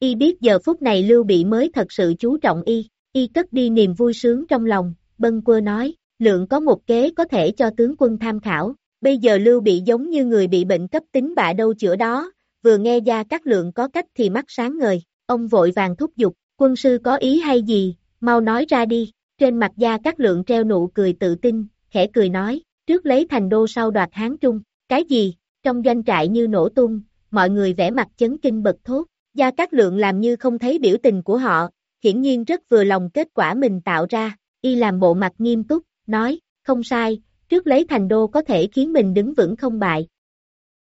Y biết giờ phút này Lưu Bị mới thật sự chú trọng Y, Y cất đi niềm vui sướng trong lòng, bân quơ nói, Lượng có một kế có thể cho tướng quân tham khảo, bây giờ Lưu Bị giống như người bị bệnh cấp tính bạ đâu chữa đó, vừa nghe Gia Cát Lượng có cách thì mắt sáng ngời, ông vội vàng thúc giục, quân sư có ý hay gì, mau nói ra đi, trên mặt Gia Cát Lượng treo nụ cười tự tin, khẽ cười nói, trước lấy thành đô sau đoạt Hán Trung, cái gì, trong doanh trại như nổ tung, mọi người vẽ mặt chấn kinh bật thốt, Gia Cát Lượng làm như không thấy biểu tình của họ, hiển nhiên rất vừa lòng kết quả mình tạo ra, y làm bộ mặt nghiêm túc, nói, không sai, trước lấy thành đô có thể khiến mình đứng vững không bại.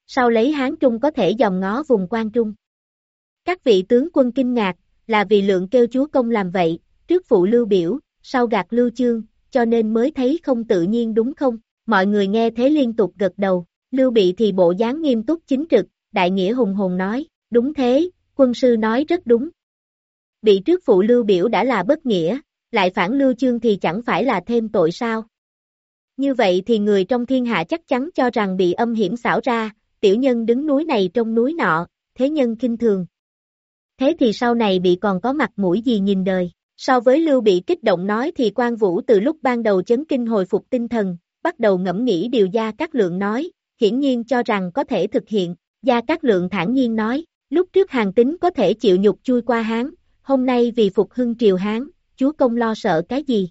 Sau lấy Hán Trung có thể dòm ngó vùng quan Trung. Các vị tướng quân kinh ngạc, là vì lượng kêu chúa công làm vậy, trước phụ lưu biểu, sau gạt lưu chương, cho nên mới thấy không tự nhiên đúng không? Mọi người nghe thế liên tục gật đầu, Lưu Bị thì bộ dáng nghiêm túc chính trực, đại nghĩa hùng hùng nói, đúng thế, quân sư nói rất đúng. Bị trước phụ Lưu Biểu đã là bất nghĩa, lại phản Lưu Chương thì chẳng phải là thêm tội sao. Như vậy thì người trong thiên hạ chắc chắn cho rằng bị âm hiểm xảo ra, tiểu nhân đứng núi này trong núi nọ, thế nhân kinh thường. Thế thì sau này bị còn có mặt mũi gì nhìn đời. So với Lưu Bị kích động nói thì quan Vũ từ lúc ban đầu chấn kinh hồi phục tinh thần, bắt đầu ngẫm nghĩ điều Gia các Lượng nói, hiển nhiên cho rằng có thể thực hiện. Gia Cát Lượng thản nhiên nói, lúc trước hàng tính có thể chịu nhục chui qua Hán, hôm nay vì phục hưng triều Hán, chúa công lo sợ cái gì?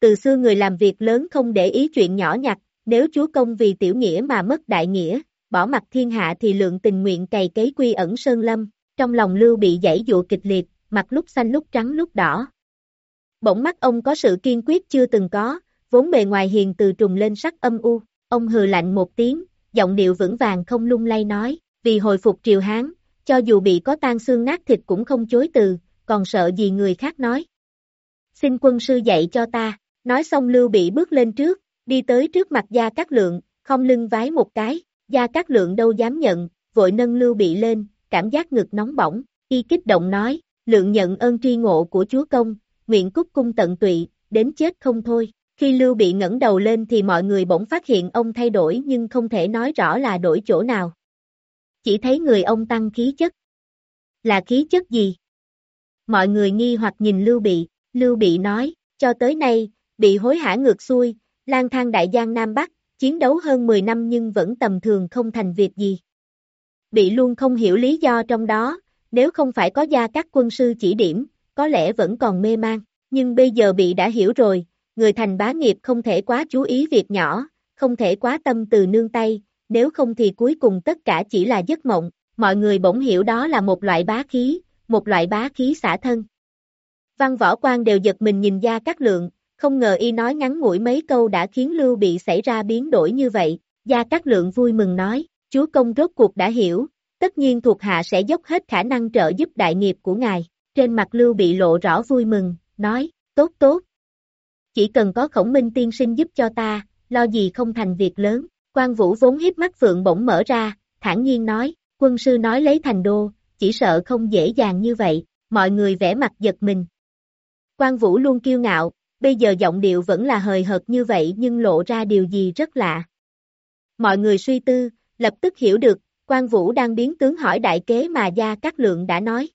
Từ xưa người làm việc lớn không để ý chuyện nhỏ nhặt, nếu chúa công vì tiểu nghĩa mà mất đại nghĩa, bỏ mặt thiên hạ thì lượng tình nguyện cày cấy quy ẩn sơn lâm, trong lòng lưu bị dãy dụa kịch liệt, mặt lúc xanh lúc trắng lúc đỏ. Bỗng mắt ông có sự kiên quyết chưa từng có, vốn bề ngoài hiền từ trùng lên sắc âm u, ông hừ lạnh một tiếng, giọng điệu vững vàng không lung lay nói, vì hồi phục triều Hán, cho dù bị có tan xương nát thịt cũng không chối từ, còn sợ gì người khác nói. Xin quân sư dạy cho ta, nói xong Lưu Bị bước lên trước, đi tới trước mặt Gia Cát Lượng, không lưng vái một cái, Gia Cát Lượng đâu dám nhận, vội nâng Lưu Bị lên, cảm giác ngực nóng bỏng, y kích động nói, Lượng nhận ơn tri ngộ của chúa công, nguyện cúc cung tận tụy, đến chết không thôi. Khi Lưu Bị ngẩng đầu lên thì mọi người bỗng phát hiện ông thay đổi nhưng không thể nói rõ là đổi chỗ nào. Chỉ thấy người ông tăng khí chất. Là khí chất gì? Mọi người nghi hoặc nhìn Lưu Bị, Lưu Bị nói, cho tới nay, bị hối hả ngược xuôi, lang thang đại giang Nam Bắc, chiến đấu hơn 10 năm nhưng vẫn tầm thường không thành việc gì. Bị luôn không hiểu lý do trong đó, nếu không phải có gia các quân sư chỉ điểm, có lẽ vẫn còn mê mang, nhưng bây giờ bị đã hiểu rồi, người thành bá nghiệp không thể quá chú ý việc nhỏ, không thể quá tâm từ nương tay, nếu không thì cuối cùng tất cả chỉ là giấc mộng, mọi người bỗng hiểu đó là một loại bá khí, một loại bá khí xả thân. Văn võ quan đều giật mình nhìn ra các lượng, không ngờ y nói ngắn ngủi mấy câu đã khiến Lưu Bị xảy ra biến đổi như vậy, Gia Cát Lượng vui mừng nói, chúa công rốt cuộc đã hiểu, tất nhiên thuộc hạ sẽ dốc hết khả năng trợ giúp đại nghiệp của ngài, trên mặt Lưu Bị lộ rõ vui mừng, nói, tốt tốt. Chỉ cần có khổng minh tiên sinh giúp cho ta, lo gì không thành việc lớn, quan vũ vốn hiếp mắt phượng bỗng mở ra, thản nhiên nói, quân sư nói lấy thành đô, chỉ sợ không dễ dàng như vậy, mọi người vẽ mặt giật mình. Quan vũ luôn kiêu ngạo, bây giờ giọng điệu vẫn là hời hợt như vậy nhưng lộ ra điều gì rất lạ. Mọi người suy tư, lập tức hiểu được, quan vũ đang biến tướng hỏi đại kế mà Gia Cát Lượng đã nói.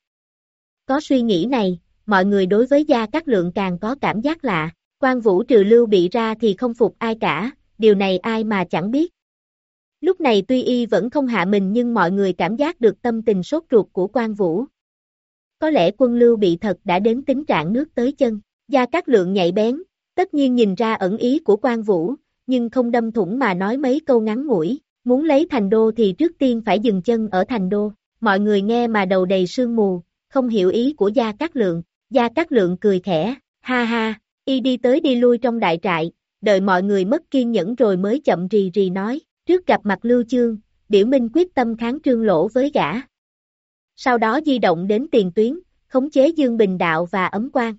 Có suy nghĩ này, mọi người đối với Gia Cát Lượng càng có cảm giác lạ, quan vũ trừ lưu bị ra thì không phục ai cả, điều này ai mà chẳng biết. Lúc này tuy y vẫn không hạ mình nhưng mọi người cảm giác được tâm tình sốt ruột của quan vũ. Có lẽ quân lưu bị thật đã đến tính trạng nước tới chân. Gia Cát Lượng nhạy bén, tất nhiên nhìn ra ẩn ý của quan vũ, nhưng không đâm thủng mà nói mấy câu ngắn ngủi, muốn lấy thành đô thì trước tiên phải dừng chân ở thành đô, mọi người nghe mà đầu đầy sương mù, không hiểu ý của Gia Cát Lượng, Gia Cát Lượng cười khẽ, ha ha, y đi tới đi lui trong đại trại, đợi mọi người mất kiên nhẫn rồi mới chậm rì rì nói, trước gặp mặt Lưu Chương, biểu minh quyết tâm kháng trương lỗ với gã. Sau đó di động đến tiền tuyến, khống chế Dương Bình Đạo và Ấm Quang.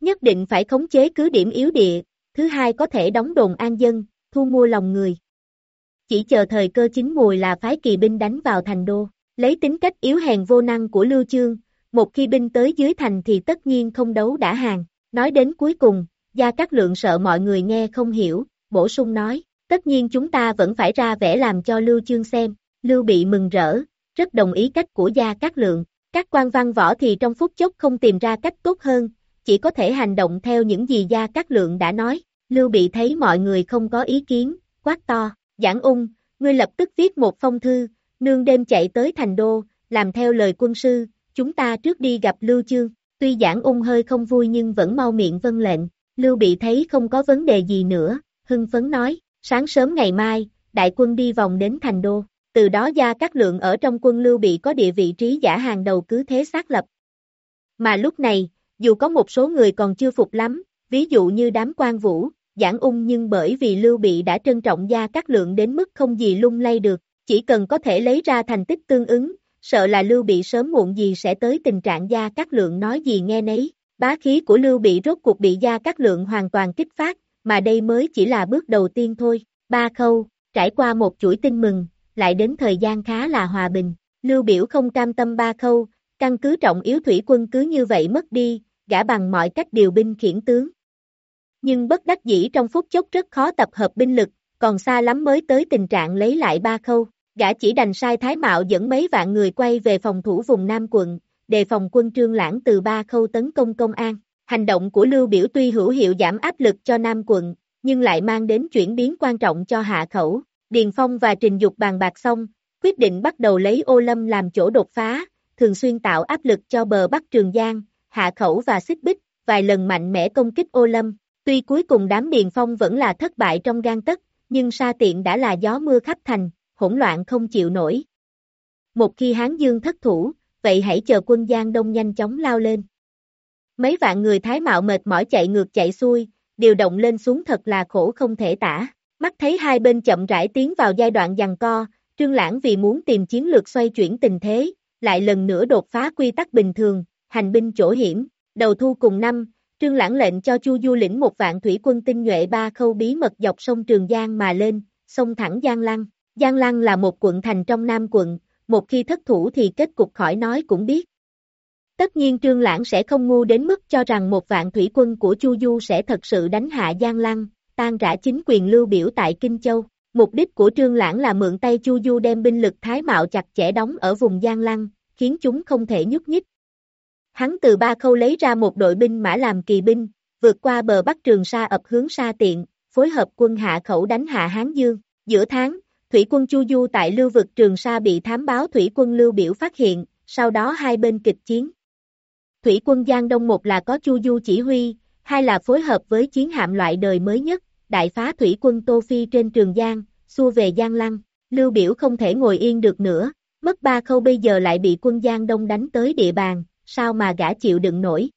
Nhất định phải khống chế cứ điểm yếu địa, thứ hai có thể đóng đồn an dân, thu mua lòng người. Chỉ chờ thời cơ chính mùi là phái kỳ binh đánh vào thành đô, lấy tính cách yếu hèn vô năng của Lưu Chương, một khi binh tới dưới thành thì tất nhiên không đấu đã hàng. Nói đến cuối cùng, Gia Cát Lượng sợ mọi người nghe không hiểu, bổ sung nói, tất nhiên chúng ta vẫn phải ra vẽ làm cho Lưu Chương xem, Lưu bị mừng rỡ, rất đồng ý cách của Gia Cát Lượng, các quan văn võ thì trong phút chốc không tìm ra cách tốt hơn, chỉ có thể hành động theo những gì Gia Cát Lượng đã nói. Lưu Bị thấy mọi người không có ý kiến, quát to, giảng ung, ngươi lập tức viết một phong thư, nương đêm chạy tới thành đô, làm theo lời quân sư, chúng ta trước đi gặp Lưu Chương. Tuy giảng ung hơi không vui nhưng vẫn mau miệng vân lệnh, Lưu Bị thấy không có vấn đề gì nữa, hưng phấn nói, sáng sớm ngày mai, đại quân đi vòng đến thành đô. Từ đó Gia các Lượng ở trong quân Lưu Bị có địa vị trí giả hàng đầu cứ thế xác lập. Mà lúc này, dù có một số người còn chưa phục lắm, ví dụ như đám quan vũ, giảng ung nhưng bởi vì Lưu Bị đã trân trọng Gia các Lượng đến mức không gì lung lay được, chỉ cần có thể lấy ra thành tích tương ứng, sợ là Lưu Bị sớm muộn gì sẽ tới tình trạng Gia Cát Lượng nói gì nghe nấy. Bá khí của Lưu Bị rốt cuộc bị Gia Cát Lượng hoàn toàn kích phát, mà đây mới chỉ là bước đầu tiên thôi. Ba khâu, Trải qua một chuỗi tin mừng, lại đến thời gian khá là hòa bình. Lưu biểu không cam tâm ba khâu, căn cứ trọng yếu thủy quân cứ như vậy mất đi, gã bằng mọi cách điều binh khiển tướng. Nhưng bất đắc dĩ trong phút chốc rất khó tập hợp binh lực, còn xa lắm mới tới tình trạng lấy lại ba khâu. Gã chỉ đành sai Thái Mạo dẫn mấy vạn người quay về phòng thủ vùng Nam quận, đề phòng quân trương lãng từ ba khâu tấn công công an. Hành động của Lưu Biểu tuy hữu hiệu giảm áp lực cho Nam quận, nhưng lại mang đến chuyển biến quan trọng cho hạ khẩu. Điền Phong và Trình Dục bàn bạc xong, quyết định bắt đầu lấy ô lâm làm chỗ đột phá, thường xuyên tạo áp lực cho bờ Bắc Trường Giang, hạ khẩu và xích bích, vài lần mạnh mẽ công kích ô lâm. Tuy cuối cùng đám Điền Phong vẫn là thất bại trong gan tất, nhưng sa tiện đã là gió mưa khắp thành, hỗn loạn không chịu nổi. Một khi Hán Dương thất thủ, vậy hãy chờ quân Giang Đông nhanh chóng lao lên. Mấy vạn người thái mạo mệt mỏi chạy ngược chạy xuôi, điều động lên xuống thật là khổ không thể tả. Mắt thấy hai bên chậm rãi tiến vào giai đoạn giằng co, Trương Lãng vì muốn tìm chiến lược xoay chuyển tình thế, lại lần nữa đột phá quy tắc bình thường, hành binh chỗ hiểm. Đầu thu cùng năm, Trương Lãng lệnh cho Chu Du lĩnh một vạn thủy quân tinh nhuệ ba khâu bí mật dọc sông Trường Giang mà lên, sông thẳng Giang Lăng. Giang Lăng là một quận thành trong Nam quận, một khi thất thủ thì kết cục khỏi nói cũng biết. Tất nhiên Trương Lãng sẽ không ngu đến mức cho rằng một vạn thủy quân của Chu Du sẽ thật sự đánh hạ Giang Lăng, tan rã chính quyền lưu biểu tại Kinh Châu. Mục đích của Trương Lãng là mượn tay Chu Du đem binh lực thái mạo chặt chẽ đóng ở vùng Giang Lăng, khiến chúng không thể nhúc nhích. Hắn từ ba khâu lấy ra một đội binh mã làm kỳ binh, vượt qua bờ Bắc Trường Sa ập hướng Sa Tiện, phối hợp quân hạ khẩu đánh hạ Hán Dương. Giữa tháng, thủy quân Chu Du tại lưu vực Trường Sa bị thám báo thủy quân Lưu Biểu phát hiện, sau đó hai bên kịch chiến. Thủy quân Giang Đông một là có Chu Du chỉ huy, hai là phối hợp với chiến hạm loại đời mới nhất, đại phá thủy quân Tô Phi trên Trường Giang, xua về Giang Lăng. Lưu Biểu không thể ngồi yên được nữa, mất ba khâu bây giờ lại bị quân Giang Đông đánh tới địa bàn, sao mà gã chịu đựng nổi.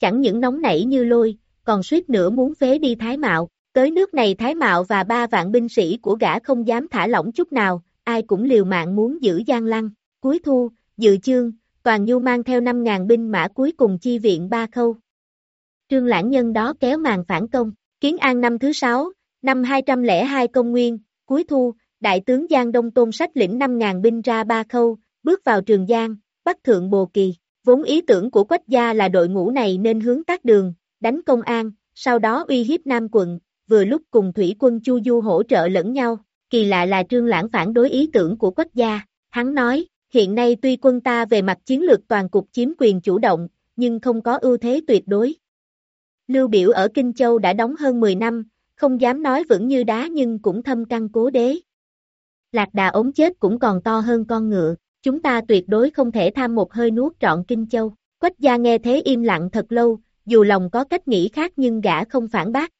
Chẳng những nóng nảy như lôi, còn suýt nữa muốn phế đi Thái Mạo, tới nước này Thái Mạo và ba vạn binh sĩ của gã không dám thả lỏng chút nào, ai cũng liều mạng muốn giữ Giang Lăng, cuối thu, dự chương, Toàn Nhu mang theo 5.000 binh mã cuối cùng chi viện ba khâu. Trương Lãng Nhân đó kéo màn phản công, Kiến An năm thứ 6, năm 202 công nguyên, cuối thu, Đại tướng Giang Đông Tôn Sách lĩnh 5.000 binh ra ba khâu, bước vào Trường Giang, bắt thượng Bồ Kỳ. Vốn ý tưởng của Quách Gia là đội ngũ này nên hướng tác đường, đánh công an, sau đó uy hiếp Nam quận, vừa lúc cùng thủy quân Chu Du hỗ trợ lẫn nhau. Kỳ lạ là Trương Lãng phản đối ý tưởng của Quách Gia. Hắn nói, hiện nay tuy quân ta về mặt chiến lược toàn cục chiếm quyền chủ động, nhưng không có ưu thế tuyệt đối. Lưu Biểu ở Kinh Châu đã đóng hơn 10 năm, không dám nói vững như đá nhưng cũng thâm căn cố đế. Lạc đà ống chết cũng còn to hơn con ngựa, chúng ta tuyệt đối không thể tham một hơi nuốt trọn Kinh Châu. Quách gia nghe thế im lặng thật lâu, dù lòng có cách nghĩ khác nhưng gã không phản bác.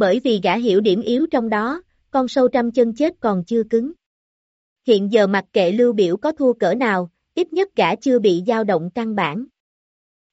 Bởi vì gã hiểu điểm yếu trong đó, con sâu trăm chân chết còn chưa cứng. Hiện giờ mặc kệ lưu biểu có thua cỡ nào, ít nhất gã chưa bị dao động căn bản.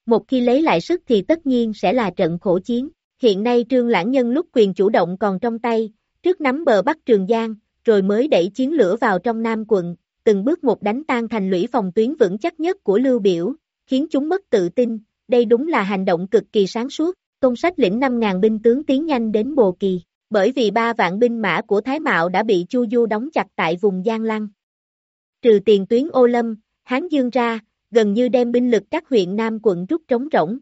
Một khi lấy lại sức thì tất nhiên sẽ là trận khổ chiến. Hiện nay trương lãng nhân lúc quyền chủ động còn trong tay, trước nắm bờ Bắc Trường Giang, rồi mới đẩy chiến lửa vào trong Nam quận, từng bước một đánh tan thành lũy phòng tuyến vững chắc nhất của Lưu Biểu, khiến chúng mất tự tin, đây đúng là hành động cực kỳ sáng suốt, Tôn sách lĩnh 5.000 binh tướng tiến nhanh đến Bồ Kỳ, bởi vì ba vạn binh mã của Thái Mạo đã bị Chu Du đóng chặt tại vùng Giang Lăng. Trừ tiền tuyến ô lâm, Hán Dương ra, gần như đem binh lực các huyện Nam quận rút trống rỗng.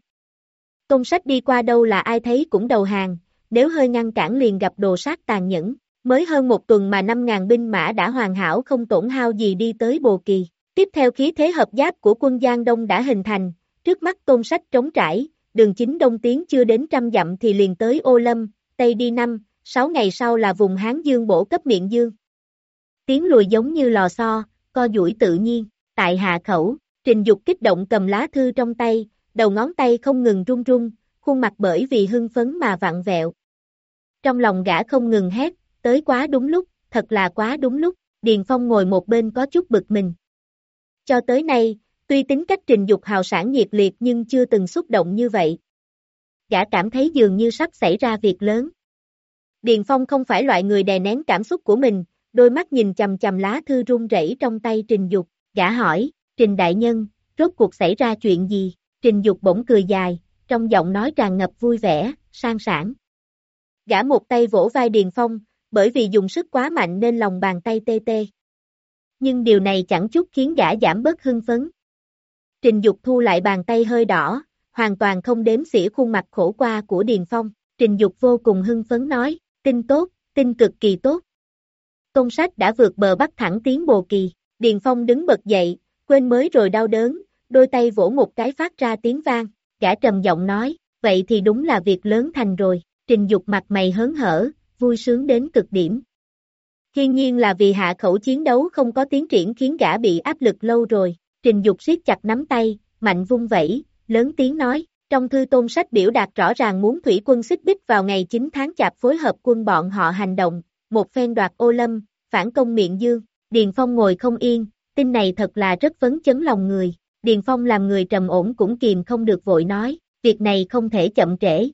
Tôn sách đi qua đâu là ai thấy cũng đầu hàng, nếu hơi ngăn cản liền gặp đồ sát tàn nhẫn. Mới hơn một tuần mà 5.000 binh mã đã hoàn hảo không tổn hao gì đi tới Bồ Kỳ. Tiếp theo khí thế hợp giáp của quân Giang Đông đã hình thành, trước mắt tôn sách trống trải, đường chính đông tiến chưa đến trăm dặm thì liền tới Ô Lâm, Tây đi năm, sáu ngày sau là vùng Hán Dương bổ cấp miệng Dương. Tiến lùi giống như lò xo, co duỗi tự nhiên, tại hạ khẩu, trình dục kích động cầm lá thư trong tay, đầu ngón tay không ngừng run run, khuôn mặt bởi vì hưng phấn mà vặn vẹo. Trong lòng gã không ngừng hét, tới quá đúng lúc, thật là quá đúng lúc, Điền Phong ngồi một bên có chút bực mình. Cho tới nay, tuy tính cách trình dục hào sản nhiệt liệt nhưng chưa từng xúc động như vậy. Gã cảm thấy dường như sắp xảy ra việc lớn. Điền Phong không phải loại người đè nén cảm xúc của mình, đôi mắt nhìn chầm chầm lá thư run rẩy trong tay trình dục, gã hỏi, trình đại nhân, rốt cuộc xảy ra chuyện gì, trình dục bỗng cười dài, trong giọng nói tràn ngập vui vẻ, sang sản. Gã một tay vỗ vai Điền Phong, bởi vì dùng sức quá mạnh nên lòng bàn tay tê tê. Nhưng điều này chẳng chút khiến gã giảm bớt hưng phấn. Trình Dục thu lại bàn tay hơi đỏ, hoàn toàn không đếm xỉa khuôn mặt khổ qua của Điền Phong. Trình Dục vô cùng hưng phấn nói, tin tốt, tin cực kỳ tốt. Công sách đã vượt bờ bắt thẳng tiến bồ kỳ. Điền Phong đứng bật dậy, quên mới rồi đau đớn, đôi tay vỗ một cái phát ra tiếng vang. Gã trầm giọng nói, vậy thì đúng là việc lớn thành rồi. Trình Dục mặt mày hớn hở, vui sướng đến cực điểm. Thiên nhiên là vì hạ khẩu chiến đấu không có tiến triển khiến gã bị áp lực lâu rồi. Trình Dục siết chặt nắm tay, mạnh vung vẩy, lớn tiếng nói, trong thư tôn sách biểu đạt rõ ràng muốn thủy quân xích bích vào ngày 9 tháng chạp phối hợp quân bọn họ hành động, một phen đoạt ô lâm, phản công miệng dương, Điền Phong ngồi không yên, tin này thật là rất vấn chấn lòng người, Điền Phong làm người trầm ổn cũng kìm không được vội nói, việc này không thể chậm trễ.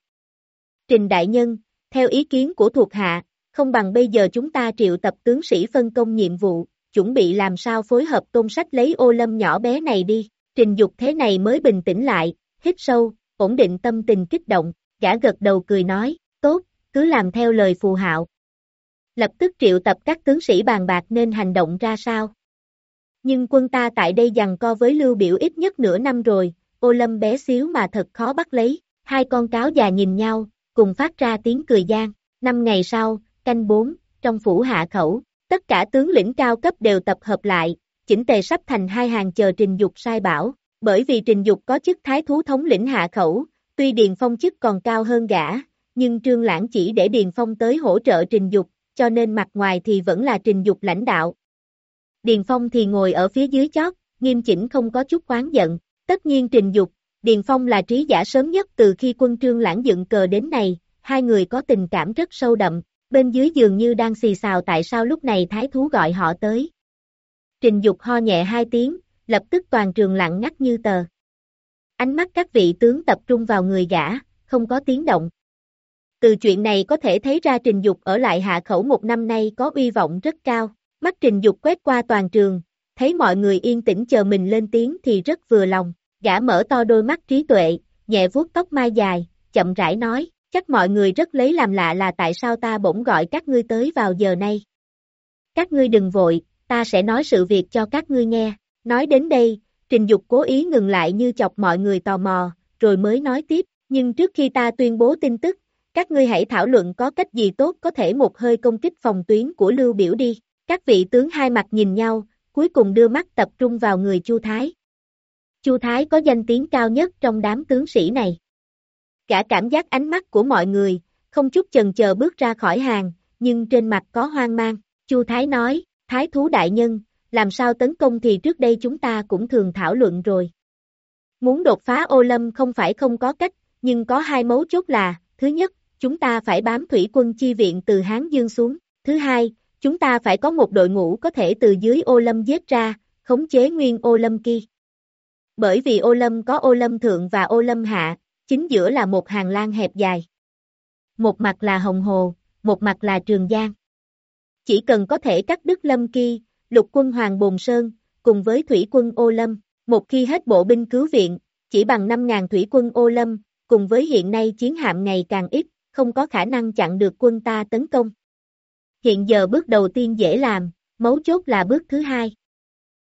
Trình Đại Nhân, theo ý kiến của thuộc hạ, không bằng bây giờ chúng ta triệu tập tướng sĩ phân công nhiệm vụ, chuẩn bị làm sao phối hợp tôn sách lấy ô lâm nhỏ bé này đi, trình dục thế này mới bình tĩnh lại, hít sâu, ổn định tâm tình kích động, gã gật đầu cười nói, tốt, cứ làm theo lời phù hạo. Lập tức triệu tập các tướng sĩ bàn bạc nên hành động ra sao. Nhưng quân ta tại đây dằn co với lưu biểu ít nhất nửa năm rồi, ô lâm bé xíu mà thật khó bắt lấy, hai con cáo già nhìn nhau, cùng phát ra tiếng cười gian. Năm ngày sau, canh bốn, trong phủ hạ khẩu, tất cả tướng lĩnh cao cấp đều tập hợp lại, chỉnh tề sắp thành hai hàng chờ trình dục sai bảo, bởi vì trình dục có chức thái thú thống lĩnh hạ khẩu, tuy Điền Phong chức còn cao hơn gã, nhưng Trương Lãng chỉ để Điền Phong tới hỗ trợ trình dục, cho nên mặt ngoài thì vẫn là trình dục lãnh đạo. Điền Phong thì ngồi ở phía dưới chót, nghiêm chỉnh không có chút oán giận, tất nhiên trình dục, Điền Phong là trí giả sớm nhất từ khi quân Trương Lãng dựng cờ đến này, hai người có tình cảm rất sâu đậm, bên dưới dường như đang xì xào tại sao lúc này thái thú gọi họ tới. Trình Dục ho nhẹ hai tiếng, lập tức toàn trường lặng ngắt như tờ. Ánh mắt các vị tướng tập trung vào người gã, không có tiếng động. Từ chuyện này có thể thấy ra Trình Dục ở lại hạ khẩu một năm nay có uy vọng rất cao. Mắt Trình Dục quét qua toàn trường, thấy mọi người yên tĩnh chờ mình lên tiếng thì rất vừa lòng. Gã mở to đôi mắt trí tuệ, nhẹ vuốt tóc mai dài, chậm rãi nói, chắc mọi người rất lấy làm lạ là tại sao ta bỗng gọi các ngươi tới vào giờ này. Các ngươi đừng vội, ta sẽ nói sự việc cho các ngươi nghe. Nói đến đây, Trình Dục cố ý ngừng lại như chọc mọi người tò mò, rồi mới nói tiếp, nhưng trước khi ta tuyên bố tin tức, các ngươi hãy thảo luận có cách gì tốt có thể một hơi công kích phòng tuyến của Lưu Biểu đi. Các vị tướng hai mặt nhìn nhau, cuối cùng đưa mắt tập trung vào người Chu Thái. Chu Thái có danh tiếng cao nhất trong đám tướng sĩ này. Cả cảm giác ánh mắt của mọi người, không chút chần chờ bước ra khỏi hàng, nhưng trên mặt có hoang mang. Chu Thái nói, Thái thú đại nhân, làm sao tấn công thì trước đây chúng ta cũng thường thảo luận rồi. Muốn đột phá ô lâm không phải không có cách, nhưng có hai mấu chốt là, thứ nhất, chúng ta phải bám thủy quân chi viện từ Hán Dương xuống, thứ hai, chúng ta phải có một đội ngũ có thể từ dưới ô lâm giết ra, khống chế nguyên ô lâm kia. Bởi vì ô lâm có ô lâm thượng và ô lâm hạ, chính giữa là một hàng lan hẹp dài. Một mặt là Hồng Hồ, một mặt là Trường Giang. Chỉ cần có thể cắt đứt lâm Kỳ, lục quân Hoàng Bồn Sơn, cùng với thủy quân ô lâm, một khi hết bộ binh cứu viện, chỉ bằng 5.000 thủy quân ô lâm, cùng với hiện nay chiến hạm ngày càng ít, không có khả năng chặn được quân ta tấn công. Hiện giờ bước đầu tiên dễ làm, mấu chốt là bước thứ hai.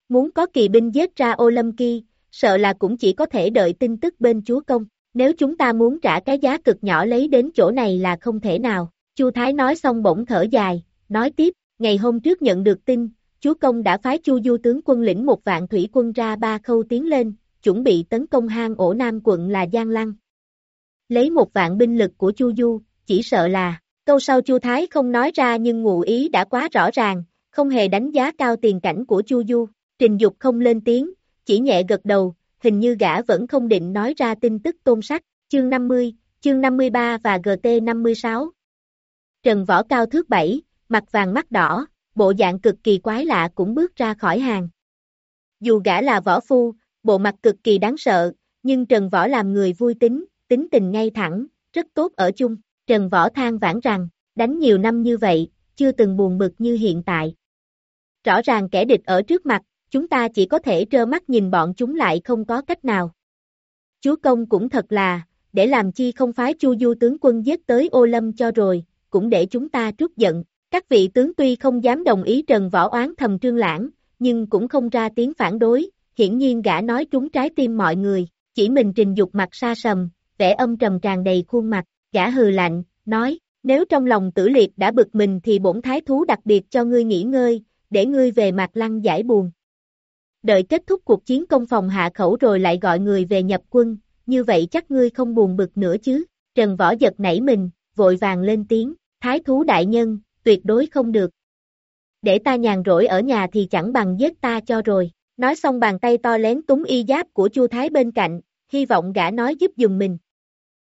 Muốn có kỳ binh giết ra ô lâm Kỳ, sợ là cũng chỉ có thể đợi tin tức bên chúa công. Nếu chúng ta muốn trả cái giá cực nhỏ lấy đến chỗ này là không thể nào. Chu Thái nói xong bỗng thở dài, nói tiếp, ngày hôm trước nhận được tin, chúa công đã phái Chu Du tướng quân lĩnh một vạn thủy quân ra ba khâu tiến lên, chuẩn bị tấn công hang ổ Nam quận là Giang Lăng. Lấy một vạn binh lực của Chu Du, chỉ sợ là, câu sau Chu Thái không nói ra nhưng ngụ ý đã quá rõ ràng, không hề đánh giá cao tiền cảnh của Chu Du, trình dục không lên tiếng, chỉ nhẹ gật đầu, hình như gã vẫn không định nói ra tin tức tôn sách, chương 50, chương 53 và GT 56. Trần Võ Cao thước 7, mặt vàng mắt đỏ, bộ dạng cực kỳ quái lạ cũng bước ra khỏi hàng. Dù gã là võ phu, bộ mặt cực kỳ đáng sợ, nhưng Trần Võ làm người vui tính, tính tình ngay thẳng, rất tốt ở chung. Trần Võ than vãn rằng, đánh nhiều năm như vậy, chưa từng buồn bực như hiện tại. Rõ ràng kẻ địch ở trước mặt, chúng ta chỉ có thể trơ mắt nhìn bọn chúng lại không có cách nào. Chúa công cũng thật là, để làm chi không phái Chu Du tướng quân giết tới ô lâm cho rồi, cũng để chúng ta trút giận. Các vị tướng tuy không dám đồng ý Trần Võ oán thầm Trương Lãng, nhưng cũng không ra tiếng phản đối, hiển nhiên gã nói trúng trái tim mọi người, chỉ mình trình dục mặt xa sầm, vẻ âm trầm tràn đầy khuôn mặt, gã hừ lạnh, nói, nếu trong lòng tử liệt đã bực mình thì bổn thái thú đặc biệt cho ngươi nghỉ ngơi, để ngươi về mặt lăng giải buồn. Đợi kết thúc cuộc chiến công phòng hạ khẩu rồi lại gọi người về nhập quân, như vậy chắc ngươi không buồn bực nữa chứ. Trần Võ giật nảy mình, vội vàng lên tiếng, thái thú đại nhân, tuyệt đối không được. Để ta nhàn rỗi ở nhà thì chẳng bằng giết ta cho rồi. Nói xong bàn tay to lén túng y giáp của Chu Thái bên cạnh, hy vọng gã nói giúp dùng mình.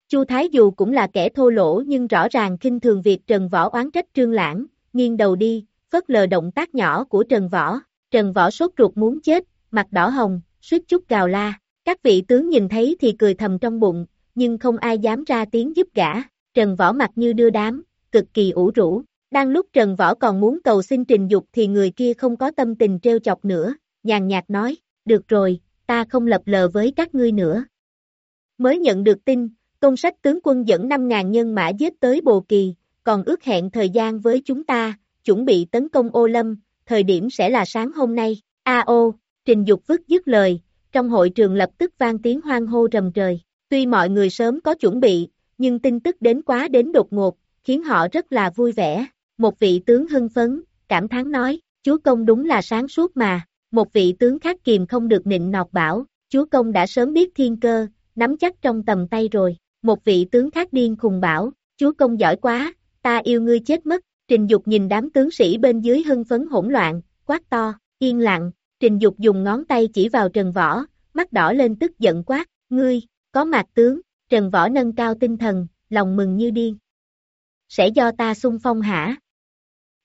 Chu Thái dù cũng là kẻ thô lỗ nhưng rõ ràng khinh thường việc Trần Võ oán trách Trương Lãng, nghiêng đầu đi, phớt lờ động tác nhỏ của Trần Võ. Trần Võ sốt ruột muốn chết, mặt đỏ hồng, suýt chút gào la. Các vị tướng nhìn thấy thì cười thầm trong bụng, nhưng không ai dám ra tiếng giúp gã. Trần Võ mặt như đưa đám, cực kỳ ủ rũ. Đang lúc Trần Võ còn muốn cầu xin trình dục thì người kia không có tâm tình trêu chọc nữa, nhàn nhạt nói, được rồi, ta không lập lờ với các ngươi nữa. Mới nhận được tin, công sách tướng quân dẫn 5.000 nhân mã giết tới Bồ Kỳ, còn ước hẹn thời gian với chúng ta, chuẩn bị tấn công ô lâm, thời điểm sẽ là sáng hôm nay. A ô, trình dục vứt dứt lời, trong hội trường lập tức vang tiếng hoang hô rầm trời. Tuy mọi người sớm có chuẩn bị, nhưng tin tức đến quá đến đột ngột, khiến họ rất là vui vẻ. Một vị tướng hưng phấn, cảm thán nói, chúa công đúng là sáng suốt mà. Một vị tướng khác kìm không được nịnh nọt bảo, chúa công đã sớm biết thiên cơ, nắm chắc trong tầm tay rồi. Một vị tướng khác điên khùng bảo, chúa công giỏi quá, ta yêu ngươi chết mất. Trình Dục nhìn đám tướng sĩ bên dưới hưng phấn hỗn loạn, quát to, yên lặng, Trình Dục dùng ngón tay chỉ vào Trần Võ, mắt đỏ lên tức giận quát, ngươi, có mặt tướng, Trần Võ nâng cao tinh thần, lòng mừng như điên. Sẽ do ta xung phong hả?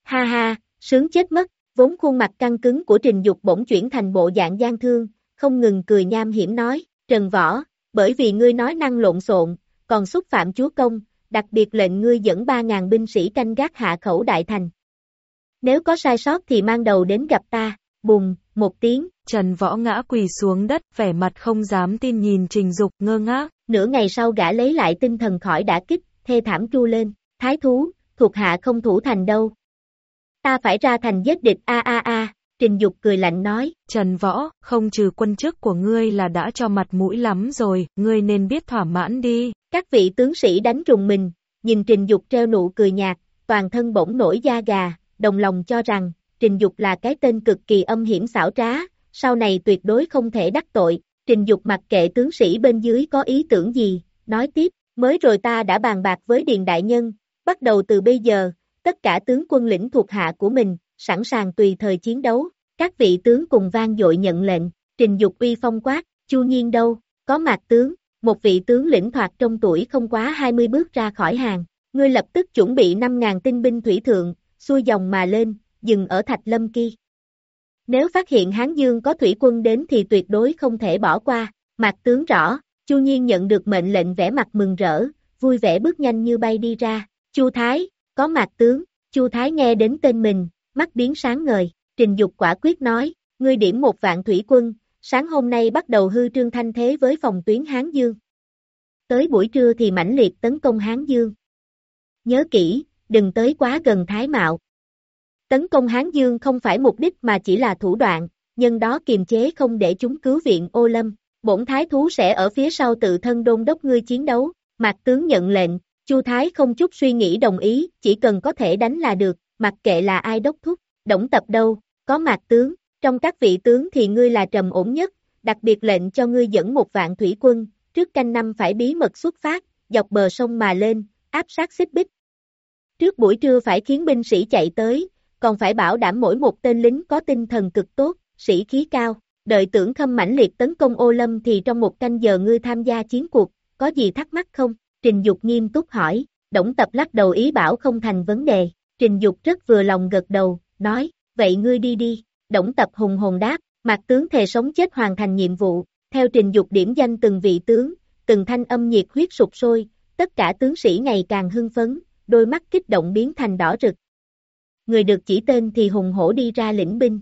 Ha ha, sướng chết mất, vốn khuôn mặt căng cứng của Trình Dục bỗng chuyển thành bộ dạng gian thương, không ngừng cười nham hiểm nói, Trần Võ, bởi vì ngươi nói năng lộn xộn, còn xúc phạm chúa công, đặc biệt lệnh ngươi dẫn 3.000 binh sĩ canh gác hạ khẩu đại thành. Nếu có sai sót thì mang đầu đến gặp ta, bùng, một tiếng. Trần Võ ngã quỳ xuống đất, vẻ mặt không dám tin nhìn Trình Dục ngơ ngác. Nửa ngày sau gã lấy lại tinh thần khỏi đã kích, thê thảm tru lên, thái thú, thuộc hạ không thủ thành đâu. Ta phải ra thành giết địch a a a, Trình Dục cười lạnh nói. Trần Võ, không trừ quân chức của ngươi là đã cho mặt mũi lắm rồi, ngươi nên biết thỏa mãn đi. Các vị tướng sĩ đánh rùng mình, nhìn Trình Dục treo nụ cười nhạt, toàn thân bỗng nổi da gà, đồng lòng cho rằng, Trình Dục là cái tên cực kỳ âm hiểm xảo trá, sau này tuyệt đối không thể đắc tội. Trình Dục mặc kệ tướng sĩ bên dưới có ý tưởng gì, nói tiếp, mới rồi ta đã bàn bạc với Điền Đại Nhân, bắt đầu từ bây giờ, tất cả tướng quân lĩnh thuộc hạ của mình, sẵn sàng tùy thời chiến đấu. Các vị tướng cùng vang dội nhận lệnh, Trình Dục uy phong quát, Chu Nhiên đâu, có mặt tướng, một vị tướng lĩnh thoạt trong tuổi không quá 20 bước ra khỏi hàng, ngươi lập tức chuẩn bị 5.000 tinh binh thủy thượng, xuôi dòng mà lên, dừng ở Thạch Lâm Kỳ. Nếu phát hiện Hán Dương có thủy quân đến thì tuyệt đối không thể bỏ qua, mặt tướng rõ, Chu Nhiên nhận được mệnh lệnh vẽ mặt mừng rỡ, vui vẻ bước nhanh như bay đi ra, Chu Thái, có mặt tướng, Chu Thái nghe đến tên mình, mắt biến sáng ngời, trình dục quả quyết nói, ngươi điểm một vạn thủy quân, sáng hôm nay bắt đầu hư trương thanh thế với phòng tuyến Hán Dương. Tới buổi trưa thì mãnh liệt tấn công Hán Dương. Nhớ kỹ, đừng tới quá gần Thái Mạo. Tấn công Hán Dương không phải mục đích mà chỉ là thủ đoạn, nhân đó kiềm chế không để chúng cứu viện ô lâm. Bổn Thái Thú sẽ ở phía sau tự thân đôn đốc ngươi chiến đấu, mặt tướng nhận lệnh, Chu Thái không chút suy nghĩ đồng ý, chỉ cần có thể đánh là được, mặc kệ là ai đốc thúc, động tập đâu, có mặt tướng, trong các vị tướng thì ngươi là trầm ổn nhất, đặc biệt lệnh cho ngươi dẫn một vạn thủy quân, trước canh năm phải bí mật xuất phát, dọc bờ sông mà lên, áp sát xích bích. Trước buổi trưa phải khiến binh sĩ chạy tới, còn phải bảo đảm mỗi một tên lính có tinh thần cực tốt, sĩ khí cao. Đợi tưởng khâm mãnh liệt tấn công ô lâm thì trong một canh giờ ngươi tham gia chiến cuộc, có gì thắc mắc không? Trình Dục nghiêm túc hỏi, Đổng Tập lắc đầu ý bảo không thành vấn đề. Trình Dục rất vừa lòng gật đầu, nói, vậy ngươi đi đi. Đổng Tập hùng hồn đáp, mặt tướng thề sống chết hoàn thành nhiệm vụ, theo Trình Dục điểm danh từng vị tướng, từng thanh âm nhiệt huyết sụp sôi, tất cả tướng sĩ ngày càng hưng phấn, đôi mắt kích động biến thành đỏ rực. Người được chỉ tên thì hùng hổ đi ra lĩnh binh.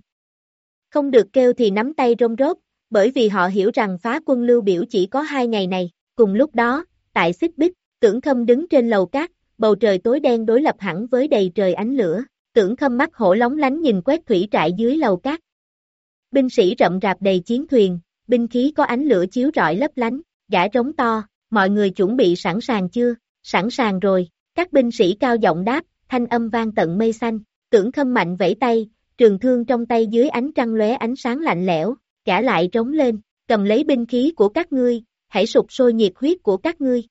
Không được kêu thì nắm tay rông rốt, bởi vì họ hiểu rằng phá quân lưu biểu chỉ có hai ngày này. Cùng lúc đó, tại xích bích, tưởng Thâm đứng trên lầu cát, bầu trời tối đen đối lập hẳn với đầy trời ánh lửa tưởng khâm mắt hổ lóng lánh nhìn quét thủy trại dưới lầu cát. Binh sĩ rậm rạp đầy chiến thuyền, binh khí có ánh lửa chiếu rọi lấp lánh, gã trống to, mọi người chuẩn bị sẵn sàng chưa? Sẵn sàng rồi, các binh sĩ cao giọng đáp, thanh âm vang tận mây xanh, tưởng khâm mạnh vẫy tay, trường thương trong tay dưới ánh trăng lóe ánh sáng lạnh lẽo, gã lại trống lên, cầm lấy binh khí của các ngươi, hãy sụp sôi nhiệt huyết của các ngươi.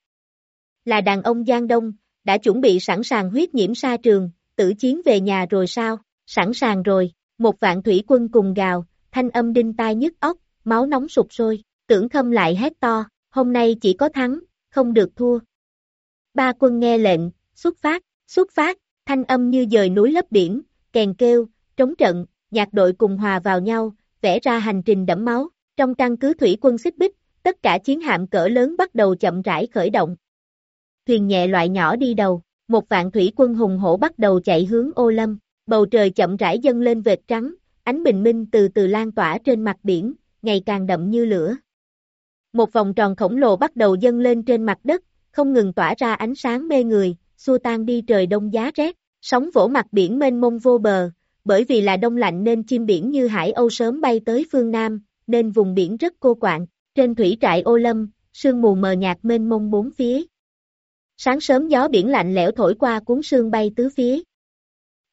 Là đàn ông Giang Đông, đã chuẩn bị sẵn sàng huyết nhiễm sa trường, tử chiến về nhà rồi sao, sẵn sàng rồi, một vạn thủy quân cùng gào, thanh âm đinh tai nhức óc, máu nóng sụp sôi, tưởng khâm lại hét to, hôm nay chỉ có thắng, không được thua. Ba quân nghe lệnh, xuất phát, xuất phát, thanh âm như dời núi lấp biển, kèn kêu, trống trận, nhạc đội cùng hòa vào nhau, vẽ ra hành trình đẫm máu, trong căn cứ thủy quân xích bích, tất cả chiến hạm cỡ lớn bắt đầu chậm rãi khởi động. Thuyền nhẹ loại nhỏ đi đầu, một vạn thủy quân hùng hổ bắt đầu chạy hướng ô lâm, bầu trời chậm rãi dâng lên vệt trắng, ánh bình minh từ từ lan tỏa trên mặt biển, ngày càng đậm như lửa. Một vòng tròn khổng lồ bắt đầu dâng lên trên mặt đất, không ngừng tỏa ra ánh sáng mê người, xua tan đi trời đông giá rét, sóng vỗ mặt biển mênh mông vô bờ, bởi vì là đông lạnh nên chim biển như hải âu sớm bay tới phương Nam, nên vùng biển rất cô quạng, trên thủy trại ô lâm, sương mù mờ nhạt mênh mông bốn phía. Sáng sớm gió biển lạnh lẽo thổi qua cuốn sương bay tứ phía.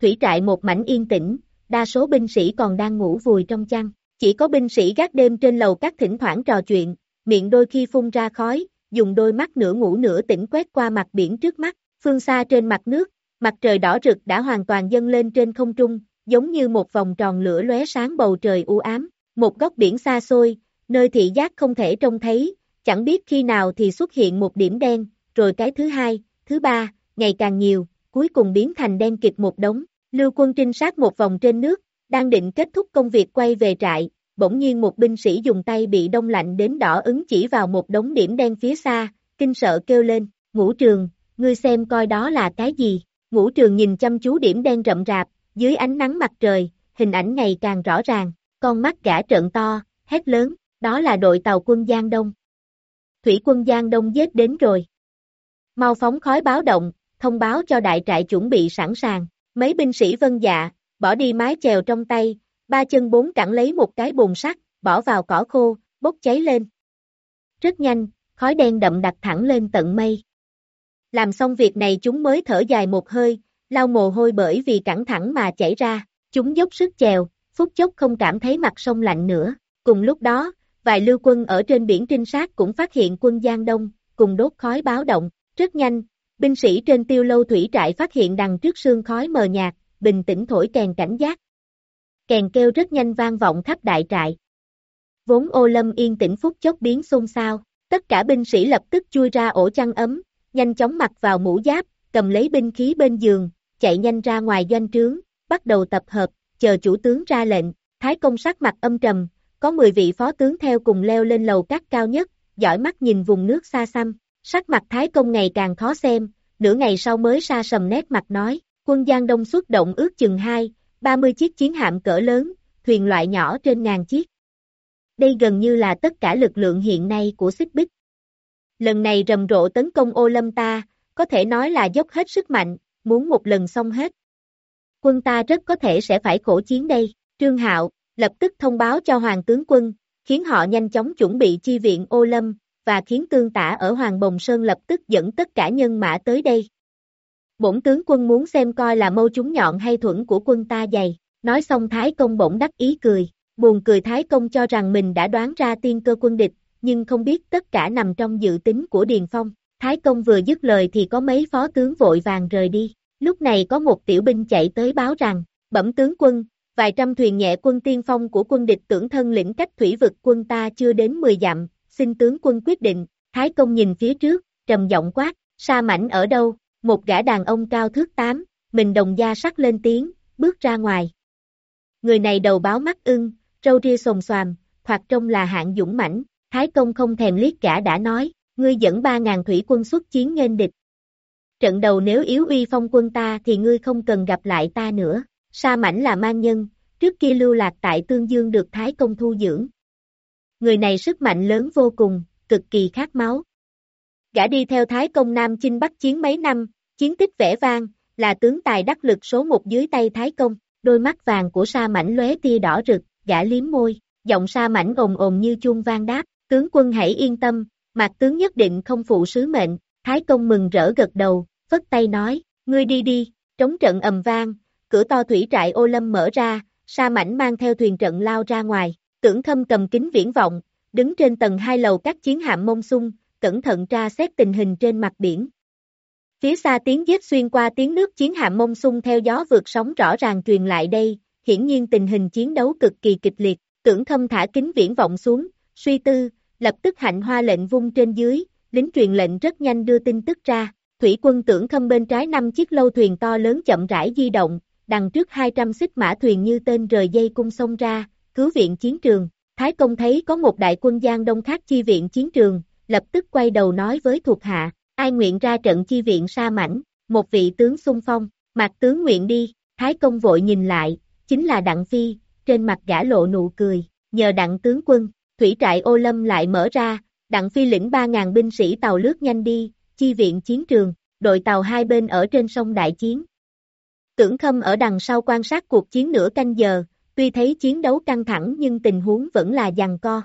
Thủy trại một mảnh yên tĩnh, đa số binh sĩ còn đang ngủ vùi trong chăn, chỉ có binh sĩ gác đêm trên lầu các thỉnh thoảng trò chuyện, miệng đôi khi phun ra khói, dùng đôi mắt nửa ngủ nửa tỉnh quét qua mặt biển trước mắt, phương xa trên mặt nước, mặt trời đỏ rực đã hoàn toàn dâng lên trên không trung, giống như một vòng tròn lửa lóe sáng bầu trời u ám, một góc biển xa xôi, nơi thị giác không thể trông thấy, chẳng biết khi nào thì xuất hiện một điểm đen, rồi cái thứ hai, thứ ba, ngày càng nhiều, cuối cùng biến thành đen kịt một đống, lưu quân trinh sát một vòng trên nước, đang định kết thúc công việc quay về trại, bỗng nhiên một binh sĩ dùng tay bị đông lạnh đến đỏ ứng chỉ vào một đống điểm đen phía xa, kinh sợ kêu lên, ngũ trường, ngươi xem coi đó là cái gì, ngũ trường nhìn chăm chú điểm đen rậm rạp, dưới ánh nắng mặt trời, hình ảnh ngày càng rõ ràng, con mắt gã trợn to, hét lớn, đó là đội tàu quân Giang Đông. Thủy quân Giang Đông giết đến rồi. Mau phóng khói báo động, thông báo cho đại trại chuẩn bị sẵn sàng, mấy binh sĩ vân dạ, bỏ đi mái chèo trong tay, ba chân bốn cẳng lấy một cái bồn sắt, bỏ vào cỏ khô, bốc cháy lên. Rất nhanh, khói đen đậm đặt thẳng lên tận mây. Làm xong việc này chúng mới thở dài một hơi, lau mồ hôi bởi vì cẳng thẳng mà chảy ra, chúng dốc sức chèo, phút chốc không cảm thấy mặt sông lạnh nữa. Cùng lúc đó, vài lưu quân ở trên biển trinh sát cũng phát hiện quân Giang Đông, cùng đốt khói báo động. Rất nhanh, binh sĩ trên tiêu lâu thủy trại phát hiện đằng trước sương khói mờ nhạt, bình tĩnh thổi kèn cảnh giác. Kèn kêu rất nhanh vang vọng khắp đại trại. Vốn ô lâm yên tĩnh phút chốc biến xôn xao, tất cả binh sĩ lập tức chui ra ổ chăn ấm, nhanh chóng mặc vào mũ giáp, cầm lấy binh khí bên giường, chạy nhanh ra ngoài doanh trướng, bắt đầu tập hợp, chờ chủ tướng ra lệnh, Thái công sắc mặt âm trầm, có 10 vị phó tướng theo cùng leo lên lầu các cao nhất, dõi mắt nhìn vùng nước xa xăm, sắc mặt Thái công ngày càng khó xem, nửa ngày sau mới xa sầm nét mặt nói, quân Giang Đông xuất động ước chừng 2, 30 chiếc chiến hạm cỡ lớn, thuyền loại nhỏ trên ngàn chiếc. Đây gần như là tất cả lực lượng hiện nay của xích bích. Lần này rầm rộ tấn công ô lâm ta, có thể nói là dốc hết sức mạnh, muốn một lần xong hết. Quân ta rất có thể sẽ phải khổ chiến đây. Trương Hạo, lập tức thông báo cho Hoàng tướng quân, khiến họ nhanh chóng chuẩn bị chi viện ô lâm, và khiến tương tả ở Hoàng Bồng Sơn lập tức dẫn tất cả nhân mã tới đây. Bổn tướng quân muốn xem coi là mâu chúng nhọn hay thuẫn của quân ta dày, nói xong Thái Công bỗng đắc ý cười, buồn cười Thái Công cho rằng mình đã đoán ra tiên cơ quân địch, nhưng không biết tất cả nằm trong dự tính của Điền Phong. Thái Công vừa dứt lời thì có mấy phó tướng vội vàng rời đi, lúc này có một tiểu binh chạy tới báo rằng, bẩm tướng quân, vài trăm thuyền nhẹ quân tiên phong của quân địch tưởng thân lĩnh cách thủy vực quân ta chưa đến 10 dặm, xin tướng quân quyết định, Thái Công nhìn phía trước, trầm giọng quát, sa mảnh ở đâu, một gã đàn ông cao thước tám, mình đồng da sắc lên tiếng, bước ra ngoài. Người này đầu báo mắt ưng, râu ria sồn xoàm, hoặc trông là hạng dũng mãnh, Thái Công không thèm liếc cả đã nói, ngươi dẫn ba ngàn thủy quân xuất chiến nghênh địch. Trận đầu nếu yếu uy phong quân ta thì ngươi không cần gặp lại ta nữa. Sa mảnh là mang nhân, trước kia lưu lạc tại Tương Dương được Thái Công thu dưỡng. Người này sức mạnh lớn vô cùng, cực kỳ khát máu. Gã đi theo Thái Công Nam Chinh Bắc chiến mấy năm, chiến tích vẻ vang, là tướng tài đắc lực số một dưới tay Thái Công, đôi mắt vàng của sa mảnh lóe tia đỏ rực, gã liếm môi, giọng sa mảnh ồn ồn như chuông vang đáp, tướng quân hãy yên tâm, mạc tướng nhất định không phụ sứ mệnh, Thái Công mừng rỡ gật đầu, vất tay nói, ngươi đi đi, trống trận ầm vang, cửa to thủy trại ô lâm mở ra, sa mảnh mang theo thuyền trận lao ra ngoài, tưởng thâm cầm kính viễn vọng, đứng trên tầng hai lầu các chiến hạm mông sung, cẩn thận tra xét tình hình trên mặt biển. Phía xa tiếng giết xuyên qua tiếng nước chiến hạm mông sung theo gió vượt sóng rõ ràng truyền lại đây, hiển nhiên tình hình chiến đấu cực kỳ kịch liệt, tưởng thâm thả kính viễn vọng xuống, suy tư, lập tức hạnh hoa lệnh vung trên dưới, lính truyền lệnh rất nhanh đưa tin tức ra, thủy quân tưởng thâm bên trái năm chiếc lâu thuyền to lớn chậm rãi di động, đằng trước 200 xích mã thuyền như tên rời dây cung sông ra, cứu viện chiến trường, Thái Công thấy có một đại quân Giang Đông khác chi viện chiến trường, lập tức quay đầu nói với thuộc hạ, ai nguyện ra trận chi viện sa mảnh, một vị tướng xung phong, mặt tướng nguyện đi, Thái Công vội nhìn lại, chính là Đặng Phi, trên mặt gã lộ nụ cười, nhờ Đặng tướng quân, thủy trại ô lâm lại mở ra, Đặng Phi lĩnh 3.000 binh sĩ tàu lướt nhanh đi, chi viện chiến trường, đội tàu hai bên ở trên sông đại chiến. Tưởng Khâm ở đằng sau quan sát cuộc chiến nửa canh giờ, tuy thấy chiến đấu căng thẳng nhưng tình huống vẫn là giằng co.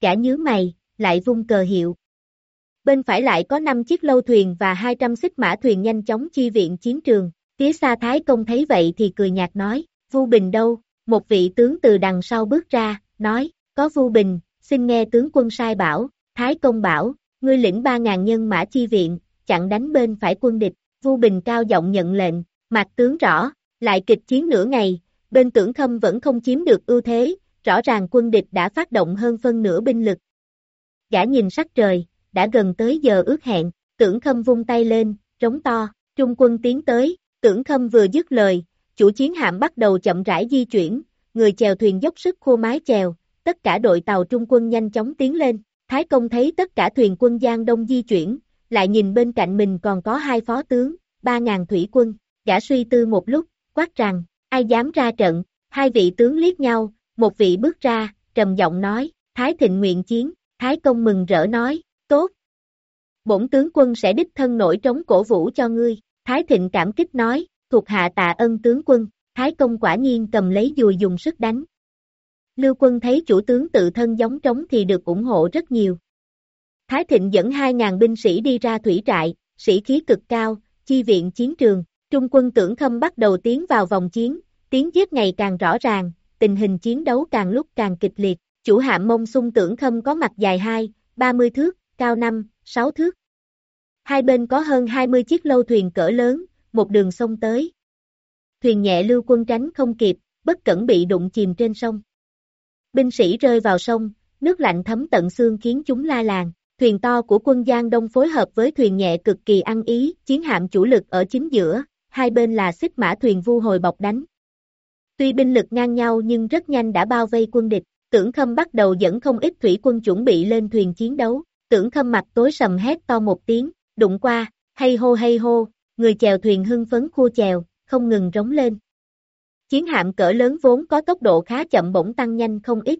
cả nhớ mày, lại vung cờ hiệu. Bên phải lại có 5 chiếc lâu thuyền và 200 xích mã thuyền nhanh chóng chi viện chiến trường. Phía xa Thái Công thấy vậy thì cười nhạt nói, Vu Bình đâu? Một vị tướng từ đằng sau bước ra, nói, có Vu Bình, xin nghe tướng quân sai bảo, Thái Công bảo, ngươi lĩnh 3.000 nhân mã chi viện, chặn đánh bên phải quân địch, Vu Bình cao giọng nhận lệnh, mặt tướng rõ, lại kịch chiến nửa ngày, bên tưởng thâm vẫn không chiếm được ưu thế, rõ ràng quân địch đã phát động hơn phân nửa binh lực. Gã nhìn sắc trời, đã gần tới giờ ước hẹn, tưởng khâm vung tay lên, trống to, trung quân tiến tới, tưởng khâm vừa dứt lời, chủ chiến hạm bắt đầu chậm rãi di chuyển, người chèo thuyền dốc sức khô mái chèo, tất cả đội tàu trung quân nhanh chóng tiến lên, Thái Công thấy tất cả thuyền quân Giang Đông di chuyển, lại nhìn bên cạnh mình còn có hai phó tướng, ba ngàn thủy quân, gã suy tư một lúc, quát rằng, ai dám ra trận, hai vị tướng liếc nhau, một vị bước ra, trầm giọng nói, Thái Thịnh nguyện chiến, Thái Công mừng rỡ nói, tốt. Bổn tướng quân sẽ đích thân nổi trống cổ vũ cho ngươi, Thái Thịnh cảm kích nói, thuộc hạ tạ ân tướng quân, Thái Công quả nhiên cầm lấy dùi dùng sức đánh. Lưu quân thấy chủ tướng tự thân giống trống thì được ủng hộ rất nhiều. Thái Thịnh dẫn 2.000 binh sĩ đi ra thủy trại, sĩ khí cực cao, chi viện chiến trường, Trung quân tưởng khâm bắt đầu tiến vào vòng chiến, tiếng giết ngày càng rõ ràng, tình hình chiến đấu càng lúc càng kịch liệt, chủ hạm mông sung tưởng khâm có mặt dài 2, 30 thước, cao 5, 6 thước. Hai bên có hơn 20 chiếc lâu thuyền cỡ lớn, một đường sông tới. Thuyền nhẹ lưu quân tránh không kịp, bất cẩn bị đụng chìm trên sông. Binh sĩ rơi vào sông, nước lạnh thấm tận xương khiến chúng la làng. Thuyền to của quân Giang Đông phối hợp với thuyền nhẹ cực kỳ ăn ý, chiến hạm chủ lực ở chính giữa, hai bên là xích mã thuyền vu hồi bọc đánh. Tuy binh lực ngang nhau nhưng rất nhanh đã bao vây quân địch, tưởng khâm bắt đầu dẫn không ít thủy quân chuẩn bị lên thuyền chiến đấu, tưởng khâm mặt tối sầm hét to một tiếng, đụng qua, hay hô hay hô, người chèo thuyền hưng phấn khu chèo, không ngừng rống lên. Chiến hạm cỡ lớn vốn có tốc độ khá chậm bỗng tăng nhanh không ít.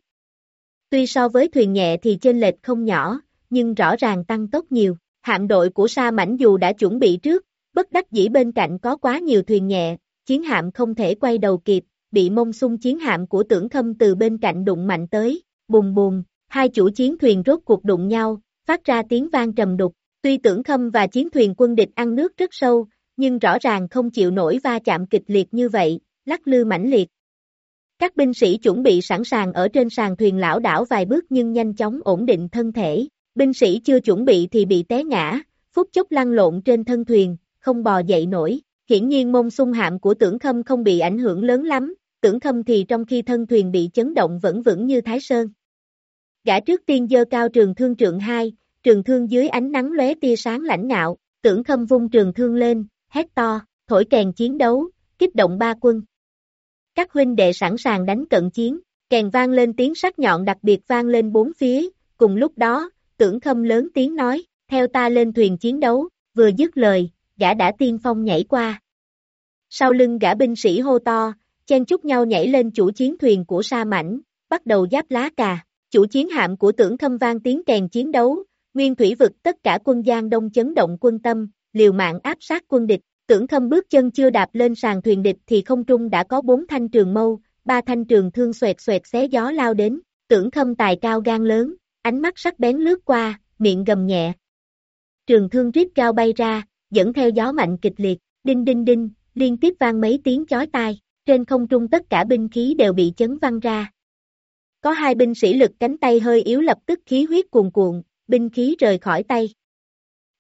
Tuy so với thuyền nhẹ thì trên lệch không nhỏ, nhưng rõ ràng tăng tốc nhiều. Hạm đội của Sa Mảnh dù đã chuẩn bị trước, bất đắc dĩ bên cạnh có quá nhiều thuyền nhẹ, chiến hạm không thể quay đầu kịp, bị mông sung chiến hạm của tưởng khâm từ bên cạnh đụng mạnh tới, bùng bùng, hai chủ chiến thuyền rốt cuộc đụng nhau, phát ra tiếng vang trầm đục, tuy tưởng khâm và chiến thuyền quân địch ăn nước rất sâu, nhưng rõ ràng không chịu nổi va chạm kịch liệt như vậy, lắc lư mãnh liệt. Các binh sĩ chuẩn bị sẵn sàng ở trên sàn thuyền lão đảo vài bước nhưng nhanh chóng ổn định thân thể, binh sĩ chưa chuẩn bị thì bị té ngã, phút chốc lăn lộn trên thân thuyền, không bò dậy nổi. Hiển nhiên mông sung hạm của tưởng khâm không bị ảnh hưởng lớn lắm, tưởng khâm thì trong khi thân thuyền bị chấn động vẫn vững như Thái Sơn. Gã trước tiên dơ cao trường thương trượng hai, trường thương dưới ánh nắng lóe tia sáng lãnh ngạo, tưởng khâm vung trường thương lên, hét to, thổi kèn chiến đấu, kích động ba quân. Các huynh đệ sẵn sàng đánh cận chiến, kèn vang lên tiếng sắc nhọn đặc biệt vang lên bốn phía, cùng lúc đó, tưởng khâm lớn tiếng nói, theo ta lên thuyền chiến đấu, vừa dứt lời, gã đã tiên phong nhảy qua. Sau lưng gã binh sĩ hô to, chen chúc nhau nhảy lên chủ chiến thuyền của sa mảnh, bắt đầu giáp lá cà, chủ chiến hạm của tưởng thâm vang tiếng kèn chiến đấu, nguyên thủy vực tất cả quân Giang Đông chấn động quân tâm, liều mạng áp sát quân địch, Tưởng Thâm bước chân chưa đạp lên sàn thuyền địch thì không trung đã có bốn thanh trường mâu, ba thanh trường thương xoẹt xoẹt xé gió lao đến, tưởng Thâm tài cao gan lớn, ánh mắt sắc bén lướt qua, miệng gầm nhẹ. Trường thương rít cao bay ra, dẫn theo gió mạnh kịch liệt, đinh đinh đinh, liên tiếp vang mấy tiếng chói tai, trên không trung tất cả binh khí đều bị chấn văng ra. Có hai binh sĩ lực cánh tay hơi yếu lập tức khí huyết cuồn cuộn, binh khí rời khỏi tay.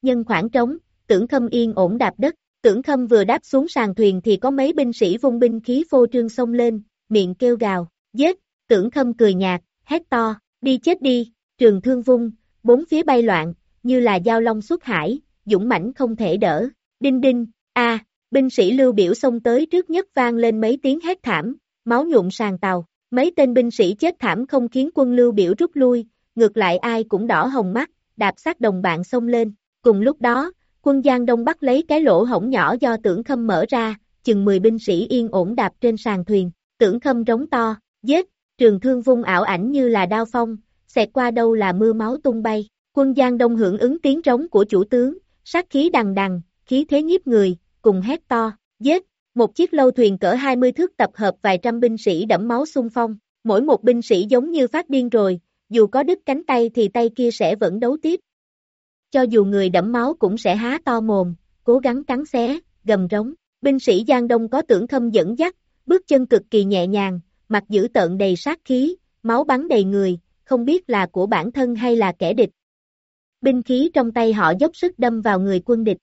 Nhân khoảng trống, tưởng khâm yên ổn đạp đất, tưởng khâm vừa đáp xuống sàn thuyền thì có mấy binh sĩ vung binh khí phô trương xông lên, miệng kêu gào, giết, tưởng khâm cười nhạt, hét to, đi chết đi, trường thương vung, bốn phía bay loạn, như là dao long xuất hải, dũng mãnh không thể đỡ, đinh đinh, a binh sĩ lưu biểu xông tới trước nhất vang lên mấy tiếng hét thảm, máu nhuộm sàn tàu, mấy tên binh sĩ chết thảm không khiến quân lưu biểu rút lui, ngược lại ai cũng đỏ hồng mắt, đạp sát đồng bạn xông lên, cùng lúc đó, quân Giang Đông bắt lấy cái lỗ hổng nhỏ do tưởng khâm mở ra, chừng 10 binh sĩ yên ổn đạp trên sàn thuyền, tưởng khâm rống to, giết, trường thương vung ảo ảnh như là đao phong, xẹt qua đâu là mưa máu tung bay, quân Giang Đông hưởng ứng tiếng trống của chủ tướng, sát khí đằng đằng, khí thế nhiếp người, cùng hét to, giết, một chiếc lâu thuyền cỡ 20 thước tập hợp vài trăm binh sĩ đẫm máu xung phong, mỗi một binh sĩ giống như phát điên rồi, dù có đứt cánh tay thì tay kia sẽ vẫn đấu tiếp. Cho dù người đẫm máu cũng sẽ há to mồm, cố gắng cắn xé, gầm rống, binh sĩ Giang Đông có tưởng thâm dẫn dắt, bước chân cực kỳ nhẹ nhàng, mặt giữ tợn đầy sát khí, máu bắn đầy người, không biết là của bản thân hay là kẻ địch. Binh khí trong tay họ dốc sức đâm vào người quân địch.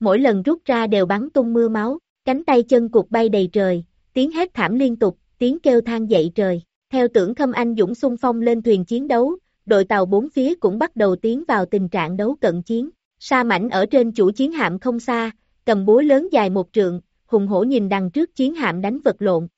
Mỗi lần rút ra đều bắn tung mưa máu, cánh tay chân cục bay đầy trời, tiếng hét thảm liên tục, tiếng kêu than dậy trời. Theo tưởng khâm anh dũng xung phong lên thuyền chiến đấu, đội tàu bốn phía cũng bắt đầu tiến vào tình trạng đấu cận chiến. Sa mảnh ở trên chủ chiến hạm không xa, cầm búa lớn dài một trượng, hùng hổ nhìn đằng trước chiến hạm đánh vật lộn.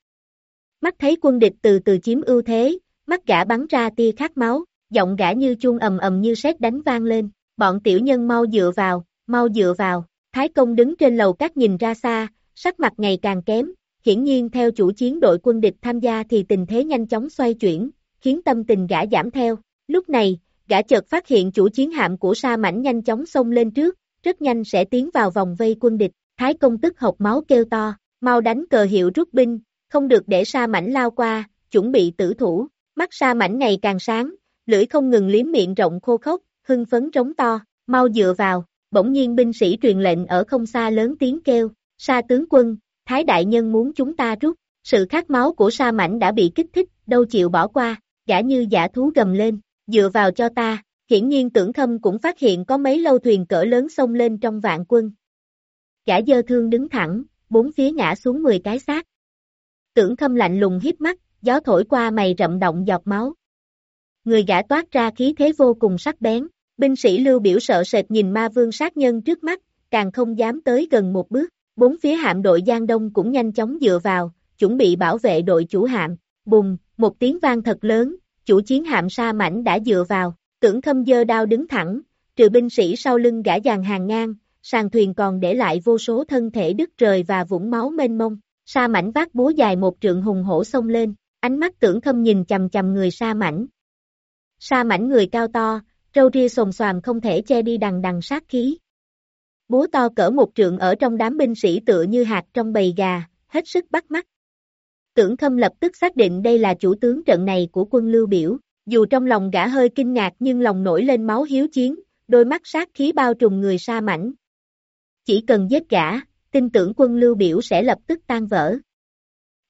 Mắt thấy quân địch từ từ chiếm ưu thế, mắt gã bắn ra tia khát máu, giọng gã như chuông ầm ầm như sét đánh vang lên, bọn tiểu nhân mau dựa vào, mau dựa vào, Thái công đứng trên lầu các nhìn ra xa, sắc mặt ngày càng kém, hiển nhiên theo chủ chiến đội quân địch tham gia thì tình thế nhanh chóng xoay chuyển, khiến tâm tình gã giảm theo, lúc này, gã chợt phát hiện chủ chiến hạm của sa mảnh nhanh chóng xông lên trước, rất nhanh sẽ tiến vào vòng vây quân địch, Thái công tức học máu kêu to, mau đánh cờ hiệu rút binh, không được để sa mảnh lao qua, chuẩn bị tử thủ, mắt sa mảnh ngày càng sáng, lưỡi không ngừng liếm miệng rộng khô khốc, hưng phấn trống to, mau dựa vào, bỗng nhiên binh sĩ truyền lệnh ở không xa lớn tiếng kêu, sa tướng quân, thái đại nhân muốn chúng ta rút, sự khát máu của sa mảnh đã bị kích thích, đâu chịu bỏ qua, gã như giả thú gầm lên, dựa vào cho ta, hiển nhiên tưởng Thâm cũng phát hiện có mấy lâu thuyền cỡ lớn xông lên trong vạn quân. Gã dơ thương đứng thẳng, bốn phía ngã xuống 10 cái xác. Tưởng Thâm lạnh lùng hiếp mắt, gió thổi qua mày rậm động giọt máu. Người gã toát ra khí thế vô cùng sắc bén, binh sĩ lưu biểu sợ sệt nhìn ma vương sát nhân trước mắt, càng không dám tới gần một bước, bốn phía hạm đội Giang Đông cũng nhanh chóng dựa vào, chuẩn bị bảo vệ đội chủ hạm, bùng, một tiếng vang thật lớn, chủ chiến hạm sa mảnh đã dựa vào, tưởng khâm dơ đao đứng thẳng, trừ binh sĩ sau lưng gã dàn hàng ngang, sàn thuyền còn để lại vô số thân thể đứt rời và vũng máu mênh mông, sa mảnh vác búa dài một trượng hùng hổ xông lên, ánh mắt tưởng khâm nhìn chầm chầm người sa mảnh. Sa mảnh người cao to, râu ria sồn xoàm không thể che đi đằng đằng sát khí. Búa to cỡ một trượng ở trong đám binh sĩ tựa như hạt trong bầy gà, hết sức bắt mắt. Tưởng khâm lập tức xác định đây là chủ tướng trận này của quân lưu biểu, dù trong lòng gã hơi kinh ngạc nhưng lòng nổi lên máu hiếu chiến, đôi mắt sát khí bao trùm người sa mảnh. Chỉ cần giết gã, tin tưởng quân lưu biểu sẽ lập tức tan vỡ.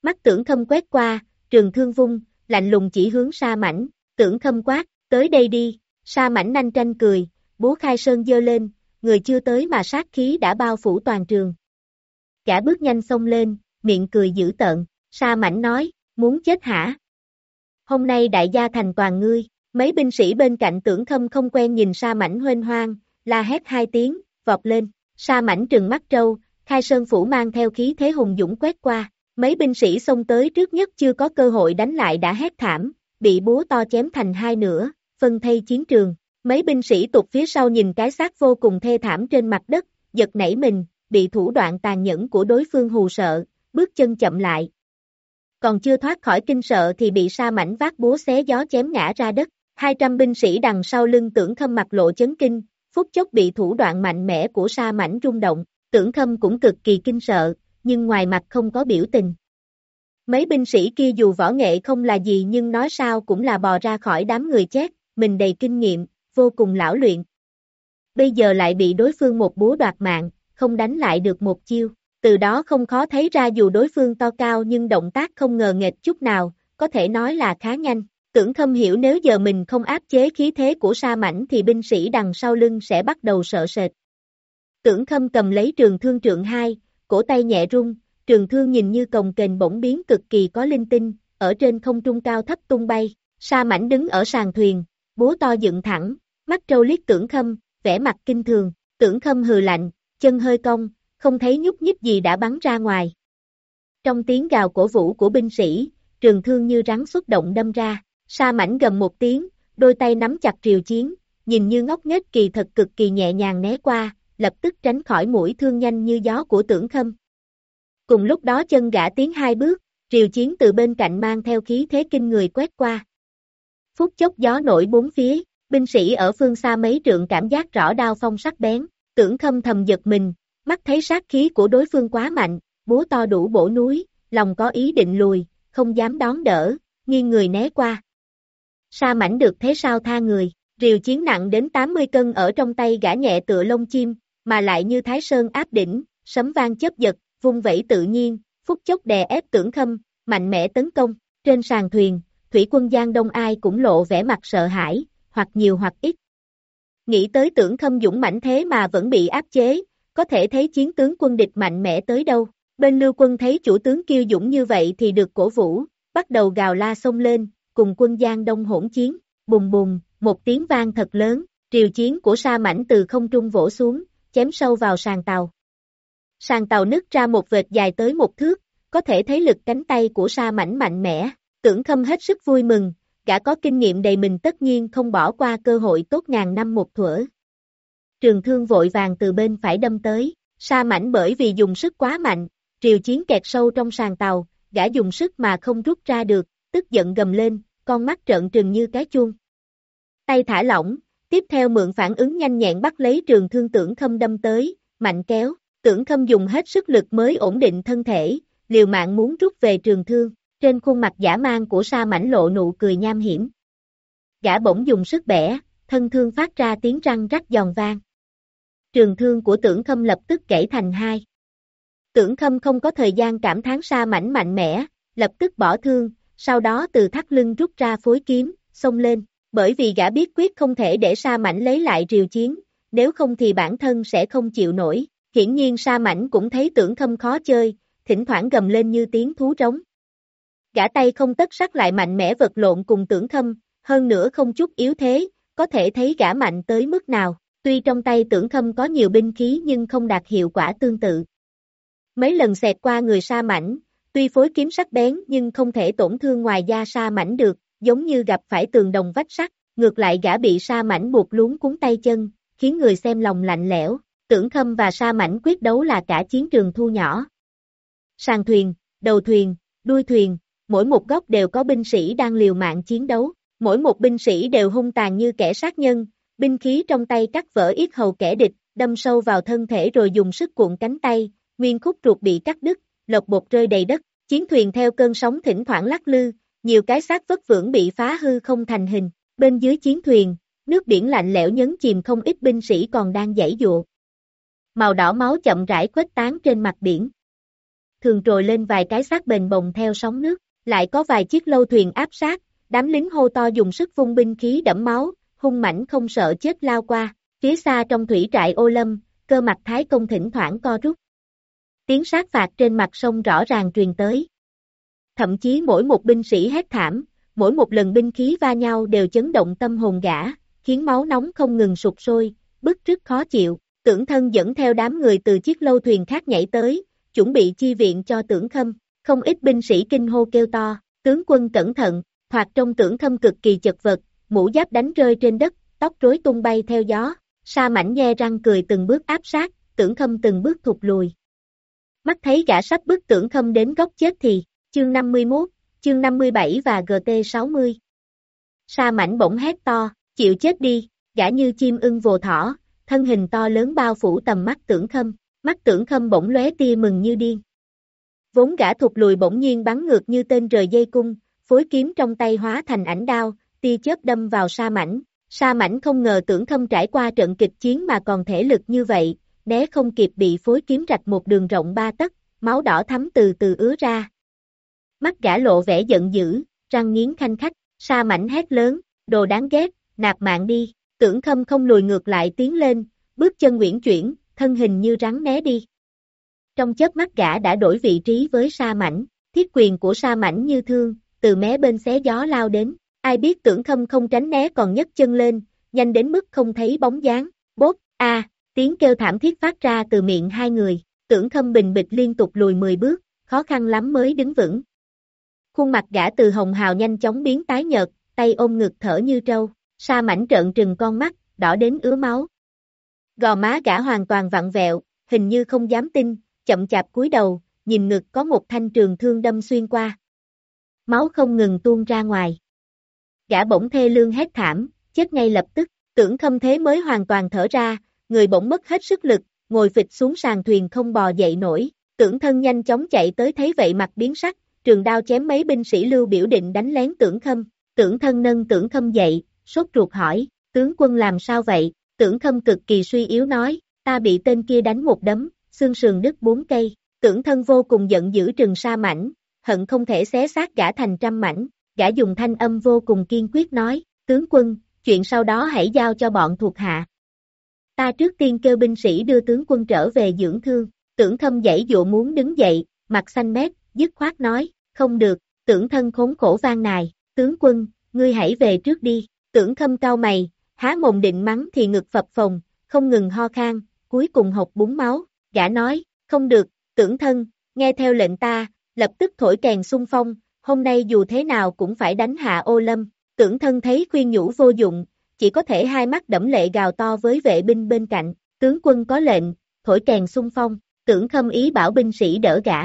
Mắt tưởng khâm quét qua, trường thương vung, lạnh lùng chỉ hướng sa mảnh, tưởng khâm quát, tới đây đi, sa mảnh nanh tranh cười, búa khai sơn dơ lên, người chưa tới mà sát khí đã bao phủ toàn trường. Gã bước nhanh xông lên, miệng cười dữ tợn, sa mảnh nói, muốn chết hả? Hôm nay đại gia thành toàn ngươi, mấy binh sĩ bên cạnh tưởng khâm không quen nhìn sa mảnh huênh hoang, la hét hai tiếng, vọt lên, sa mảnh trừng mắt trâu, khai sơn phủ mang theo khí thế hùng dũng quét qua, mấy binh sĩ xông tới trước nhất chưa có cơ hội đánh lại đã hét thảm, bị búa to chém thành hai nửa, phân thay chiến trường. Mấy binh sĩ tụt phía sau nhìn cái xác vô cùng thê thảm trên mặt đất, giật nảy mình, bị thủ đoạn tàn nhẫn của đối phương hù sợ, bước chân chậm lại. Còn chưa thoát khỏi kinh sợ thì bị sa mảnh vác búa xé gió chém ngã ra đất. 200 binh sĩ đằng sau lưng tưởng khâm mặt lộ chấn kinh, phút chốc bị thủ đoạn mạnh mẽ của sa mảnh rung động. tưởng khâm cũng cực kỳ kinh sợ, nhưng ngoài mặt không có biểu tình. Mấy binh sĩ kia dù võ nghệ không là gì nhưng nói sao cũng là bò ra khỏi đám người chết, mình đầy kinh nghiệm, vô cùng lão luyện. Bây giờ lại bị đối phương một búa đoạt mạng, không đánh lại được một chiêu. Từ đó không khó thấy ra dù đối phương to cao nhưng động tác không ngờ nghệch chút nào, có thể nói là khá nhanh. Tưởng Thâm hiểu nếu giờ mình không áp chế khí thế của sa mảnh thì binh sĩ đằng sau lưng sẽ bắt đầu sợ sệt. Tưởng Thâm cầm lấy trường thương trượng hai, cổ tay nhẹ rung, trường thương nhìn như cồng kềnh bỗng biến cực kỳ có linh tinh, ở trên không trung cao thấp tung bay, sa mảnh đứng ở sàn thuyền, búa to dựng thẳng, mắt trâu liếc tưởng khâm, vẻ mặt kinh thường, tưởng khâm hừ lạnh, chân hơi cong, không thấy nhúc nhích gì đã bắn ra ngoài. Trong tiếng gào cổ vũ của binh sĩ, trường thương như rắn xuất động đâm ra, sa mảnh gầm một tiếng, đôi tay nắm chặt triều chiến, nhìn như ngốc nghếch kỳ thật cực kỳ nhẹ nhàng né qua, lập tức tránh khỏi mũi thương nhanh như gió của tưởng khâm. Cùng lúc đó chân gã tiến hai bước, triều chiến từ bên cạnh mang theo khí thế kinh người quét qua. Phút chốc gió nổi bốn phía, binh sĩ ở phương xa mấy trượng cảm giác rõ đao phong sắc bén, tưởng khâm thầm giật mình, mắt thấy sát khí của đối phương quá mạnh, búa to đủ bổ núi, lòng có ý định lùi, không dám đón đỡ, nghiêng người né qua. Sa mảnh được thế sao tha người, rìu chiến nặng đến 80 cân ở trong tay gã nhẹ tựa lông chim, mà lại như thái sơn áp đỉnh, sấm vang chớp giật, vung vẫy tự nhiên, phút chốc đè ép tưởng khâm, mạnh mẽ tấn công, trên sàn thuyền, thủy quân Giang Đông ai cũng lộ vẻ mặt sợ hãi, hoặc nhiều hoặc ít. Nghĩ tới tưởng khâm dũng mạnh thế mà vẫn bị áp chế, có thể thấy chiến tướng quân địch mạnh mẽ tới đâu. Bên lưu quân thấy chủ tướng kiêu dũng như vậy thì được cổ vũ, bắt đầu gào la xông lên, cùng quân Giang Đông hỗn chiến, bùng bùng, một tiếng vang thật lớn, triều chiến của sa mảnh từ không trung vỗ xuống, chém sâu vào sàn tàu. Sàn tàu nứt ra một vệt dài tới một thước, có thể thấy lực cánh tay của sa mảnh mạnh mẽ, tưởng khâm hết sức vui mừng, gã có kinh nghiệm đầy mình tất nhiên không bỏ qua cơ hội tốt ngàn năm một thuở. Trường thương vội vàng từ bên phải đâm tới, sa mảnh bởi vì dùng sức quá mạnh, triều chiến kẹt sâu trong sàn tàu, gã dùng sức mà không rút ra được, tức giận gầm lên, con mắt trợn trừng như cái chuông. Tay thả lỏng, tiếp theo mượn phản ứng nhanh nhẹn bắt lấy trường thương tưởng khâm đâm tới, mạnh kéo, tưởng khâm dùng hết sức lực mới ổn định thân thể, liều mạng muốn rút về trường thương, trên khuôn mặt giả mang của sa mảnh lộ nụ cười nham hiểm. Gã bỗng dùng sức bẻ, thân thương phát ra tiếng răng rắc giòn vang. Trường thương của tưởng khâm lập tức gãy thành hai. Tưởng khâm không có thời gian cảm thán sa mảnh mạnh mẽ, lập tức bỏ thương, sau đó từ thắt lưng rút ra phối kiếm, xông lên, bởi vì gã biết quyết không thể để sa mảnh lấy lại triều chiến, nếu không thì bản thân sẽ không chịu nổi. Hiển nhiên sa mảnh cũng thấy tưởng Thâm khó chơi, thỉnh thoảng gầm lên như tiếng thú trống. Gã tay không tất sắc lại mạnh mẽ vật lộn cùng tưởng Thâm, hơn nữa không chút yếu thế, có thể thấy gã mạnh tới mức nào, tuy trong tay tưởng Thâm có nhiều binh khí nhưng không đạt hiệu quả tương tự. Mấy lần xẹt qua người sa mảnh, tuy phối kiếm sắc bén nhưng không thể tổn thương ngoài da sa mảnh được, giống như gặp phải tường đồng vách sắt, ngược lại gã bị sa mảnh buộc luống cuốn tay chân, khiến người xem lòng lạnh lẽo, tưởng khâm và sa mảnh quyết đấu là cả chiến trường thu nhỏ. Sàn thuyền, đầu thuyền, đuôi thuyền, mỗi một góc đều có binh sĩ đang liều mạng chiến đấu, mỗi một binh sĩ đều hung tàn như kẻ sát nhân, binh khí trong tay cắt vỡ ít hầu kẻ địch, đâm sâu vào thân thể rồi dùng sức cuộn cánh tay, nguyên khúc ruột bị cắt đứt, lột bột rơi đầy đất, chiến thuyền theo cơn sóng thỉnh thoảng lắc lư, nhiều cái xác vất vưởng bị phá hư không thành hình, bên dưới chiến thuyền, nước biển lạnh lẽo nhấn chìm không ít binh sĩ còn đang giải dụa. Màu đỏ máu chậm rãi khuếch tán trên mặt biển. Thường trồi lên vài cái xác bền bồng theo sóng nước, lại có vài chiếc lâu thuyền áp sát, đám lính hô to dùng sức vung binh khí đẫm máu, hung mãnh không sợ chết lao qua, phía xa trong thủy trại ô lâm, cơ mặt thái công thỉnh thoảng co rút. Tiếng sát phạt trên mặt sông rõ ràng truyền tới. Thậm chí mỗi một binh sĩ hét thảm, mỗi một lần binh khí va nhau đều chấn động tâm hồn gã, khiến máu nóng không ngừng sụp sôi, bức rất khó chịu, tưởng thân dẫn theo đám người từ chiếc lâu thuyền khác nhảy tới, chuẩn bị chi viện cho tưởng khâm, không ít binh sĩ kinh hô kêu to, tướng quân cẩn thận, Thoạt trong tưởng khâm cực kỳ chật vật, mũ giáp đánh rơi trên đất, tóc rối tung bay theo gió, sa mảnh nhe răng cười từng bước áp sát, tưởng khâm từng bước thụt lùi. Mắt thấy gã sắp bước tưởng khâm đến góc chết thì, chương 51, chương 57 và GT 60. Sa mảnh bỗng hét to, chịu chết đi, gã như chim ưng vồ thỏ, thân hình to lớn bao phủ tầm mắt tưởng khâm, mắt tưởng khâm bỗng lóe tia mừng như điên. Vốn gã thụt lùi bỗng nhiên bắn ngược như tên rời dây cung, phối kiếm trong tay hóa thành ảnh đao, tia chớp đâm vào sa mảnh. Sa mảnh không ngờ tưởng khâm trải qua trận kịch chiến mà còn thể lực như vậy, né không kịp bị phối kiếm rạch một đường rộng ba tấc, máu đỏ thấm từ từ ứa ra. Mắt gã lộ vẻ giận dữ, răng nghiến khanh khách, sa mảnh hét lớn, đồ đáng ghét, nạp mạng đi, tưởng khâm không lùi ngược lại tiến lên, bước chân nguyễn chuyển, thân hình như rắn né đi. Trong chớp mắt gã đã đổi vị trí với sa mảnh, thiết quyền của sa mảnh như thương, từ mé bên xé gió lao đến, ai biết tưởng khâm không tránh né còn nhấc chân lên, nhanh đến mức không thấy bóng dáng, bốp, a tiếng kêu thảm thiết phát ra từ miệng hai người, tưởng khâm bình bịch liên tục lùi 10 bước, khó khăn lắm mới đứng vững. Khuôn mặt gã từ hồng hào nhanh chóng biến tái nhợt, tay ôm ngực thở như trâu, sa mảnh trợn trừng con mắt, đỏ đến ứa máu. Gò má gã hoàn toàn vặn vẹo, hình như không dám tin, chậm chạp cúi đầu, nhìn ngực có một thanh trường thương đâm xuyên qua. Máu không ngừng tuôn ra ngoài. Gã bỗng thê lương hét thảm, chết ngay lập tức, tưởng khâm thế mới hoàn toàn thở ra, người bỗng mất hết sức lực, ngồi phịch xuống sàn thuyền không bò dậy nổi, tưởng thân nhanh chóng chạy tới thấy vậy mặt biến sắc, trường đao chém mấy binh sĩ lưu biểu định đánh lén tưởng khâm, tưởng thân nâng tưởng khâm dậy, sốt ruột hỏi, tướng quân làm sao vậy, tưởng Thâm cực kỳ suy yếu nói, ta bị tên kia đánh một đấm, xương sườn đứt bốn cây, tưởng thân vô cùng giận dữ trừng sa mảnh, hận không thể xé xác gã thành trăm mảnh, gã dùng thanh âm vô cùng kiên quyết nói, tướng quân, chuyện sau đó hãy giao cho bọn thuộc hạ. Ta trước tiên kêu binh sĩ đưa tướng quân trở về dưỡng thương, tưởng thâm dãy dụ muốn đứng dậy, mặt xanh mét, dứt khoát nói, không được, tưởng thân khốn khổ vang nài, tướng quân, ngươi hãy về trước đi, tưởng thâm cao mày, há mồm định mắng thì ngực phập phồng, không ngừng ho khan, cuối cùng hộc búng máu, gã nói, không được, tưởng thân, nghe theo lệnh ta, lập tức thổi kèn xung phong, hôm nay dù thế nào cũng phải đánh hạ ô lâm, tưởng thân thấy khuyên nhủ vô dụng, chỉ có thể hai mắt đẫm lệ gào to với vệ binh bên cạnh, tướng quân có lệnh, thổi kèn xung phong, tưởng khâm ý bảo binh sĩ đỡ gã.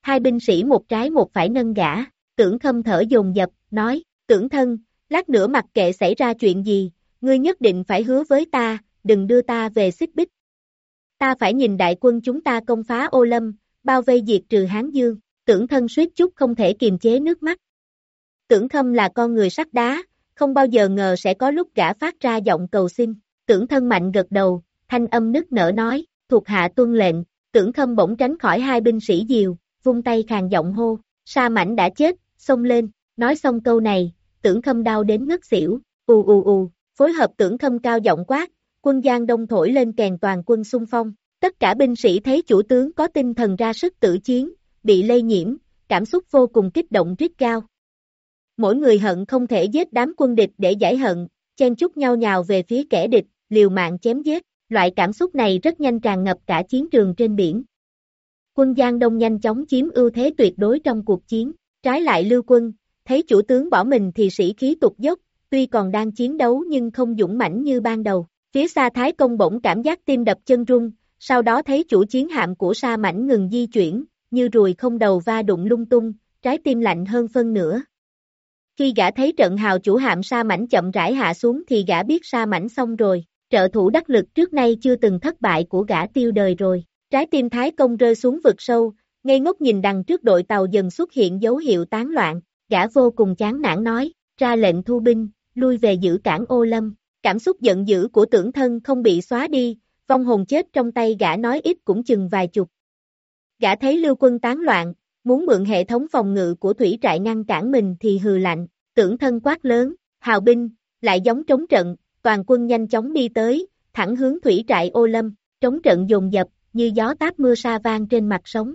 Hai binh sĩ một trái một phải nâng gã, tưởng khâm thở dồn dập, nói, tưởng thân, lát nữa mặc kệ xảy ra chuyện gì, ngươi nhất định phải hứa với ta, đừng đưa ta về xích bích. Ta phải nhìn đại quân chúng ta công phá ô lâm, bao vây diệt trừ Hán Dương, tưởng thân suýt chút không thể kiềm chế nước mắt. Tưởng Thâm là con người sắt đá, không bao giờ ngờ sẽ có lúc gã phát ra giọng cầu xin, tưởng thân mạnh gật đầu, thanh âm nức nở nói, thuộc hạ tuân lệnh, tưởng Thâm bỗng tránh khỏi hai binh sĩ diều, vung tay khàn giọng hô, sa mảnh đã chết, xông lên, nói xong câu này, tưởng khâm đau đến ngất xỉu, ù ù ù, phối hợp tưởng khâm cao giọng quát, quân giang đông thổi lên kèn toàn quân xung phong, tất cả binh sĩ thấy chủ tướng có tinh thần ra sức tử chiến, bị lây nhiễm, cảm xúc vô cùng kích động rít cao. Mỗi người hận không thể giết đám quân địch để giải hận, chen chúc nhau nhào về phía kẻ địch, liều mạng chém giết, loại cảm xúc này rất nhanh tràn ngập cả chiến trường trên biển. Quân Giang Đông nhanh chóng chiếm ưu thế tuyệt đối trong cuộc chiến, trái lại lưu quân, thấy chủ tướng bỏ mình thì sĩ khí tụt dốc, tuy còn đang chiến đấu nhưng không dũng mãnh như ban đầu. Phía xa Thái Công bỗng cảm giác tim đập chân rung, sau đó thấy chủ chiến hạm của sa mảnh ngừng di chuyển, như ruồi không đầu va đụng lung tung, trái tim lạnh hơn phân nửa. Khi gã thấy trận hào chủ hạm sa mảnh chậm rãi hạ xuống thì gã biết sa mảnh xong rồi, trợ thủ đắc lực trước nay chưa từng thất bại của gã tiêu đời rồi. Trái tim Thái Công rơi xuống vực sâu, ngây ngốc nhìn đằng trước đội tàu dần xuất hiện dấu hiệu tán loạn, gã vô cùng chán nản nói, ra lệnh thu binh, lui về giữ cảng ô lâm. Cảm xúc giận dữ của tưởng thân không bị xóa đi, vong hồn chết trong tay gã nói ít cũng chừng vài chục. Gã thấy lưu quân tán loạn, muốn mượn hệ thống phòng ngự của thủy trại ngăn cản mình thì hừ lạnh, tưởng thân quát lớn, hào binh, lại giống trống trận, toàn quân nhanh chóng đi tới, thẳng hướng thủy trại ô lâm, trống trận dồn dập, như gió táp mưa sa vang trên mặt sống.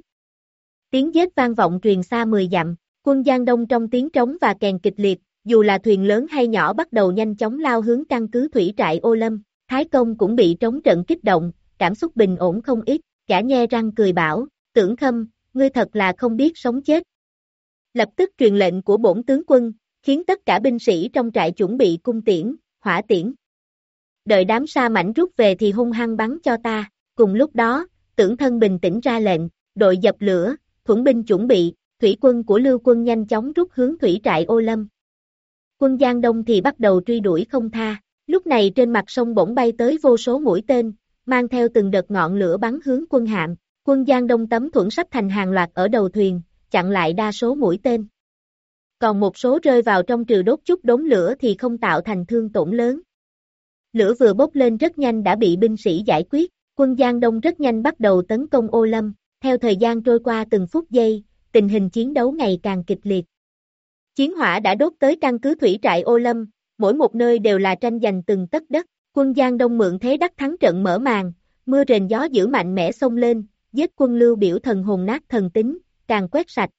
Tiếng giết vang vọng truyền xa 10 dặm, quân Giang Đông trong tiếng trống và kèn kịch liệt, dù là thuyền lớn hay nhỏ bắt đầu nhanh chóng lao hướng căn cứ thủy trại ô lâm, Thái Công cũng bị trống trận kích động, cảm xúc bình ổn không ít, gã nhe răng cười bảo, tưởng khâm, ngươi thật là không biết sống chết. Lập tức truyền lệnh của bổn tướng quân, khiến tất cả binh sĩ trong trại chuẩn bị cung tiễn, hỏa tiễn. Đợi đám sa mảnh rút về thì hung hăng bắn cho ta, cùng lúc đó, tưởng thân bình tĩnh ra lệnh, đội dập lửa, thuẫn binh chuẩn bị, thủy quân của lưu quân nhanh chóng rút hướng thủy trại ô lâm. Quân Giang Đông thì bắt đầu truy đuổi không tha, lúc này trên mặt sông bỗng bay tới vô số mũi tên, mang theo từng đợt ngọn lửa bắn hướng quân hạm. Quân Giang Đông tấm thuẫn sắp thành hàng loạt ở đầu thuyền, chặn lại đa số mũi tên. Còn một số rơi vào trong trừ đốt chút đống lửa thì không tạo thành thương tổn lớn. Lửa vừa bốc lên rất nhanh đã bị binh sĩ giải quyết, quân Giang Đông rất nhanh bắt đầu tấn công ô lâm, theo thời gian trôi qua từng phút giây, tình hình chiến đấu ngày càng kịch liệt. Chiến hỏa đã đốt tới căn cứ thủy trại ô lâm, mỗi một nơi đều là tranh giành từng tấc đất, quân Giang Đông mượn thế đắc thắng trận mở màn, mưa rền gió dữ mạnh mẽ xông lên, giết quân lưu biểu thần hồn nát thần tính, càng quét sạch.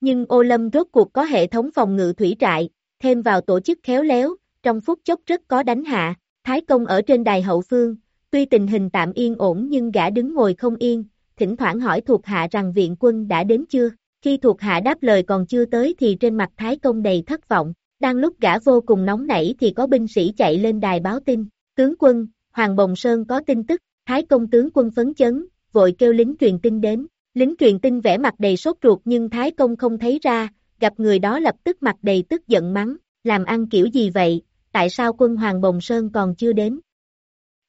Nhưng ô lâm rốt cuộc có hệ thống phòng ngự thủy trại, thêm vào tổ chức khéo léo, trong phút chốc rất có đánh hạ, Thái Công ở trên đài hậu phương, tuy tình hình tạm yên ổn nhưng gã đứng ngồi không yên, thỉnh thoảng hỏi thuộc hạ rằng viện quân đã đến chưa, khi thuộc hạ đáp lời còn chưa tới thì trên mặt Thái Công đầy thất vọng, đang lúc gã vô cùng nóng nảy thì có binh sĩ chạy lên đài báo tin, tướng quân, Hoàng Bồng Sơn có tin tức, Thái Công tướng quân phấn chấn, vội kêu lính truyền tin đến, lính truyền tin vẽ mặt đầy sốt ruột nhưng Thái Công không thấy ra, gặp người đó lập tức mặt đầy tức giận mắng, làm ăn kiểu gì vậy, tại sao quân Hoàng Bồng Sơn còn chưa đến?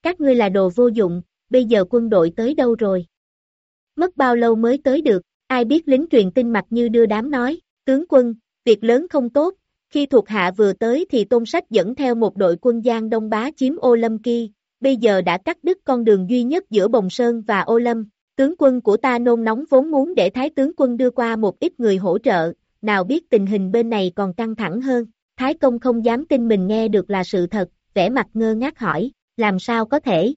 Các ngươi là đồ vô dụng, bây giờ quân đội tới đâu rồi? Mất bao lâu mới tới được, ai biết lính truyền tin mặt như đưa đám nói, tướng quân, việc lớn không tốt, khi thuộc hạ vừa tới thì tôn sách dẫn theo một đội quân giang đông bá chiếm ô lâm kỳ, bây giờ đã cắt đứt con đường duy nhất giữa Bồng Sơn và ô lâm, tướng quân của ta nôn nóng vốn muốn để thái tướng quân đưa qua một ít người hỗ trợ, nào biết tình hình bên này còn căng thẳng hơn, thái công không dám tin mình nghe được là sự thật, vẻ mặt ngơ ngác hỏi, làm sao có thể?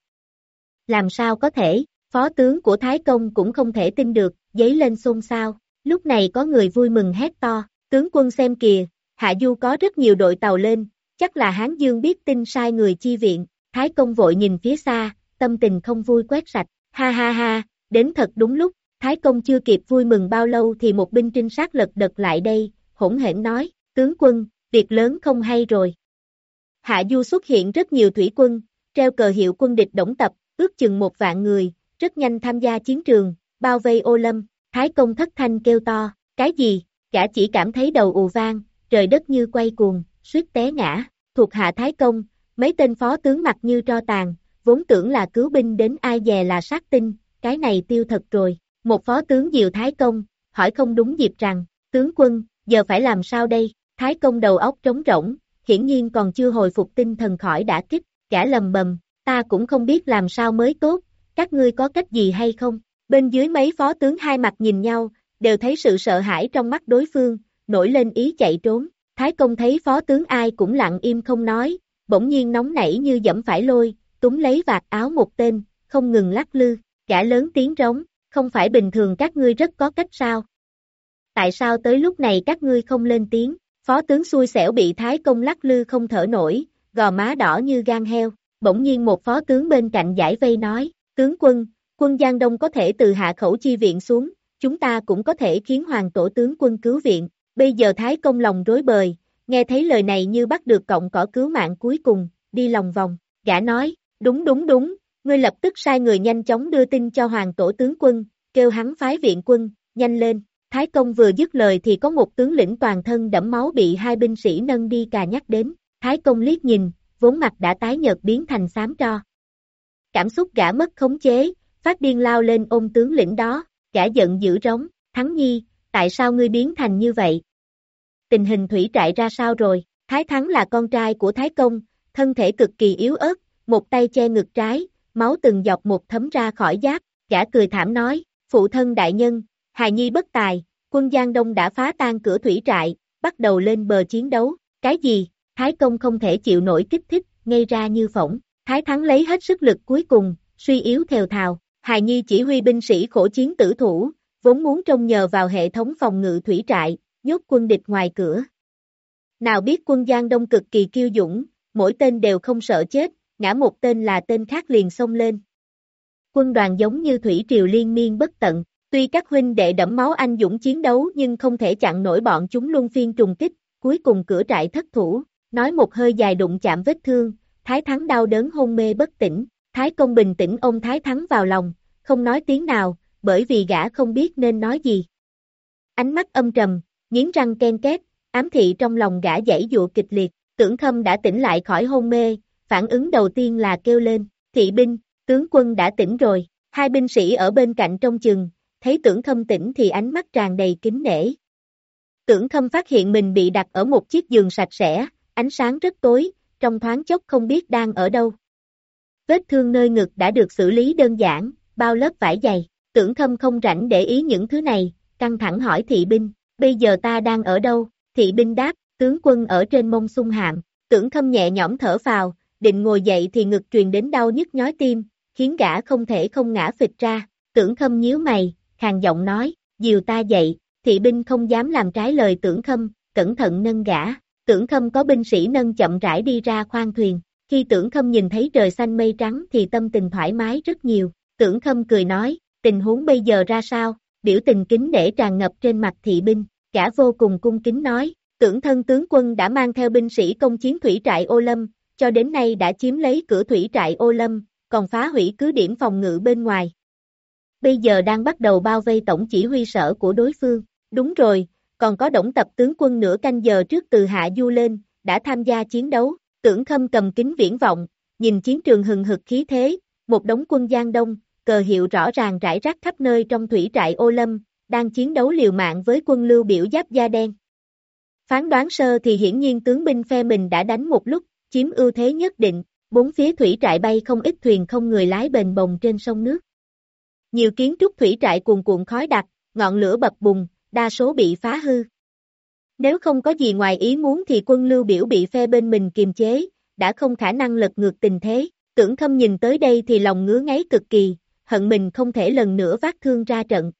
Làm sao có thể? Phó tướng của Thái Công cũng không thể tin được, giấy lên xôn xao. Lúc này có người vui mừng hét to, tướng quân xem kìa, Hạ Du có rất nhiều đội tàu lên, chắc là Hán Dương biết tin sai người chi viện. Thái Công vội nhìn phía xa, tâm tình không vui quét sạch, ha ha ha, đến thật đúng lúc, Thái Công chưa kịp vui mừng bao lâu thì một binh trinh sát lật đật lại đây, hỗn hển nói, tướng quân, việc lớn không hay rồi. Hạ Du xuất hiện rất nhiều thủy quân, treo cờ hiệu quân địch đổng tập, ước chừng một vạn người, rất nhanh tham gia chiến trường, bao vây ô lâm, Thái công thất thanh kêu to, cái gì, cả chỉ cảm thấy đầu ù vang, trời đất như quay cuồng, suýt té ngã, thuộc hạ Thái công, mấy tên phó tướng mặt như tro tàn, vốn tưởng là cứu binh đến ai dè là sát tinh, cái này tiêu thật rồi, một phó tướng diều Thái công, hỏi không đúng dịp rằng, tướng quân, giờ phải làm sao đây, Thái công đầu óc trống rỗng, hiển nhiên còn chưa hồi phục tinh thần khỏi đã kích, cả lầm bầm, ta cũng không biết làm sao mới tốt, các ngươi có cách gì hay không? Bên dưới mấy phó tướng hai mặt nhìn nhau, đều thấy sự sợ hãi trong mắt đối phương, nổi lên ý chạy trốn. Thái công thấy phó tướng ai cũng lặng im không nói, bỗng nhiên nóng nảy như dẫm phải lôi, túng lấy vạt áo một tên, không ngừng lắc lư, gã lớn tiếng rống, không phải bình thường các ngươi rất có cách sao? Tại sao tới lúc này các ngươi không lên tiếng? Phó tướng xui xẻo bị thái công lắc lư không thở nổi, gò má đỏ như gan heo, bỗng nhiên một phó tướng bên cạnh giải vây nói, tướng quân, quân Giang Đông có thể từ hạ khẩu chi viện xuống, chúng ta cũng có thể khiến hoàng tổ tướng quân cứu viện, bây giờ Thái công lòng rối bời, nghe thấy lời này như bắt được cọng cỏ cứu mạng cuối cùng, đi lòng vòng, gã nói, đúng đúng đúng, ngươi lập tức sai người nhanh chóng đưa tin cho hoàng tổ tướng quân, kêu hắn phái viện quân, nhanh lên, Thái công vừa dứt lời thì có một tướng lĩnh toàn thân đẫm máu bị hai binh sĩ nâng đi cà nhắc đến, Thái công liếc nhìn, vốn mặt đã tái nhợt biến thành xám tro. Cảm xúc gã mất khống chế, phát điên lao lên ôm tướng lĩnh đó, gã giận dữ rống, Thắng Nhi, tại sao ngươi biến thành như vậy? Tình hình thủy trại ra sao rồi? Thái Thắng là con trai của Thái Công, thân thể cực kỳ yếu ớt, một tay che ngực trái, máu từng dọc một thấm ra khỏi giáp, gã cười thảm nói, phụ thân đại nhân, hài nhi bất tài, quân Giang Đông đã phá tan cửa thủy trại, bắt đầu lên bờ chiến đấu, cái gì, Thái Công không thể chịu nổi kích thích, ngay ra như phỏng. Thái Thắng lấy hết sức lực cuối cùng, suy yếu theo thào. Hài Nhi chỉ huy binh sĩ khổ chiến tử thủ, vốn muốn trông nhờ vào hệ thống phòng ngự thủy trại, nhốt quân địch ngoài cửa. Nào biết quân Giang Đông cực kỳ kiêu dũng, mỗi tên đều không sợ chết, ngã một tên là tên khác liền xông lên. Quân đoàn giống như thủy triều liên miên bất tận, tuy các huynh đệ đẫm máu anh dũng chiến đấu nhưng không thể chặn nổi bọn chúng luân phiên trùng kích, cuối cùng cửa trại thất thủ, nói một hơi dài đụng chạm vết thương, Thái Thắng đau đớn hôn mê bất tỉnh, Thái Công bình tĩnh ôm Thái Thắng vào lòng, không nói tiếng nào, bởi vì gã không biết nên nói gì. Ánh mắt âm trầm, nghiến răng ken két, ám thị trong lòng gã dãy dụa kịch liệt, tưởng Thâm đã tỉnh lại khỏi hôn mê, phản ứng đầu tiên là kêu lên, thị binh, tướng quân đã tỉnh rồi, hai binh sĩ ở bên cạnh trong chừng, thấy tưởng Thâm tỉnh thì ánh mắt tràn đầy kính nể. Tưởng Thâm phát hiện mình bị đặt ở một chiếc giường sạch sẽ, ánh sáng rất tối, trong thoáng chốc không biết đang ở đâu. Vết thương nơi ngực đã được xử lý đơn giản, bao lớp vải dày, tưởng thâm không rảnh để ý những thứ này, căng thẳng hỏi thị binh, bây giờ ta đang ở đâu, thị binh đáp, tướng quân ở trên mông sung hạm, tưởng thâm nhẹ nhõm thở vào, định ngồi dậy thì ngực truyền đến đau nhức nhói tim, khiến gã không thể không ngã phịch ra, tưởng thâm nhíu mày, khàn giọng nói, dìu ta dậy, thị binh không dám làm trái lời tưởng thâm cẩn thận nâng gã, tưởng khâm có binh sĩ nâng chậm rãi đi ra khoang thuyền, khi tưởng khâm nhìn thấy trời xanh mây trắng thì tâm tình thoải mái rất nhiều, tưởng khâm cười nói, tình huống bây giờ ra sao, biểu tình kính để tràn ngập trên mặt thị binh, cả vô cùng cung kính nói, tưởng thân tướng quân đã mang theo binh sĩ công chiến thủy trại ô lâm, cho đến nay đã chiếm lấy cửa thủy trại ô lâm, còn phá hủy cứ điểm phòng ngự bên ngoài. Bây giờ đang bắt đầu bao vây tổng chỉ huy sở của đối phương. Đúng rồi, còn có đổng tập tướng quân nửa canh giờ trước từ Hạ Du lên, đã tham gia chiến đấu, tưởng khâm cầm kính viễn vọng, nhìn chiến trường hừng hực khí thế, một đống quân Giang Đông, cờ hiệu rõ ràng rải rác khắp nơi trong thủy trại ô lâm, đang chiến đấu liều mạng với quân lưu biểu giáp da đen. Phán đoán sơ thì hiển nhiên tướng binh phe mình đã đánh một lúc, chiếm ưu thế nhất định, bốn phía thủy trại bay không ít thuyền không người lái bền bồng trên sông nước. Nhiều kiến trúc thủy trại cuồn cuộn khói đặc, ngọn lửa bập bùng, đa số bị phá hư. Nếu không có gì ngoài ý muốn thì quân lưu biểu bị phe bên mình kiềm chế, đã không khả năng lật ngược tình thế, tưởng khâm nhìn tới đây thì lòng ngứa ngáy cực kỳ, hận mình không thể lần nữa vác thương ra trận.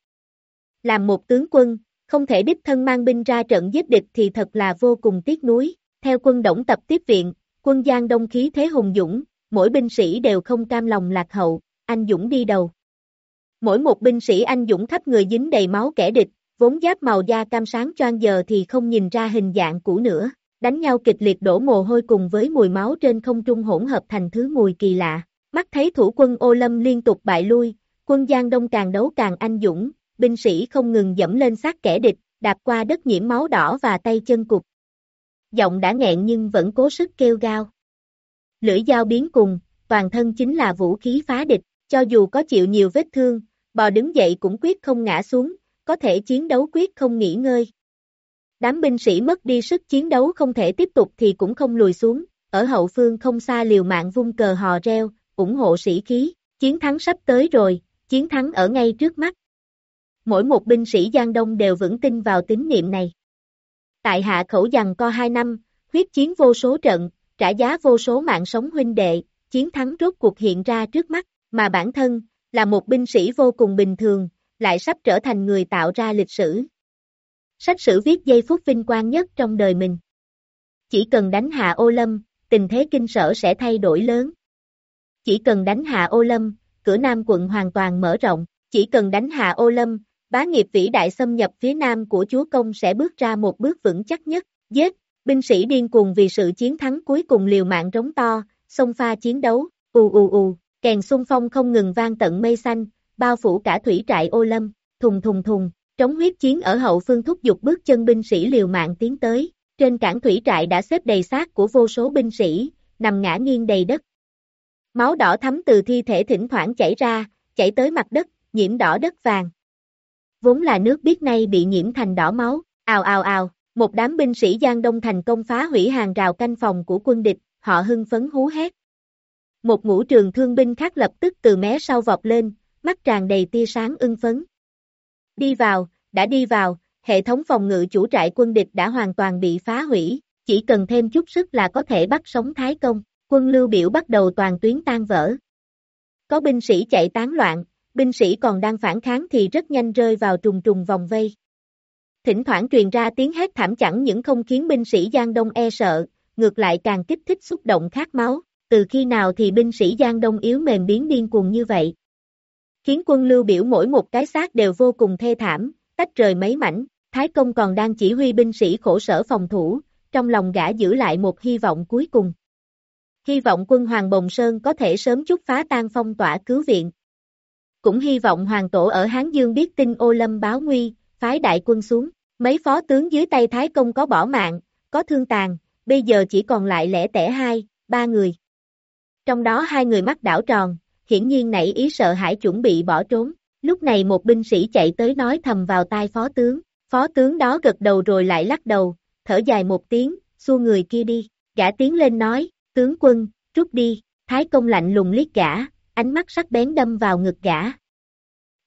Làm một tướng quân, không thể đích thân mang binh ra trận giết địch thì thật là vô cùng tiếc nuối. Theo quân động tập tiếp viện, quân Giang Đông khí thế hùng dũng, mỗi binh sĩ đều không cam lòng lạc hậu, anh Dũng đi đầu. Mỗi một binh sĩ anh Dũng khắp người dính đầy máu kẻ địch, vốn giáp màu da cam sáng choang giờ thì không nhìn ra hình dạng cũ nữa, đánh nhau kịch liệt đổ mồ hôi cùng với mùi máu trên không trung hỗn hợp thành thứ mùi kỳ lạ. Mắt thấy thủ quân ô lâm liên tục bại lui, quân Giang Đông càng đấu càng anh dũng, binh sĩ không ngừng dẫm lên xác kẻ địch, đạp qua đất nhiễm máu đỏ và tay chân cục. Giọng đã nghẹn nhưng vẫn cố sức kêu gao. Lưỡi dao biến cùng, toàn thân chính là vũ khí phá địch, cho dù có chịu nhiều vết thương, bò đứng dậy cũng quyết không ngã xuống, có thể chiến đấu quyết không nghỉ ngơi. Đám binh sĩ mất đi sức chiến đấu không thể tiếp tục thì cũng không lùi xuống, ở hậu phương không xa liều mạng vung cờ hò reo, ủng hộ sĩ khí, chiến thắng sắp tới rồi, chiến thắng ở ngay trước mắt. Mỗi một binh sĩ Giang Đông đều vững tin vào tín niệm này. Tại hạ khẩu dằn co hai năm, huyết chiến vô số trận, trả giá vô số mạng sống huynh đệ, chiến thắng rốt cuộc hiện ra trước mắt, mà bản thân, là một binh sĩ vô cùng bình thường, lại sắp trở thành người tạo ra lịch sử. Sách sử viết giây phút vinh quang nhất trong đời mình. Chỉ cần đánh hạ ô lâm, tình thế kinh sở sẽ thay đổi lớn. Chỉ cần đánh hạ ô lâm, cửa Nam quận hoàn toàn mở rộng, chỉ cần đánh hạ ô lâm, bá nghiệp vĩ đại xâm nhập phía Nam của chúa công sẽ bước ra một bước vững chắc nhất, giết, binh sĩ điên cuồng vì sự chiến thắng cuối cùng liều mạng rống to, sông pha chiến đấu, ù ù ù, kèn xung phong không ngừng vang tận mây xanh, bao phủ cả thủy trại ô lâm, thùng thùng thùng, trống huyết chiến ở hậu phương thúc giục bước chân binh sĩ liều mạng tiến tới, trên cảng thủy trại đã xếp đầy xác của vô số binh sĩ, nằm ngã nghiêng đầy đất. Máu đỏ thấm từ thi thể thỉnh thoảng chảy ra, chảy tới mặt đất, nhiễm đỏ đất vàng. Vốn là nước biết nay bị nhiễm thành đỏ máu, ào ào ào, một đám binh sĩ Giang Đông thành công phá hủy hàng rào canh phòng của quân địch, họ hưng phấn hú hét. Một ngũ trường thương binh khác lập tức từ mé sau vọt lên, mắt tràn đầy tia sáng ưng phấn. Đi vào, đã đi vào, hệ thống phòng ngự chủ trại quân địch đã hoàn toàn bị phá hủy, chỉ cần thêm chút sức là có thể bắt sống Thái Công, quân lưu biểu bắt đầu toàn tuyến tan vỡ. Có binh sĩ chạy tán loạn, binh sĩ còn đang phản kháng thì rất nhanh rơi vào trùng trùng vòng vây. Thỉnh thoảng truyền ra tiếng hét thảm chẳng những không khiến binh sĩ Giang Đông e sợ, ngược lại càng kích thích xúc động khát máu, từ khi nào thì binh sĩ Giang Đông yếu mềm biến điên cuồng như vậy khiến quân lưu biểu mỗi một cái xác đều vô cùng thê thảm, tách rời mấy mảnh, Thái Công còn đang chỉ huy binh sĩ khổ sở phòng thủ, trong lòng gã giữ lại một hy vọng cuối cùng. Hy vọng quân Hoàng Bồng Sơn có thể sớm chút phá tan phong tỏa cứu viện. Cũng hy vọng Hoàng Tổ ở Hán Dương biết tin ô lâm báo nguy, phái đại quân xuống, mấy phó tướng dưới tay Thái Công có bỏ mạng, có thương tàn, bây giờ chỉ còn lại lẻ tẻ hai, ba người. Trong đó hai người mắt đảo tròn, hiển nhiên nảy ý sợ hãi chuẩn bị bỏ trốn. Lúc này một binh sĩ chạy tới nói thầm vào tai phó tướng, phó tướng đó gật đầu rồi lại lắc đầu, thở dài một tiếng, xua người kia đi, gã tiến lên nói, tướng quân, rút đi, thái công lạnh lùng liếc gã, ánh mắt sắc bén đâm vào ngực gã.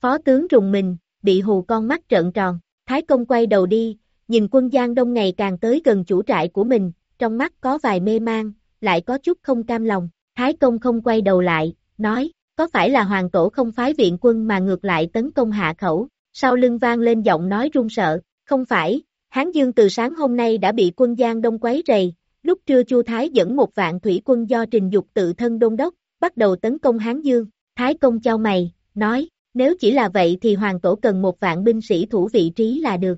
Phó tướng rùng mình, bị hù con mắt trợn tròn, thái công quay đầu đi, nhìn quân Giang Đông ngày càng tới gần chủ trại của mình, trong mắt có vài mê mang, lại có chút không cam lòng, thái công không quay đầu lại, nói, có phải là hoàng tổ không phái viện quân mà ngược lại tấn công hạ khẩu, sau lưng vang lên giọng nói run sợ, không phải, Hán Dương từ sáng hôm nay đã bị quân Giang Đông quấy rầy, lúc trưa Chu Thái dẫn một vạn thủy quân do Trình Dục tự thân đôn đốc, bắt đầu tấn công Hán Dương, Thái công trao mày, nói, nếu chỉ là vậy thì hoàng tổ cần một vạn binh sĩ thủ vị trí là được.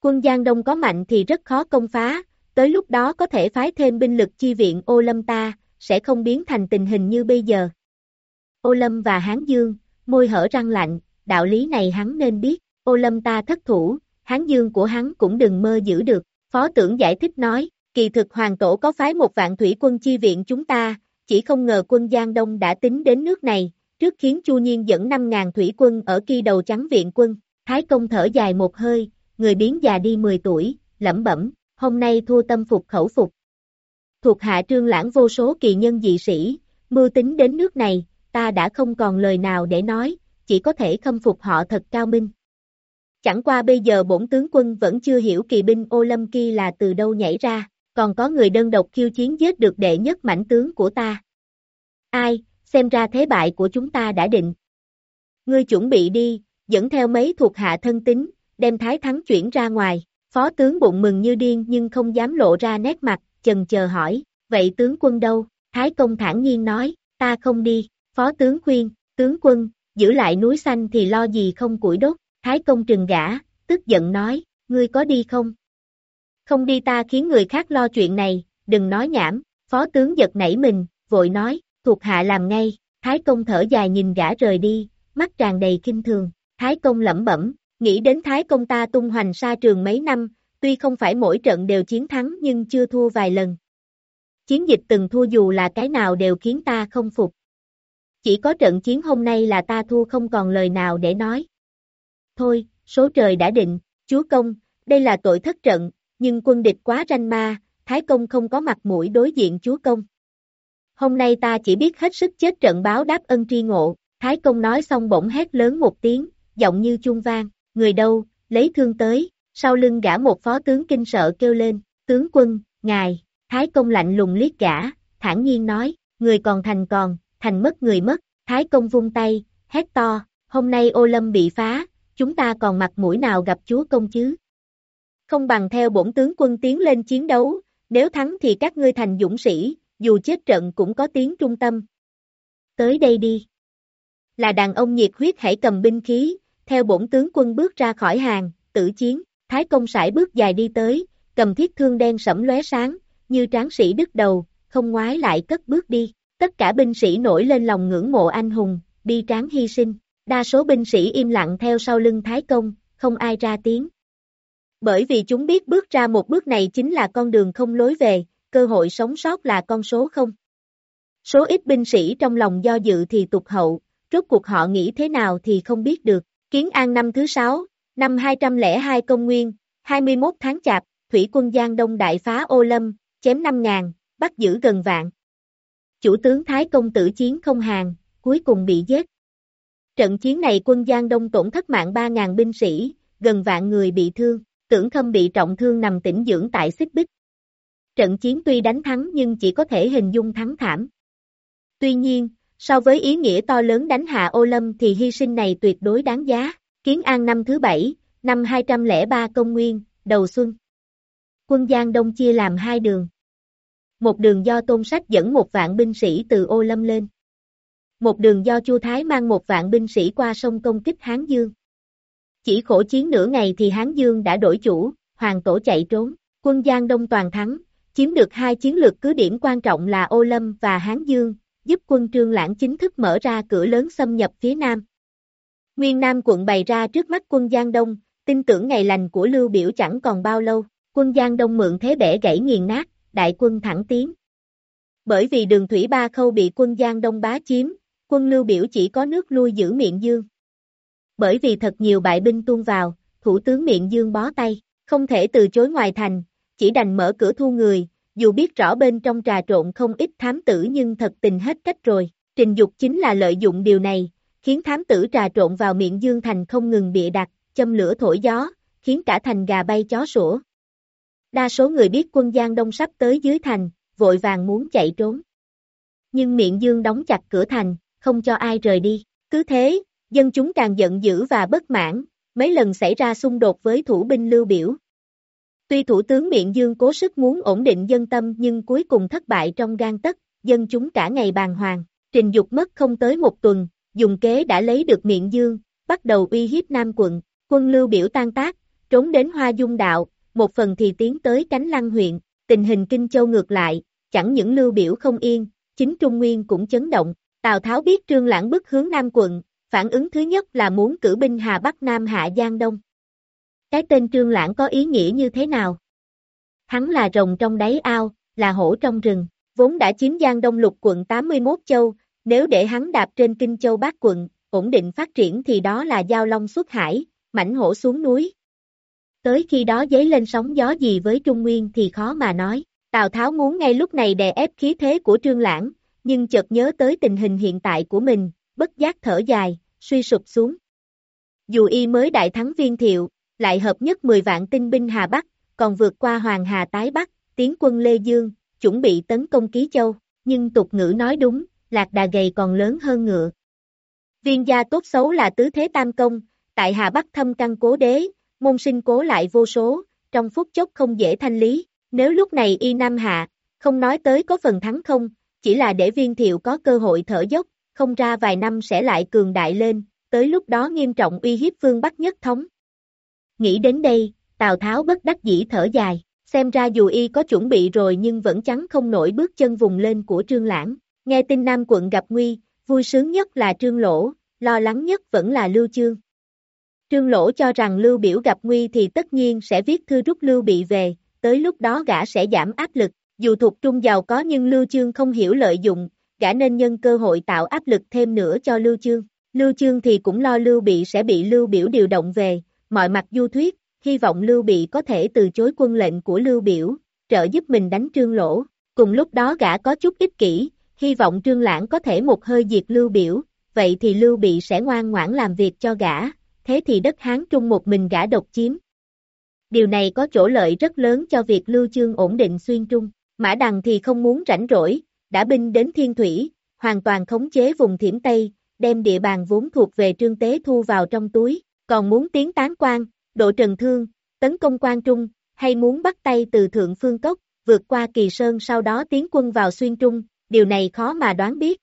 Quân Giang Đông có mạnh thì rất khó công phá, tới lúc đó có thể phái thêm binh lực chi viện ô lâm ta, sẽ không biến thành tình hình như bây giờ. Ô lâm và Hán Dương, môi hở răng lạnh, đạo lý này hắn nên biết, ô lâm ta thất thủ, Hán Dương của hắn cũng đừng mơ giữ được, phó tưởng giải thích nói, kỳ thực hoàng tổ có phái một vạn thủy quân chi viện chúng ta, chỉ không ngờ quân Giang Đông đã tính đến nước này, trước khiến Chu Nhiên dẫn 5.000 thủy quân ở kỳ đầu trắng viện quân, Thái Công thở dài một hơi, người biến già đi 10 tuổi, lẩm bẩm, hôm nay thua tâm phục khẩu phục. Thuộc hạ trương lãng vô số kỳ nhân dị sĩ, mưu tính đến nước này, ta đã không còn lời nào để nói, chỉ có thể khâm phục họ thật cao minh. Chẳng qua bây giờ bổn tướng quân vẫn chưa hiểu kỳ binh ô lâm kia là từ đâu nhảy ra, còn có người đơn độc khiêu chiến giết được đệ nhất mảnh tướng của ta. Ai, xem ra thế bại của chúng ta đã định. Ngươi chuẩn bị đi, dẫn theo mấy thuộc hạ thân tính, đem thái thắng chuyển ra ngoài, phó tướng bụng mừng như điên nhưng không dám lộ ra nét mặt, chần chờ hỏi, vậy tướng quân đâu, thái công thản nhiên nói, ta không đi, phó tướng khuyên, tướng quân, giữ lại núi xanh thì lo gì không củi đốt, thái công trừng gã, tức giận nói, ngươi có đi không? Không đi ta khiến người khác lo chuyện này, đừng nói nhảm, phó tướng giật nảy mình, vội nói, thuộc hạ làm ngay, Thái công thở dài nhìn gã rời đi, mắt tràn đầy kinh thường, Thái công lẩm bẩm, nghĩ đến Thái công ta tung hoành xa trường mấy năm, tuy không phải mỗi trận đều chiến thắng nhưng chưa thua vài lần. Chiến dịch từng thua dù là cái nào đều khiến ta không phục. Chỉ có trận chiến hôm nay là ta thua không còn lời nào để nói. Thôi, số trời đã định, chúa công, đây là tội thất trận, nhưng quân địch quá ranh ma, Thái công không có mặt mũi đối diện chúa công hôm nay ta chỉ biết hết sức chết trận báo đáp ân tri ngộ, Thái công nói xong bỗng hét lớn một tiếng, giọng như chuông vang, người đâu, lấy thương tới, sau lưng gã một phó tướng kinh sợ kêu lên, tướng quân, ngài, Thái công lạnh lùng liếc gã, thản nhiên nói, người còn thành còn, thành mất người mất, Thái công vung tay, hét to, hôm nay ô lâm bị phá, chúng ta còn mặt mũi nào gặp chúa công chứ? Không bằng theo bổn tướng quân tiến lên chiến đấu, nếu thắng thì các ngươi thành dũng sĩ, dù chết trận cũng có tiếng trung tâm. Tới đây đi. Là đàn ông nhiệt huyết hãy cầm binh khí, theo bổn tướng quân bước ra khỏi hàng, tử chiến, Thái công sải bước dài đi tới, cầm thiết thương đen sẫm lóe sáng, như tráng sĩ đứt đầu, không ngoái lại cất bước đi. Tất cả binh sĩ nổi lên lòng ngưỡng mộ anh hùng, bi tráng hy sinh. Đa số binh sĩ im lặng theo sau lưng Thái công, không ai ra tiếng. Bởi vì chúng biết bước ra một bước này chính là con đường không lối về, cơ hội sống sót là con số không. Số ít binh sĩ trong lòng do dự thì tụt hậu, rốt cuộc họ nghĩ thế nào thì không biết được. Kiến An năm thứ 6, năm 202 công nguyên, 21 tháng chạp, thủy quân Giang Đông đại phá ô lâm, chém 5 ngàn, bắt giữ gần vạn. Chủ tướng Thái công tử chiến không hàng, cuối cùng bị giết. Trận chiến này quân Giang Đông tổn thất mạng 3.000 binh sĩ, gần vạn người bị thương, tưởng khâm bị trọng thương nằm tĩnh dưỡng tại xích bích trận chiến tuy đánh thắng nhưng chỉ có thể hình dung thắng thảm. Tuy nhiên, so với ý nghĩa to lớn đánh hạ ô lâm thì hy sinh này tuyệt đối đáng giá. Kiến An năm thứ bảy, năm 203 công nguyên, đầu xuân. Quân Giang Đông chia làm hai đường. Một đường do Tôn Sách dẫn một vạn binh sĩ từ ô lâm lên. Một đường do Chu Thái mang một vạn binh sĩ qua sông công kích Hán Dương. Chỉ khổ chiến nửa ngày thì Hán Dương đã đổi chủ, hoàng tổ chạy trốn, quân Giang Đông toàn thắng, chiếm được hai chiến lược cứ điểm quan trọng là Ô Lâm và Hán Dương, giúp quân Trương Lãng chính thức mở ra cửa lớn xâm nhập phía Nam. Nguyên Nam quận bày ra trước mắt quân Giang Đông, tin tưởng ngày lành của Lưu Biểu chẳng còn bao lâu, quân Giang Đông mượn thế bẻ gãy nghiền nát, đại quân thẳng tiến. Bởi vì đường thủy ba khâu bị quân Giang Đông bá chiếm, quân lưu biểu chỉ có nước lui giữ miệng dương. Bởi vì thật nhiều bại binh tuôn vào, thủ tướng miệng dương bó tay, không thể từ chối ngoài thành, chỉ đành mở cửa thu người, dù biết rõ bên trong trà trộn không ít thám tử nhưng thật tình hết cách rồi. Trình Dục chính là lợi dụng điều này, khiến thám tử trà trộn vào miệng Dương Thành không ngừng bịa đặt, châm lửa thổi gió, khiến cả thành gà bay chó sủa. Đa số người biết quân Giang Đông sắp tới dưới thành, vội vàng muốn chạy trốn. Nhưng miệng Dương đóng chặt cửa thành, không cho ai rời đi. Cứ thế, dân chúng càng giận dữ và bất mãn, mấy lần xảy ra xung đột với thủ binh lưu biểu. Tuy thủ tướng Miệng Dương cố sức muốn ổn định dân tâm nhưng cuối cùng thất bại trong gan tất, dân chúng cả ngày bàng hoàng. Trình Dục mất không tới một tuần, dùng kế đã lấy được Miệng Dương, bắt đầu uy hiếp Nam quận, quân lưu biểu tan tác, trốn đến Hoa Dung Đạo, một phần thì tiến tới cánh lăng huyện, tình hình Kinh Châu ngược lại, chẳng những lưu biểu không yên, chính Trung Nguyên cũng chấn động, Tào Tháo biết Trương Lãng bức hướng Nam quận, phản ứng thứ nhất là muốn cử binh Hà Bắc Nam Hạ Giang Đông. Cái tên Trương Lãng có ý nghĩa như thế nào? Hắn là rồng trong đáy ao, là hổ trong rừng, vốn đã chiếm Giang Đông lục quận 81 châu, nếu để hắn đạp trên Kinh Châu bát quận, ổn định phát triển thì đó là giao long xuất hải, mảnh hổ xuống núi. Tới khi đó dấy lên sóng gió gì với Trung Nguyên thì khó mà nói. Tào Tháo muốn ngay lúc này đè ép khí thế của Trương Lãng, nhưng chợt nhớ tới tình hình hiện tại của mình, bất giác thở dài, suy sụp xuống. Dù y mới đại thắng viên thiệu, lại hợp nhất 10 vạn tinh binh Hà Bắc, còn vượt qua Hoàng Hà Tái Bắc, tiến quân Lê Dương, chuẩn bị tấn công Ký Châu, nhưng tục ngữ nói đúng, lạc đà gầy còn lớn hơn ngựa. Viên gia tốt xấu là tứ thế tam công, tại Hà Bắc thâm căn cố đế, môn sinh cố lại vô số, trong phút chốc không dễ thanh lý, nếu lúc này y Nam Hạ, không nói tới có phần thắng không, chỉ là để viên thiệu có cơ hội thở dốc, không ra vài năm sẽ lại cường đại lên, tới lúc đó nghiêm trọng uy hiếp phương Bắc nhất thống. Nghĩ đến đây, Tào Tháo bất đắc dĩ thở dài, xem ra dù y có chuẩn bị rồi nhưng vẫn chắn không nổi bước chân vùng lên của Trương Lãng. Nghe tin Nam quận gặp nguy, vui sướng nhất là Trương Lỗ, lo lắng nhất vẫn là Lưu Chương. Trương Lỗ cho rằng Lưu Biểu gặp nguy thì tất nhiên sẽ viết thư rút Lưu Bị về, tới lúc đó gã sẽ giảm áp lực, dù thuộc trung giàu có nhưng Lưu Chương không hiểu lợi dụng, gã nên nhân cơ hội tạo áp lực thêm nữa cho Lưu Chương. Lưu Chương thì cũng lo Lưu Bị sẽ bị Lưu Biểu điều động về, mọi mặt du thuyết, hy vọng Lưu Bị có thể từ chối quân lệnh của Lưu Biểu, trợ giúp mình đánh Trương Lỗ. Cùng lúc đó gã có chút ích kỷ, hy vọng Trương Lãng có thể một hơi diệt Lưu Biểu, vậy thì Lưu Bị sẽ ngoan ngoãn làm việc cho gã, thế thì đất Hán Trung một mình gã độc chiếm. Điều này có chỗ lợi rất lớn cho việc Lưu Chương ổn định xuyên Trung. Mã Đằng thì không muốn rảnh rỗi, đã binh đến Thiên Thủy, hoàn toàn khống chế vùng Thiểm Tây, đem địa bàn vốn thuộc về Trương Tế thu vào trong túi, còn muốn tiến tán quan, độ trần thương, tấn công quan Trung, hay muốn bắt tay từ Thượng Phương Cốc, vượt qua Kỳ Sơn sau đó tiến quân vào xuyên Trung, điều này khó mà đoán biết.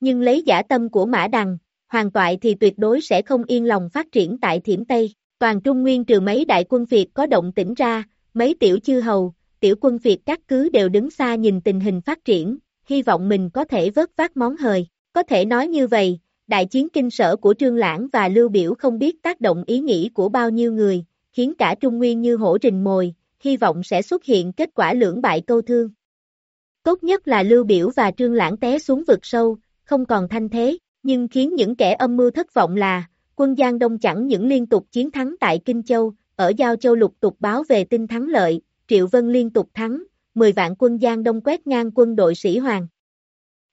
Nhưng lấy giả tâm của Mã Đằng, Hoàng Toại thì tuyệt đối sẽ không yên lòng phát triển tại Thiểm Tây, toàn Trung Nguyên trừ mấy đại quân Việt có động tĩnh ra, mấy tiểu chư hầu, tiểu quân Việt các cứ đều đứng xa nhìn tình hình phát triển, hy vọng mình có thể vớt vát món hời. Có thể nói như vậy, đại chiến kinh sở của Trương Lãng và Lưu Biểu không biết tác động ý nghĩ của bao nhiêu người, khiến cả Trung Nguyên như hổ rình mồi, hy vọng sẽ xuất hiện kết quả lưỡng bại câu thương. Tốt nhất là Lưu Biểu và Trương Lãng té xuống vực sâu, không còn thanh thế, nhưng khiến những kẻ âm mưu thất vọng là, quân Giang Đông chẳng những liên tục chiến thắng tại Kinh Châu, ở Giao Châu lục tục báo về tin thắng lợi, Triệu Vân liên tục thắng, 10 vạn quân Giang Đông quét ngang quân đội sĩ Hoàng.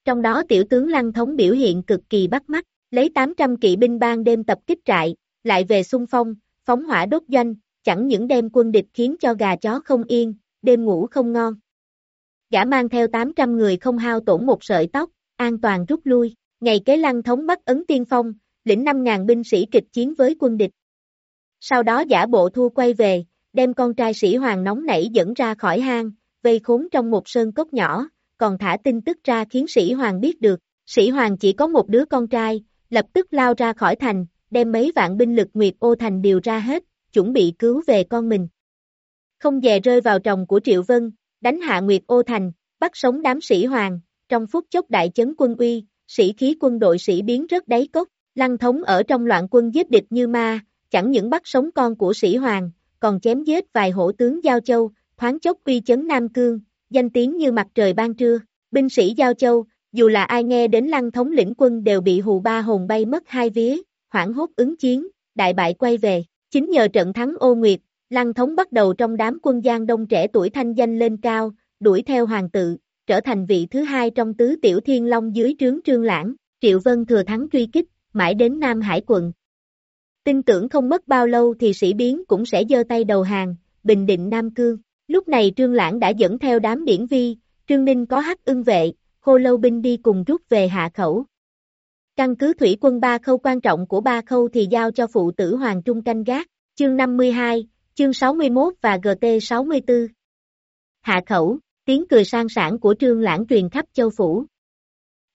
Trong đó tiểu tướng Lăng Thống biểu hiện cực kỳ bắt mắt, lấy 800 kỵ binh ban đêm tập kích trại, lại về xung phong, phóng hỏa đốt doanh, chẳng những đem quân địch khiến cho gà chó không yên, đêm ngủ không ngon. Gã mang theo 800 người không hao tổn một sợi tóc, an toàn rút lui, ngày kế Lăng Thống bắt ấn tiên phong, lĩnh 5.000 binh sĩ kịch chiến với quân địch. Sau đó giả bộ thu quay về, đem con trai sĩ hoàng nóng nảy dẫn ra khỏi hang, vây khốn trong một sơn cốc nhỏ, còn thả tin tức ra khiến sĩ hoàng biết được, sĩ hoàng chỉ có một đứa con trai, lập tức lao ra khỏi thành, đem mấy vạn binh lực Nguyệt Ô Thành điều ra hết, chuẩn bị cứu về con mình. Không dè rơi vào chồng của Triệu Vân, đánh hạ Nguyệt Ô Thành, bắt sống đám sĩ hoàng, trong phút chốc đại chấn quân uy, sĩ khí quân đội sĩ biến rất đáy cốc, lăng thống ở trong loạn quân giết địch như ma, chẳng những bắt sống con của sĩ hoàng, còn chém giết vài hổ tướng Giao Châu, thoáng chốc uy chấn Nam Cương, danh tiếng như mặt trời ban trưa. Binh sĩ Giao Châu, dù là ai nghe đến lăng thống lĩnh quân đều bị hù ba hồn bay mất hai vía, hoảng hốt ứng chiến, đại bại quay về. Chính nhờ trận thắng ô nguyệt, lăng thống bắt đầu trong đám quân Giang Đông trẻ tuổi thanh danh lên cao, đuổi theo hoàng tự, trở thành vị thứ hai trong tứ tiểu thiên long dưới trướng trương lãng, Triệu Vân thừa thắng truy kích, mãi đến Nam Hải quận. Tin tưởng không mất bao lâu thì sĩ biến cũng sẽ giơ tay đầu hàng, bình định Nam Cương. Lúc này Trương Lãng đã dẫn theo đám điển vi, Trương Ninh có hắc ưng vệ, khô lâu binh đi cùng rút về hạ khẩu. Căn cứ thủy quân ba khâu quan trọng của ba khâu thì giao cho phụ tử Hoàng Trung canh gác, chương 52, chương 61 và GT 64. Hạ khẩu, tiếng cười sang sản của Trương Lãng truyền khắp châu phủ.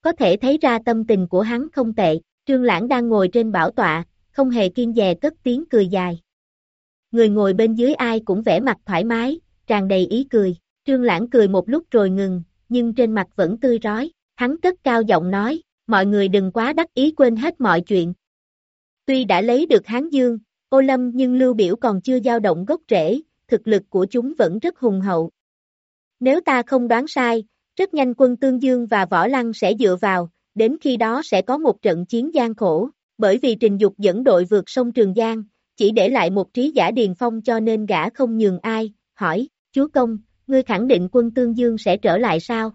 Có thể thấy ra tâm tình của hắn không tệ, Trương Lãng đang ngồi trên bảo tọa, không hề kiên dè cất tiếng cười dài. Người ngồi bên dưới ai cũng vẻ mặt thoải mái, tràn đầy ý cười. Trương Lãng cười một lúc rồi ngừng, nhưng trên mặt vẫn tươi rói. Hắn cất cao giọng nói, mọi người đừng quá đắc ý quên hết mọi chuyện. Tuy đã lấy được Hán Dương, Ô Lâm nhưng Lưu Biểu còn chưa dao động gốc rễ, thực lực của chúng vẫn rất hùng hậu. Nếu ta không đoán sai, rất nhanh quân Tương Dương và Võ Lăng sẽ dựa vào, đến khi đó sẽ có một trận chiến gian khổ, bởi vì Trình Dục dẫn đội vượt sông Trường Giang, chỉ để lại một trí giả điền phong cho nên gã không nhường ai, hỏi, chúa công, ngươi khẳng định quân Tương Dương sẽ trở lại sao?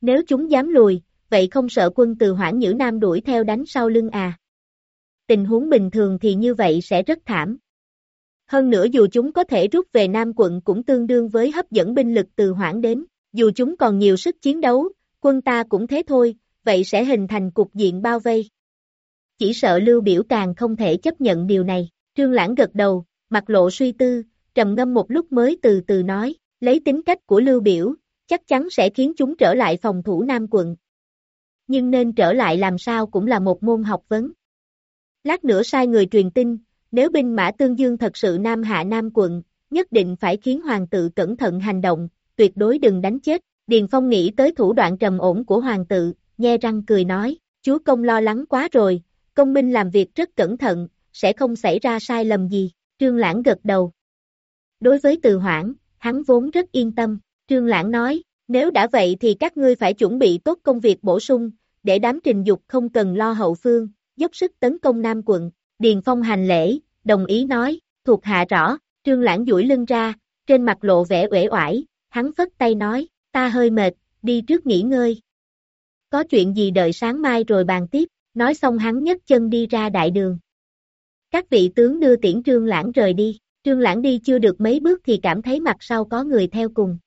Nếu chúng dám lùi, vậy không sợ quân từ hoảng nhữ nam đuổi theo đánh sau lưng à? Tình huống bình thường thì như vậy sẽ rất thảm. Hơn nữa dù chúng có thể rút về Nam quận cũng tương đương với hấp dẫn binh lực từ hoảng đến, dù chúng còn nhiều sức chiến đấu, quân ta cũng thế thôi, vậy sẽ hình thành cục diện bao vây. Chỉ sợ Lưu Biểu càng không thể chấp nhận điều này, Trương Lãng gật đầu, mặt lộ suy tư, trầm ngâm một lúc mới từ từ nói, lấy tính cách của Lưu Biểu, chắc chắn sẽ khiến chúng trở lại phòng thủ Nam quận. Nhưng nên trở lại làm sao cũng là một môn học vấn. Lát nữa sai người truyền tin, nếu binh mã tương dương thật sự Nam hạ Nam quận, nhất định phải khiến hoàng tự cẩn thận hành động, tuyệt đối đừng đánh chết. Điền Phong nghĩ tới thủ đoạn trầm ổn của hoàng tự, nhe răng cười nói, chúa công lo lắng quá rồi, công minh làm việc rất cẩn thận, sẽ không xảy ra sai lầm gì, Trương Lãng gật đầu. Đối với từ hoảng, hắn vốn rất yên tâm, Trương Lãng nói, nếu đã vậy thì các ngươi phải chuẩn bị tốt công việc bổ sung, để đám trình dục không cần lo hậu phương, dốc sức tấn công Nam quận, Điền Phong hành lễ, đồng ý nói, thuộc hạ rõ, Trương Lãng duỗi lưng ra, trên mặt lộ vẻ uể oải, hắn phất tay nói, ta hơi mệt, đi trước nghỉ ngơi. Có chuyện gì đợi sáng mai rồi bàn tiếp, nói xong hắn nhấc chân đi ra đại đường. Các vị tướng đưa tiễn Trương Lãng rời đi, Trương Lãng đi chưa được mấy bước thì cảm thấy mặt sau có người theo cùng.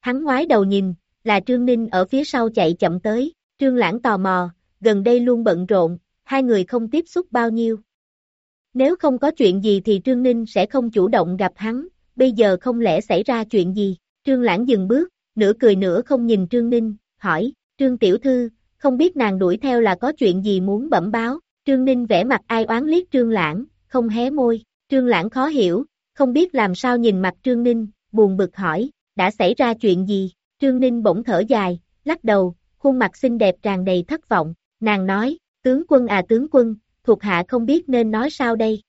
Hắn ngoái đầu nhìn, là Trương Ninh ở phía sau chạy chậm tới, Trương Lãng tò mò, gần đây luôn bận rộn, hai người không tiếp xúc bao nhiêu. Nếu không có chuyện gì thì Trương Ninh sẽ không chủ động gặp hắn, bây giờ không lẽ xảy ra chuyện gì, Trương Lãng dừng bước, nửa cười nửa không nhìn Trương Ninh, hỏi, Trương Tiểu Thư, không biết nàng đuổi theo là có chuyện gì muốn bẩm báo, Trương Ninh vẽ mặt ai oán liếc Trương Lãng, không hé môi, Trương Lãng khó hiểu, không biết làm sao nhìn mặt Trương Ninh, buồn bực hỏi, đã xảy ra chuyện gì, Trương Ninh bỗng thở dài, lắc đầu, khuôn mặt xinh đẹp tràn đầy thất vọng, nàng nói, tướng quân à tướng quân, thuộc hạ không biết nên nói sao đây.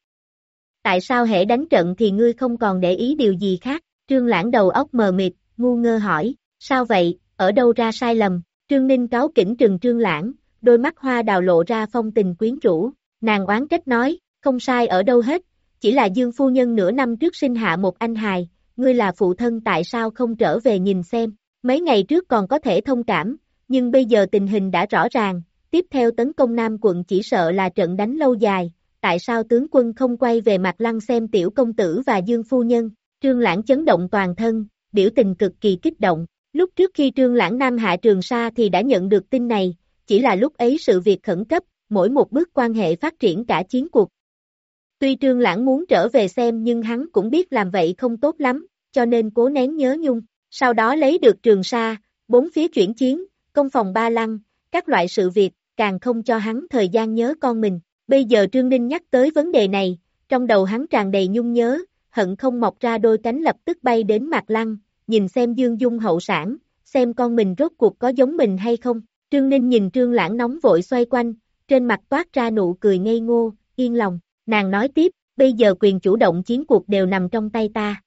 Tại sao hệ đánh trận thì ngươi không còn để ý điều gì khác, Trương Lãng đầu óc mờ mịt, ngu ngơ hỏi, sao vậy, ở đâu ra sai lầm, Trương Ninh cáo kỉnh trừng Trương Lãng, đôi mắt hoa đào lộ ra phong tình quyến rũ, nàng oán trách nói, không sai ở đâu hết, chỉ là Dương Phu Nhân nửa năm trước sinh hạ một anh hài, ngươi là phụ thân tại sao không trở về nhìn xem, mấy ngày trước còn có thể thông cảm, nhưng bây giờ tình hình đã rõ ràng, tiếp theo tấn công Nam quận chỉ sợ là trận đánh lâu dài, tại sao tướng quân không quay về mặt lăng xem tiểu công tử và Dương Phu Nhân, Trương Lãng chấn động toàn thân, biểu tình cực kỳ kích động, lúc trước khi Trương Lãng Nam hạ Trường Sa thì đã nhận được tin này, chỉ là lúc ấy sự việc khẩn cấp, mỗi một bước quan hệ phát triển cả chiến cuộc. Tuy Trương Lãng muốn trở về xem nhưng hắn cũng biết làm vậy không tốt lắm, cho nên cố nén nhớ nhung, sau đó lấy được Trường Sa, bốn phía chuyển chiến, công phòng ba lăng, các loại sự việc, càng không cho hắn thời gian nhớ con mình. Bây giờ Trương Ninh nhắc tới vấn đề này, trong đầu hắn tràn đầy nhung nhớ, hận không mọc ra đôi cánh lập tức bay đến Mạc Lăng, nhìn xem Dương Dung hậu sản, xem con mình rốt cuộc có giống mình hay không. Trương Ninh nhìn Trương Lãng nóng vội xoay quanh, trên mặt toát ra nụ cười ngây ngô, yên lòng, nàng nói tiếp, bây giờ quyền chủ động chiến cuộc đều nằm trong tay ta.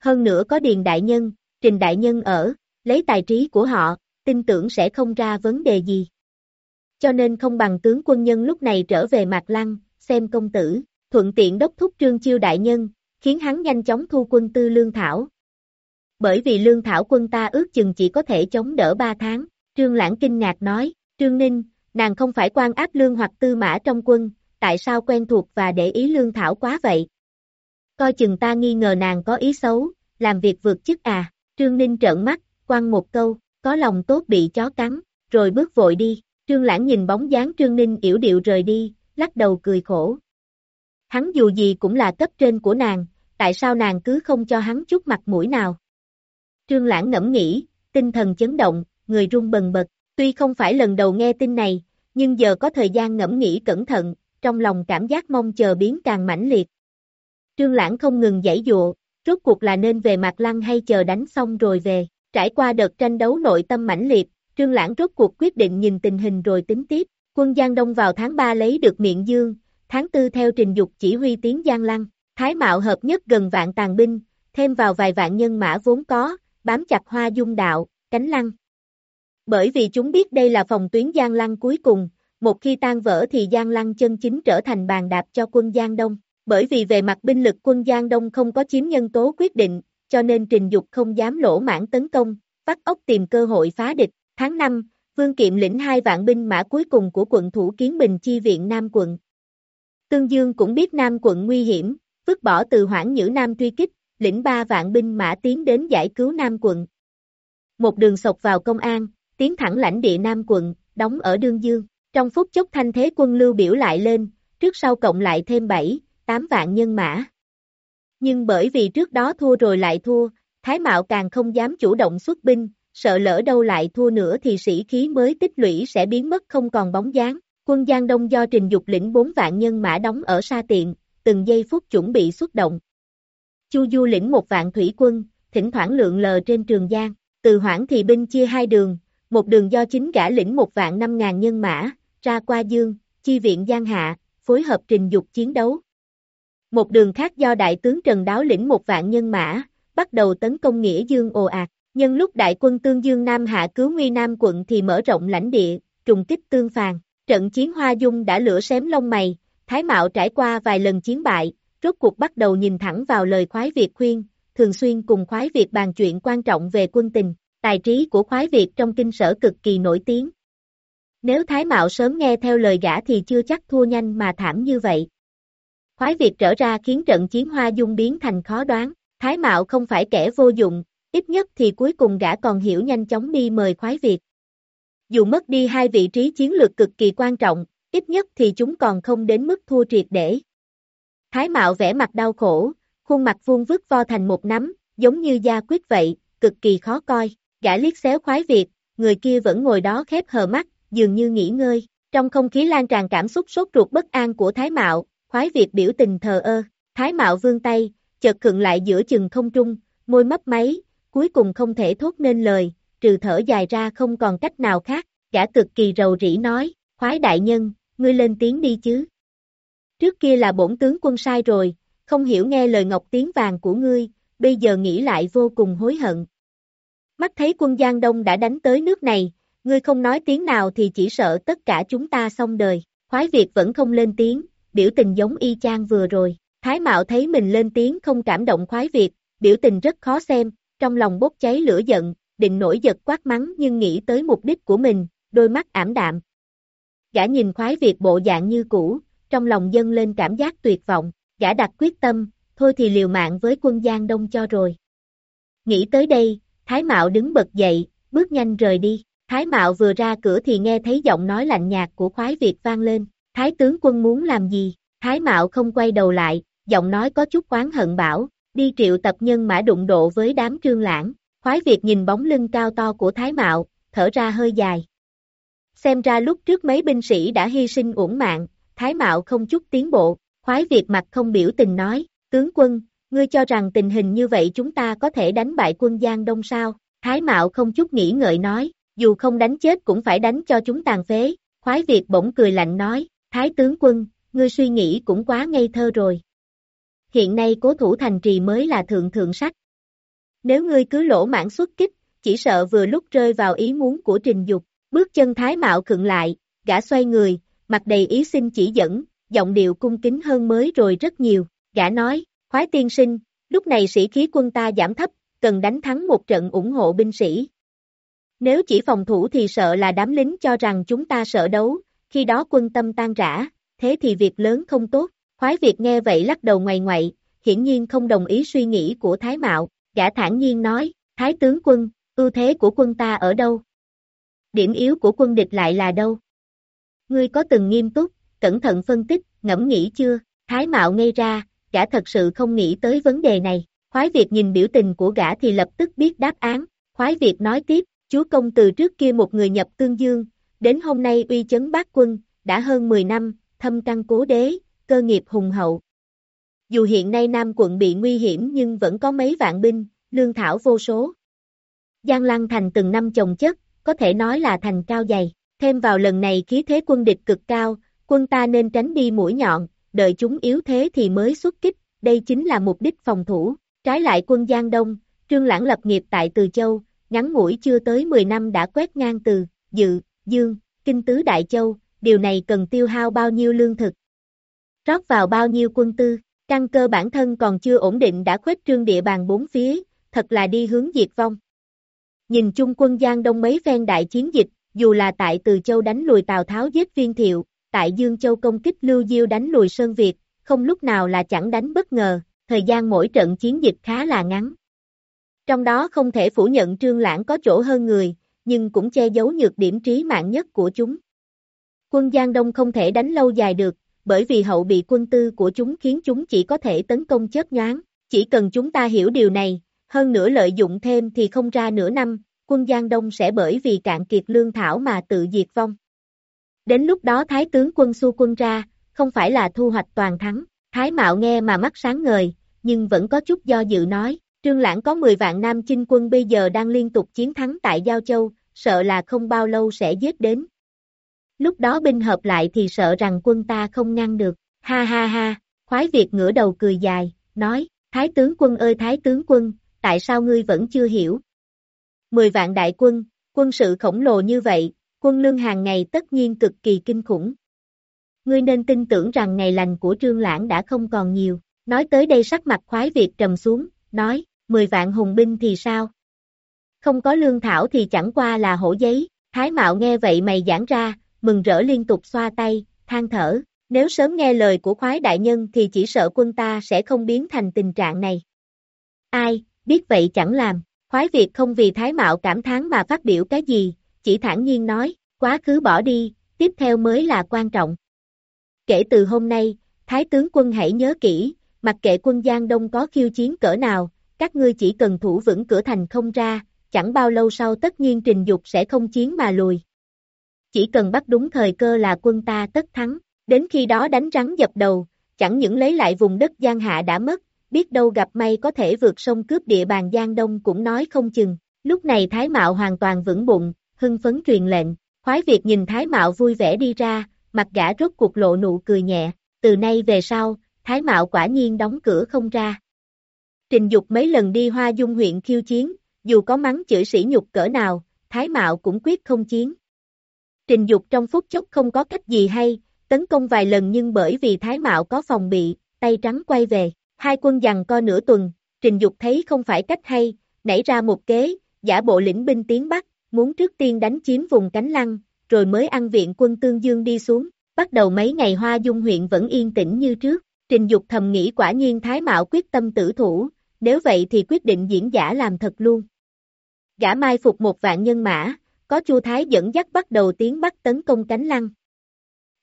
Hơn nữa có Điền Đại Nhân, Trình Đại Nhân ở, lấy tài trí của họ, tin tưởng sẽ không ra vấn đề gì. Cho nên không bằng tướng quân nhân lúc này trở về Mạc Lăng, xem công tử, thuận tiện đốc thúc trương chiêu đại nhân, khiến hắn nhanh chóng thu quân tư lương thảo. Bởi vì lương thảo quân ta ước chừng chỉ có thể chống đỡ 3 tháng, trương lãng kinh ngạc nói, trương ninh, nàng không phải quan áp lương hoặc tư mã trong quân, tại sao quen thuộc và để ý lương thảo quá vậy? Coi chừng ta nghi ngờ nàng có ý xấu, làm việc vượt chức à, trương ninh trợn mắt, quăng một câu, có lòng tốt bị chó cắn, rồi bước vội đi, trương lãng nhìn bóng dáng trương ninh yểu điệu rời đi, lắc đầu cười khổ. Hắn dù gì cũng là cấp trên của nàng, tại sao nàng cứ không cho hắn chút mặt mũi nào? Trương lãng ngẫm nghĩ, tinh thần chấn động, người run bần bật, tuy không phải lần đầu nghe tin này, nhưng giờ có thời gian ngẫm nghĩ cẩn thận, trong lòng cảm giác mong chờ biến càng mãnh liệt. Trương lãng không ngừng giải dụa, rốt cuộc là nên về Mạc lăng hay chờ đánh xong rồi về, trải qua đợt tranh đấu nội tâm mãnh liệt, Trương lãng rốt cuộc quyết định nhìn tình hình rồi tính tiếp, quân Giang Đông vào tháng 3 lấy được miệng dương, tháng 4 theo trình dục chỉ huy tiến Giang Lăng, Thái Mạo hợp nhất gần vạn tàn binh, thêm vào vài vạn nhân mã vốn có, bám chặt hoa dung đạo, cánh lăng. Bởi vì chúng biết đây là phòng tuyến Giang Lăng cuối cùng, một khi tan vỡ thì Giang Lăng chân chính trở thành bàn đạp cho quân Giang Đông. Bởi vì về mặt binh lực quân Giang Đông không có chiếm nhân tố quyết định, cho nên trình dục không dám lỗ mãn tấn công, bắt ốc tìm cơ hội phá địch. Tháng 5, Vương Kiệm lĩnh hai vạn binh mã cuối cùng của quận thủ Kiến Bình chi viện Nam quận. Tương Dương cũng biết Nam quận nguy hiểm, vứt bỏ từ hoãn nhữ Nam truy kích, lĩnh ba vạn binh mã tiến đến giải cứu Nam quận. Một đường sộc vào công an, tiến thẳng lãnh địa Nam quận, đóng ở Đương Dương. Trong phút chốc thanh thế quân lưu biểu lại lên, trước sau cộng lại thêm 7, 8 vạn nhân mã. Nhưng bởi vì trước đó thua rồi lại thua, Thái Mạo càng không dám chủ động xuất binh, sợ lỡ đâu lại thua nữa thì sĩ khí mới tích lũy sẽ biến mất không còn bóng dáng. Quân Giang Đông do Trình Dục lĩnh 4 vạn nhân mã đóng ở Sa Tiện, từng giây phút chuẩn bị xuất động. Chu Du lĩnh một vạn thủy quân, thỉnh thoảng lượng lờ trên trường Giang, từ hoãn thì binh chia hai đường, một đường do chính gã lĩnh một vạn năm ngàn nhân mã, ra qua dương, chi viện Giang Hạ, phối hợp trình dục chiến đấu. Một đường khác do đại tướng Trần Đáo lĩnh một vạn nhân mã, bắt đầu tấn công Nghĩa Dương ồ ạt. Nhân lúc đại quân Tương Dương Nam hạ cứu nguy Nam quận thì mở rộng lãnh địa, trùng kích tương phàn. Trận chiến Hoa Dung đã lửa xém lông mày, Thái Mạo trải qua vài lần chiến bại, rốt cuộc bắt đầu nhìn thẳng vào lời khoái Việt khuyên, thường xuyên cùng khoái Việt bàn chuyện quan trọng về quân tình, tài trí của khoái Việt trong kinh sở cực kỳ nổi tiếng. Nếu Thái Mạo sớm nghe theo lời gã thì chưa chắc thua nhanh mà thảm như vậy. Khoái Việt trở ra khiến trận chiến Hoa Dung biến thành khó đoán, Thái Mạo không phải kẻ vô dụng, ít nhất thì cuối cùng gã còn hiểu nhanh chóng đi mời khoái Việt. Dù mất đi hai vị trí chiến lược cực kỳ quan trọng, ít nhất thì chúng còn không đến mức thua triệt để. Thái Mạo vẽ mặt đau khổ, khuôn mặt vuông vức vo thành một nắm, giống như da quyết vậy, cực kỳ khó coi, gã liếc xéo khoái Việt, người kia vẫn ngồi đó khép hờ mắt, dường như nghỉ ngơi, trong không khí lan tràn cảm xúc sốt ruột bất an của Thái Mạo, khoái Việt biểu tình thờ ơ, Thái Mạo vươn tay, chợt khựng lại giữa chừng không trung, môi mấp máy, cuối cùng không thể thốt nên lời, trừ thở dài ra không còn cách nào khác, gã cực kỳ rầu rĩ nói, khoái đại nhân, ngươi lên tiếng đi chứ. Trước kia là bổn tướng quân sai rồi, không hiểu nghe lời ngọc tiếng vàng của ngươi, bây giờ nghĩ lại vô cùng hối hận. Mắt thấy quân Giang Đông đã đánh tới nước này, ngươi không nói tiếng nào thì chỉ sợ tất cả chúng ta xong đời. Khoái Việt vẫn không lên tiếng, biểu tình giống y chang vừa rồi. Thái Mạo thấy mình lên tiếng không cảm động khoái Việt, biểu tình rất khó xem, trong lòng bốc cháy lửa giận, định nổi giật quát mắng nhưng nghĩ tới mục đích của mình, đôi mắt ảm đạm. Gã nhìn khoái Việt bộ dạng như cũ, trong lòng dâng lên cảm giác tuyệt vọng, gã đặt quyết tâm, thôi thì liều mạng với quân Giang Đông cho rồi. Nghĩ tới đây, Thái Mạo đứng bật dậy, bước nhanh rời đi. Thái Mạo vừa ra cửa thì nghe thấy giọng nói lạnh nhạt của khoái Việt vang lên. Thái tướng quân muốn làm gì? Thái Mạo không quay đầu lại, giọng nói có chút oán hận bảo, đi triệu tập nhân mã đụng độ với đám trương lãng. Khoái Việt nhìn bóng lưng cao to của Thái Mạo, thở ra hơi dài. Xem ra lúc trước mấy binh sĩ đã hy sinh uổng mạng, Thái Mạo không chút tiến bộ, khoái Việt mặt không biểu tình nói, tướng quân, ngươi cho rằng tình hình như vậy chúng ta có thể đánh bại quân Giang Đông sao? Thái Mạo không chút nghĩ ngợi nói, dù không đánh chết cũng phải đánh cho chúng tàn phế, khoái Việt bỗng cười lạnh nói, Thái tướng quân, ngươi suy nghĩ cũng quá ngây thơ rồi. Hiện nay cố thủ thành trì mới là thượng thượng sách. Nếu ngươi cứ lỗ mãn xuất kích, chỉ sợ vừa lúc rơi vào ý muốn của trình dục. Bước chân Thái Mạo khựng lại, gã xoay người, mặt đầy ý xin chỉ dẫn, giọng điệu cung kính hơn mới rồi rất nhiều. Gã nói, khoái tiên sinh, lúc này sĩ khí quân ta giảm thấp, cần đánh thắng một trận ủng hộ binh sĩ. Nếu chỉ phòng thủ thì sợ là đám lính cho rằng chúng ta sợ đấu, khi đó quân tâm tan rã, thế thì việc lớn không tốt. Khoái Việt nghe vậy lắc đầu ngoài ngoại, hiển nhiên không đồng ý suy nghĩ của Thái Mạo, gã thản nhiên nói, Thái tướng quân, ưu thế của quân ta ở đâu? Điểm yếu của quân địch lại là đâu? Ngươi có từng nghiêm túc, cẩn thận phân tích, ngẫm nghĩ chưa? Thái Mạo ngây ra, gã thật sự không nghĩ tới vấn đề này. Khoái Việt nhìn biểu tình của gã thì lập tức biết đáp án. Khoái Việt nói tiếp, chúa công từ trước kia một người nhập tương dương, đến hôm nay uy chấn bát quân, đã hơn 10 năm, thâm căn cố đế, cơ nghiệp hùng hậu. Dù hiện nay Nam quận bị nguy hiểm nhưng vẫn có mấy vạn binh, lương thảo vô số. Giang Lăng thành từng năm trồng chất, có thể nói là thành cao dày. Thêm vào lần này khí thế quân địch cực cao, quân ta nên tránh đi mũi nhọn, đợi chúng yếu thế thì mới xuất kích, đây chính là mục đích phòng thủ. Trái lại quân Giang Đông, Trương Lãng lập nghiệp tại Từ Châu, ngắn ngủi chưa tới 10 năm đã quét ngang từ, dự, dương, kinh tứ Đại Châu, điều này cần tiêu hao bao nhiêu lương thực. Rót vào bao nhiêu quân tư, căn cơ bản thân còn chưa ổn định đã khuếch trương địa bàn bốn phía, thật là đi hướng diệt vong. Nhìn chung quân Giang Đông mấy phen đại chiến dịch, dù là tại Từ Châu đánh lùi Tào Tháo giết viên thiệu, tại Dương Châu công kích Lưu Diêu đánh lùi Sơn Việt, không lúc nào là chẳng đánh bất ngờ, thời gian mỗi trận chiến dịch khá là ngắn. Trong đó không thể phủ nhận Trương Lãng có chỗ hơn người, nhưng cũng che giấu nhược điểm trí mạng nhất của chúng. Quân Giang Đông không thể đánh lâu dài được, bởi vì hậu bị quân tư của chúng khiến chúng chỉ có thể tấn công chớp nhoáng, chỉ cần chúng ta hiểu điều này, hơn nữa lợi dụng thêm thì không ra nửa năm, quân Giang Đông sẽ bởi vì cạn kiệt lương thảo mà tự diệt vong. Đến lúc đó Thái tướng quân xu quân ra, không phải là thu hoạch toàn thắng, Thái Mạo nghe mà mắt sáng ngời, nhưng vẫn có chút do dự nói, Trương Lãng có 10 vạn nam chinh quân bây giờ đang liên tục chiến thắng tại Giao Châu, sợ là không bao lâu sẽ giết đến. Lúc đó binh hợp lại thì sợ rằng quân ta không ngăn được, ha ha ha, khoái Việt ngửa đầu cười dài, nói, Thái tướng quân ơi Thái tướng quân, tại sao ngươi vẫn chưa hiểu? Mười vạn đại quân, quân sự khổng lồ như vậy, quân lương hàng ngày tất nhiên cực kỳ kinh khủng. Ngươi nên tin tưởng rằng ngày lành của trương lãng đã không còn nhiều, nói tới đây sắc mặt khoái Việt trầm xuống, nói, mười vạn hùng binh thì sao? Không có lương thảo thì chẳng qua là hổ giấy, Thái Mạo nghe vậy mày giãn ra, mừng rỡ liên tục xoa tay, than thở, nếu sớm nghe lời của khoái đại nhân thì chỉ sợ quân ta sẽ không biến thành tình trạng này. Ai, biết vậy chẳng làm, khoái Việt không vì thái mạo cảm thán mà phát biểu cái gì, chỉ thản nhiên nói, quá khứ bỏ đi, tiếp theo mới là quan trọng. Kể từ hôm nay, Thái tướng quân hãy nhớ kỹ, mặc kệ quân Giang Đông có khiêu chiến cỡ nào, các ngươi chỉ cần thủ vững cửa thành không ra, chẳng bao lâu sau tất nhiên trình dục sẽ không chiến mà lùi. Chỉ cần bắt đúng thời cơ là quân ta tất thắng, đến khi đó đánh rắn dập đầu, chẳng những lấy lại vùng đất Giang Hạ đã mất, biết đâu gặp may có thể vượt sông cướp địa bàn Giang Đông cũng nói không chừng. Lúc này Thái Mạo hoàn toàn vững bụng, hưng phấn truyền lệnh, khoái Việt nhìn Thái Mạo vui vẻ đi ra, mặt gã rốt cuộc lộ nụ cười nhẹ, từ nay về sau, Thái Mạo quả nhiên đóng cửa không ra. Trình Dục mấy lần đi Hoa Dung huyện khiêu chiến, dù có mắng chửi sĩ nhục cỡ nào, Thái Mạo cũng quyết không chiến. Trình Dục trong phút chốc không có cách gì hay, tấn công vài lần nhưng bởi vì Thái Mạo có phòng bị, tay trắng quay về. Hai quân giằng co nửa tuần, Trình Dục thấy không phải cách hay, nảy ra một kế, giả bộ lĩnh binh tiến Bắc, muốn trước tiên đánh chiếm vùng cánh lăng, rồi mới ăn viện quân Tương Dương đi xuống. Bắt đầu mấy ngày Hoa Dung huyện vẫn yên tĩnh như trước, Trình Dục thầm nghĩ quả nhiên Thái Mạo quyết tâm tử thủ, nếu vậy thì quyết định diễn giả làm thật luôn. Gã mai phục một vạn nhân mã, có Chu Thái dẫn dắt bắt đầu tiến bắt tấn công cánh lăng.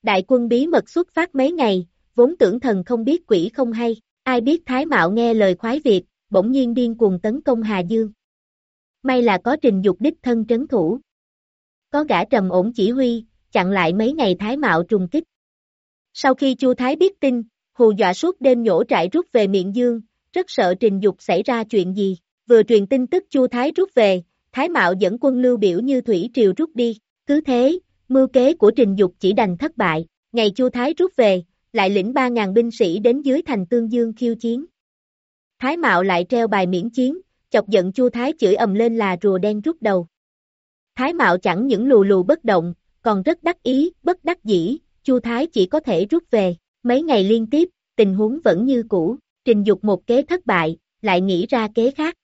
Đại quân bí mật xuất phát mấy ngày, vốn tưởng thần không biết quỷ không hay, ai biết Thái Mạo nghe lời khoái Việt, bỗng nhiên điên cuồng tấn công Hà Dương. May là có trình dục đích thân trấn thủ. Có gã trầm ổn chỉ huy, chặn lại mấy ngày Thái Mạo trùng kích. Sau khi Chu Thái biết tin, hù dọa suốt đêm nhổ trại rút về miệng dương, rất sợ trình dục xảy ra chuyện gì. Vừa truyền tin tức Chu Thái rút về, Thái Mạo dẫn quân lưu biểu như thủy triều rút đi. Cứ thế, mưu kế của trình dục chỉ đành thất bại. Ngày Chu Thái rút về, lại lĩnh 3.000 binh sĩ đến dưới thành Tương Dương khiêu chiến. Thái Mạo lại treo bài miễn chiến, chọc giận Chu Thái chửi ầm lên là rùa đen rút đầu. Thái Mạo chẳng những lù lù bất động, còn rất đắc ý, bất đắc dĩ, Chu Thái chỉ có thể rút về, mấy ngày liên tiếp, tình huống vẫn như cũ, trình dục một kế thất bại, lại nghĩ ra kế khác.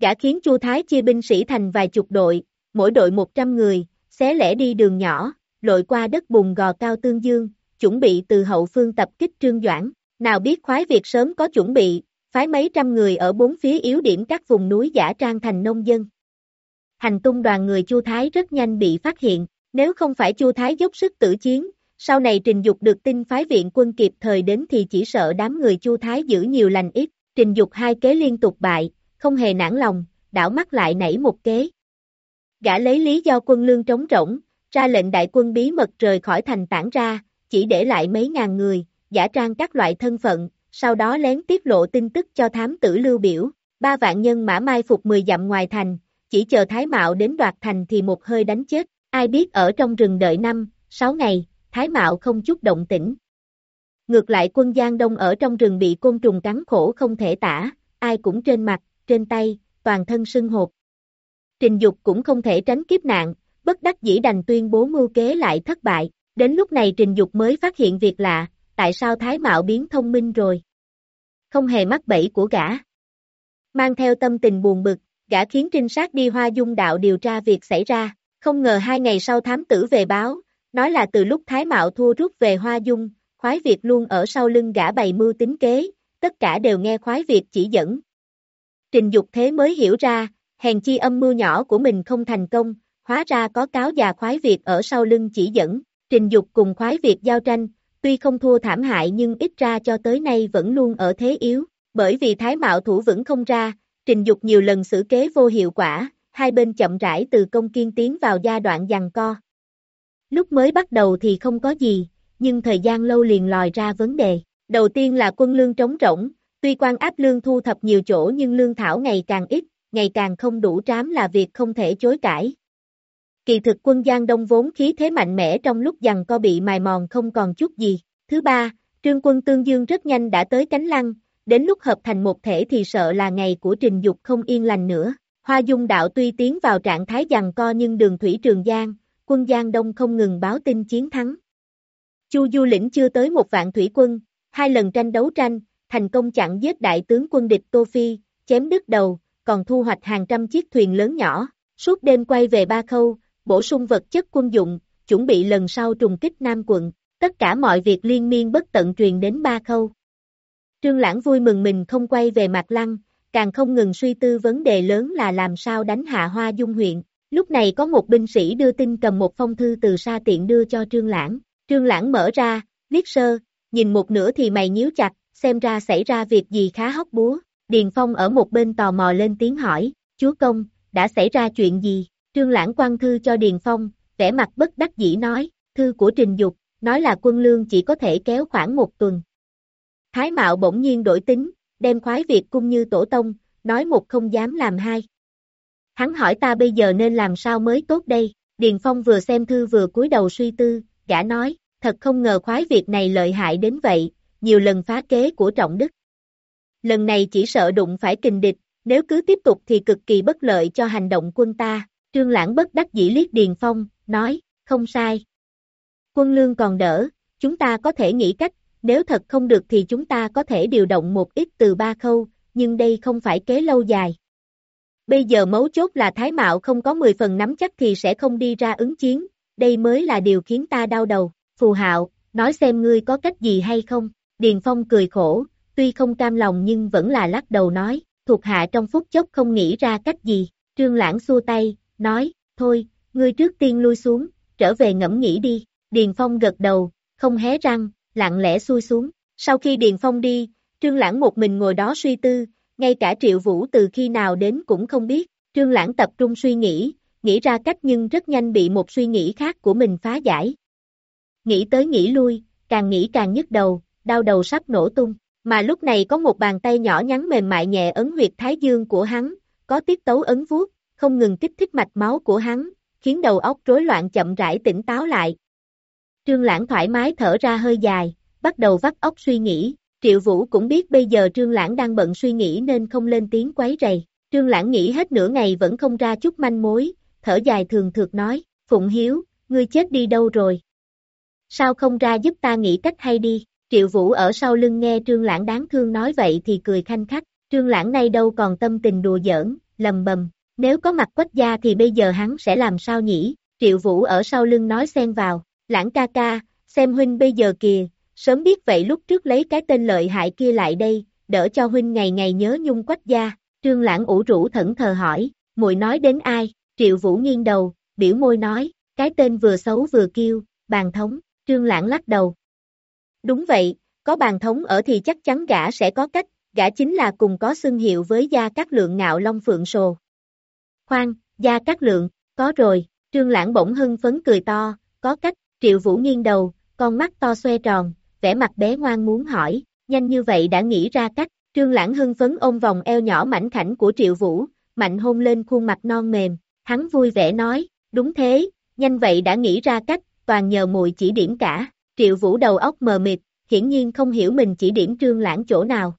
Gã khiến Chu Thái chia binh sĩ thành vài chục đội, mỗi đội 100 người, xé lẻ đi đường nhỏ, lội qua đất bùn gò cao tương dương, chuẩn bị từ hậu phương tập kích Trương Doãn. Nào biết khoái việc sớm có chuẩn bị, phái mấy trăm người ở bốn phía yếu điểm các vùng núi giả trang thành nông dân. Hành tung đoàn người Chu Thái rất nhanh bị phát hiện, nếu không phải Chu Thái dốc sức tử chiến, sau này Trình Dục được tin phái viện quân kịp thời đến thì chỉ sợ đám người Chu Thái giữ nhiều lành ít, Trình Dục hai kế liên tục bại, không hề nản lòng, đảo mắt lại nảy một kế. Gã lấy lý do quân lương trống rỗng, ra lệnh đại quân bí mật rời khỏi thành tản ra, chỉ để lại mấy ngàn người, giả trang các loại thân phận, sau đó lén tiết lộ tin tức cho thám tử lưu biểu. Ba vạn nhân mã mai phục 10 dặm ngoài thành, chỉ chờ Thái Mạo đến đoạt thành thì một hơi đánh chết, ai biết ở trong rừng đợi năm, sáu ngày, Thái Mạo không chút động tĩnh. Ngược lại quân Giang Đông ở trong rừng bị côn trùng cắn khổ không thể tả, ai cũng trên mặt, trên tay, toàn thân sưng hột. Trình Dục cũng không thể tránh kiếp nạn, bất đắc dĩ đành tuyên bố mưu kế lại thất bại. Đến lúc này Trình Dục mới phát hiện việc lạ, tại sao Thái Mạo biến thông minh rồi? Không hề mắc bẫy của gã. Mang theo tâm tình buồn bực, gã khiến trinh sát đi Hoa Dung đạo điều tra việc xảy ra, không ngờ hai ngày sau thám tử về báo, nói là từ lúc Thái Mạo thua rút về Hoa Dung, khoái Việt luôn ở sau lưng gã bày mưu tính kế, tất cả đều nghe khoái Việt chỉ dẫn. Trình Dục thế mới hiểu ra, hèn chi âm mưu nhỏ của mình không thành công, hóa ra có cáo già khoái Việt ở sau lưng chỉ dẫn, Trình Dục cùng khoái Việt giao tranh, tuy không thua thảm hại nhưng ít ra cho tới nay vẫn luôn ở thế yếu, bởi vì Thái Mạo thủ vững không ra, Trình Dục nhiều lần xử kế vô hiệu quả, hai bên chậm rãi từ công kiên tiến vào giai đoạn giằng co. Lúc mới bắt đầu thì không có gì, nhưng thời gian lâu liền lòi ra vấn đề. Đầu tiên là quân lương trống rỗng, tuy quan áp lương thu thập nhiều chỗ nhưng lương thảo ngày càng ít, ngày càng không đủ trám là việc không thể chối cãi. Kỳ thực quân Giang Đông vốn khí thế mạnh mẽ trong lúc dằn co bị mài mòn không còn chút gì. Thứ ba, trương quân Tương Dương rất nhanh đã tới cánh lăng, đến lúc hợp thành một thể thì sợ là ngày của trình dục không yên lành nữa. Hoa Dung đạo tuy tiến vào trạng thái dằn co nhưng đường thủy Trường Giang, quân Giang Đông không ngừng báo tin chiến thắng. Chu Du lĩnh chưa tới một vạn thủy quân, hai lần tranh đấu tranh, thành công chặn giết đại tướng quân địch Tô Phi, chém đứt đầu, còn thu hoạch hàng trăm chiếc thuyền lớn nhỏ, suốt đêm quay về Ba Khâu, bổ sung vật chất quân dụng, chuẩn bị lần sau trùng kích Nam quận, tất cả mọi việc liên miên bất tận truyền đến Ba Khâu. Trương Lãng vui mừng mình không quay về Mạc Lăng, càng không ngừng suy tư vấn đề lớn là làm sao đánh hạ Hoa Dung huyện. Lúc này có một binh sĩ đưa tin cầm một phong thư từ xa tiện đưa cho Trương Lãng. Trương Lãng mở ra, viết sơ, nhìn một nửa thì mày nhíu chặt, xem ra xảy ra việc gì khá hóc búa. Điền Phong ở một bên tò mò lên tiếng hỏi, chúa công, đã xảy ra chuyện gì? Trương Lãng quan thư cho Điền Phong, vẻ mặt bất đắc dĩ nói, thư của Trình Dục, nói là quân lương chỉ có thể kéo khoảng một tuần. Thái Mạo bỗng nhiên đổi tính, đem khoái việc cung như tổ tông, nói một không dám làm hai. Hắn hỏi ta bây giờ nên làm sao mới tốt đây, Điền Phong vừa xem thư vừa cúi đầu suy tư, gã nói, thật không ngờ khoái việc này lợi hại đến vậy, nhiều lần phá kế của trọng đức. Lần này chỉ sợ đụng phải kình địch, nếu cứ tiếp tục thì cực kỳ bất lợi cho hành động quân ta, Trương Lãng bất đắc dĩ liếc Điền Phong, nói, không sai. Quân lương còn đỡ, chúng ta có thể nghĩ cách, nếu thật không được thì chúng ta có thể điều động một ít từ ba khâu, nhưng đây không phải kế lâu dài. Bây giờ mấu chốt là Thái Mạo không có 10 phần nắm chắc thì sẽ không đi ra ứng chiến, đây mới là điều khiến ta đau đầu. Phù Hạo, nói xem ngươi có cách gì hay không? Điền Phong cười khổ, tuy không cam lòng nhưng vẫn là lắc đầu nói, thuộc hạ trong phút chốc không nghĩ ra cách gì. Trương Lãng xua tay, nói, thôi, ngươi trước tiên lui xuống, trở về ngẫm nghĩ đi. Điền Phong gật đầu, không hé răng, lặng lẽ xuôi xuống. Sau khi Điền Phong đi, Trương Lãng một mình ngồi đó suy tư, ngay cả Triệu Vũ từ khi nào đến cũng không biết. Trương Lãng tập trung suy nghĩ, nghĩ ra cách nhưng rất nhanh bị một suy nghĩ khác của mình phá giải. Nghĩ tới nghĩ lui, càng nghĩ càng nhức đầu, đau đầu sắp nổ tung. Mà lúc này có một bàn tay nhỏ nhắn mềm mại nhẹ ấn huyệt thái dương của hắn, có tiết tấu ấn vuốt, không ngừng kích thích mạch máu của hắn, khiến đầu óc rối loạn chậm rãi tỉnh táo lại. Trương Lãng thoải mái thở ra hơi dài, bắt đầu vắt óc suy nghĩ, Triệu Vũ cũng biết bây giờ Trương Lãng đang bận suy nghĩ nên không lên tiếng quấy rầy. Trương Lãng nghĩ hết nửa ngày vẫn không ra chút manh mối, thở dài thường thượt nói, Phụng Hiếu, ngươi chết đi đâu rồi? Sao không ra giúp ta nghĩ cách hay đi? Triệu Vũ ở sau lưng nghe Trương Lãng đáng thương nói vậy thì cười khanh khách, Trương Lãng nay đâu còn tâm tình đùa giỡn, lầm bầm, nếu có mặt quách gia thì bây giờ hắn sẽ làm sao nhỉ? Triệu Vũ ở sau lưng nói xen vào, Lãng ca ca, xem huynh bây giờ kìa, sớm biết vậy lúc trước lấy cái tên lợi hại kia lại đây, đỡ cho huynh ngày ngày nhớ nhung quách gia, Trương Lãng ủ rũ thẫn thờ hỏi, muội nói đến ai? Triệu Vũ nghiêng đầu, biểu môi nói, cái tên vừa xấu vừa kêu, bàn thống, Trương Lãng lắc đầu. Đúng vậy, có bàn thống ở thì chắc chắn gã sẽ có cách, gã chính là cùng có xưng hiệu với gia cát lượng ngạo long phượng sồ. Khoan, gia cát lượng, có rồi, Trương Lãng bỗng hưng phấn cười to, có cách, Triệu Vũ nghiêng đầu, con mắt to xoe tròn, vẻ mặt bé ngoan muốn hỏi, nhanh như vậy đã nghĩ ra cách, Trương Lãng hưng phấn ôm vòng eo nhỏ mảnh khảnh của Triệu Vũ, mạnh hôn lên khuôn mặt non mềm, hắn vui vẻ nói, đúng thế, nhanh vậy đã nghĩ ra cách, toàn nhờ muội chỉ điểm cả, Triệu Vũ đầu óc mờ mịt, hiển nhiên không hiểu mình chỉ điểm Trương Lãng chỗ nào.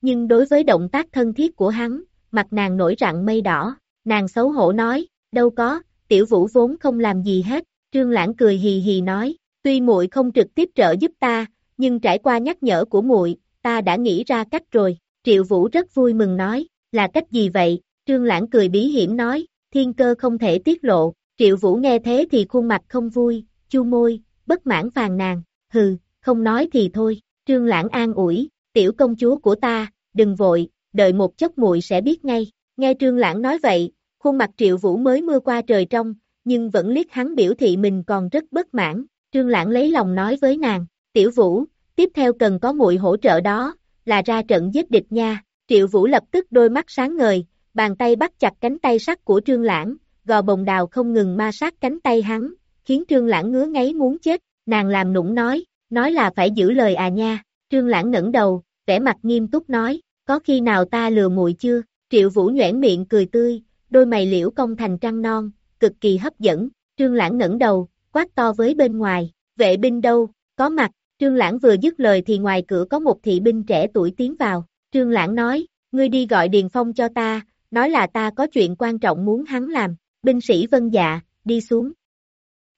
Nhưng đối với động tác thân thiết của hắn, mặt nàng nổi rạng mây đỏ, nàng xấu hổ nói, đâu có, tiểu vũ vốn không làm gì hết, Trương Lãng cười hì hì nói, tuy muội không trực tiếp trợ giúp ta, nhưng trải qua nhắc nhở của muội, ta đã nghĩ ra cách rồi. Triệu Vũ rất vui mừng nói, là cách gì vậy? Trương Lãng cười bí hiểm nói, thiên cơ không thể tiết lộ. Triệu Vũ nghe thế thì khuôn mặt không vui, chu môi, bất mãn phàn nàn, hừ, không nói thì thôi. Trương Lãng an ủi, tiểu công chúa của ta, đừng vội, đợi một chốc muội sẽ biết ngay. Nghe Trương Lãng nói vậy, khuôn mặt Triệu Vũ mới mưa qua trời trong, nhưng vẫn liếc hắn biểu thị mình còn rất bất mãn. Trương Lãng lấy lòng nói với nàng, tiểu Vũ, tiếp theo cần có muội hỗ trợ đó, là ra trận giết địch nha. Triệu Vũ lập tức đôi mắt sáng ngời, bàn tay bắt chặt cánh tay sắt của Trương Lãng, gò bồng đào không ngừng ma sát cánh tay hắn, khiến Trương Lãng ngứa ngáy muốn chết, nàng làm nũng nói, nói là phải giữ lời à nha. Trương Lãng ngẩng đầu, vẻ mặt nghiêm túc nói, có khi nào ta lừa muội chưa? Triệu Vũ nhoẻn miệng cười tươi, đôi mày liễu cong thành trăng non, cực kỳ hấp dẫn. Trương Lãng ngẩng đầu, quát to với bên ngoài, vệ binh đâu, có mặt, Trương Lãng vừa dứt lời thì ngoài cửa có một thị binh trẻ tuổi tiến vào. Trương Lãng nói, ngươi đi gọi Điền Phong cho ta, nói là ta có chuyện quan trọng muốn hắn làm. Binh sĩ vân dạ, đi xuống.